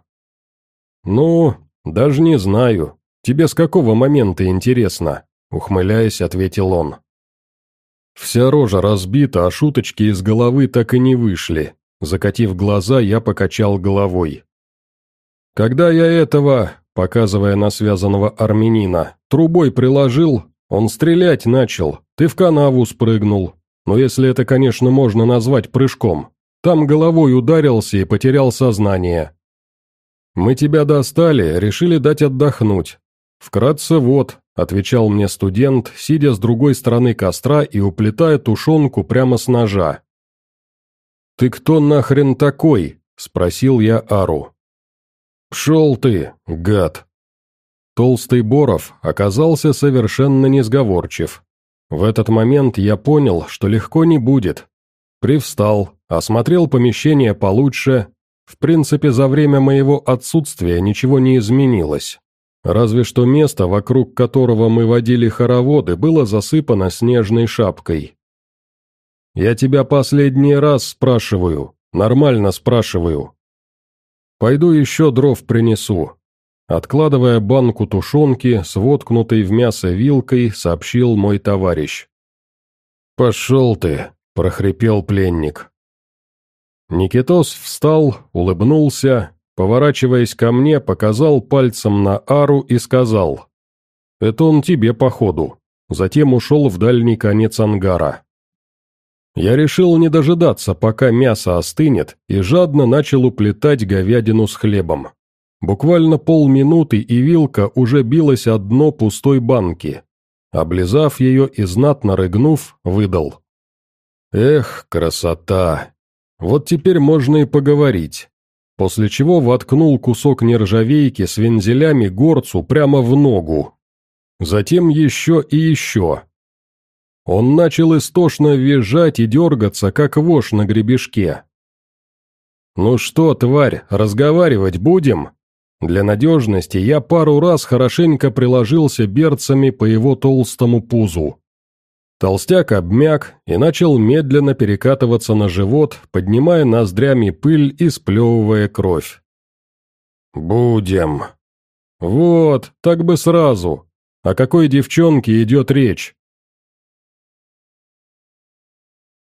«Ну, даже не знаю. Тебе с какого момента интересно?» – ухмыляясь, ответил он. Вся рожа разбита, а шуточки из головы так и не вышли. Закатив глаза, я покачал головой. Когда я этого, показывая на связанного армянина, трубой приложил, он стрелять начал, ты в канаву спрыгнул. Но если это, конечно, можно назвать прыжком. Там головой ударился и потерял сознание. Мы тебя достали, решили дать отдохнуть. Вкратце вот, отвечал мне студент, сидя с другой стороны костра и уплетая тушенку прямо с ножа. «Ты кто нахрен такой?» – спросил я Ару. «Пшел ты, гад!» Толстый Боров оказался совершенно несговорчив. В этот момент я понял, что легко не будет. Привстал, осмотрел помещение получше. В принципе, за время моего отсутствия ничего не изменилось. Разве что место, вокруг которого мы водили хороводы, было засыпано снежной шапкой. «Я тебя последний раз спрашиваю, нормально спрашиваю. Пойду еще дров принесу». Откладывая банку тушенки с в мясо вилкой, сообщил мой товарищ. «Пошел ты», — прохрипел пленник. Никитос встал, улыбнулся, поворачиваясь ко мне, показал пальцем на Ару и сказал, «Это он тебе, походу». Затем ушел в дальний конец ангара. Я решил не дожидаться, пока мясо остынет, и жадно начал уплетать говядину с хлебом. Буквально полминуты, и вилка уже билась о дно пустой банки. Облизав ее и знатно рыгнув, выдал. «Эх, красота! Вот теперь можно и поговорить». После чего воткнул кусок нержавейки с вензелями горцу прямо в ногу. Затем еще и еще. Он начал истошно визжать и дергаться, как вошь на гребешке. «Ну что, тварь, разговаривать будем?» Для надежности я пару раз хорошенько приложился берцами по его толстому пузу. Толстяк обмяк и начал медленно перекатываться на живот, поднимая ноздрями пыль и сплевывая кровь. «Будем». «Вот, так бы сразу. О какой девчонке идет речь?»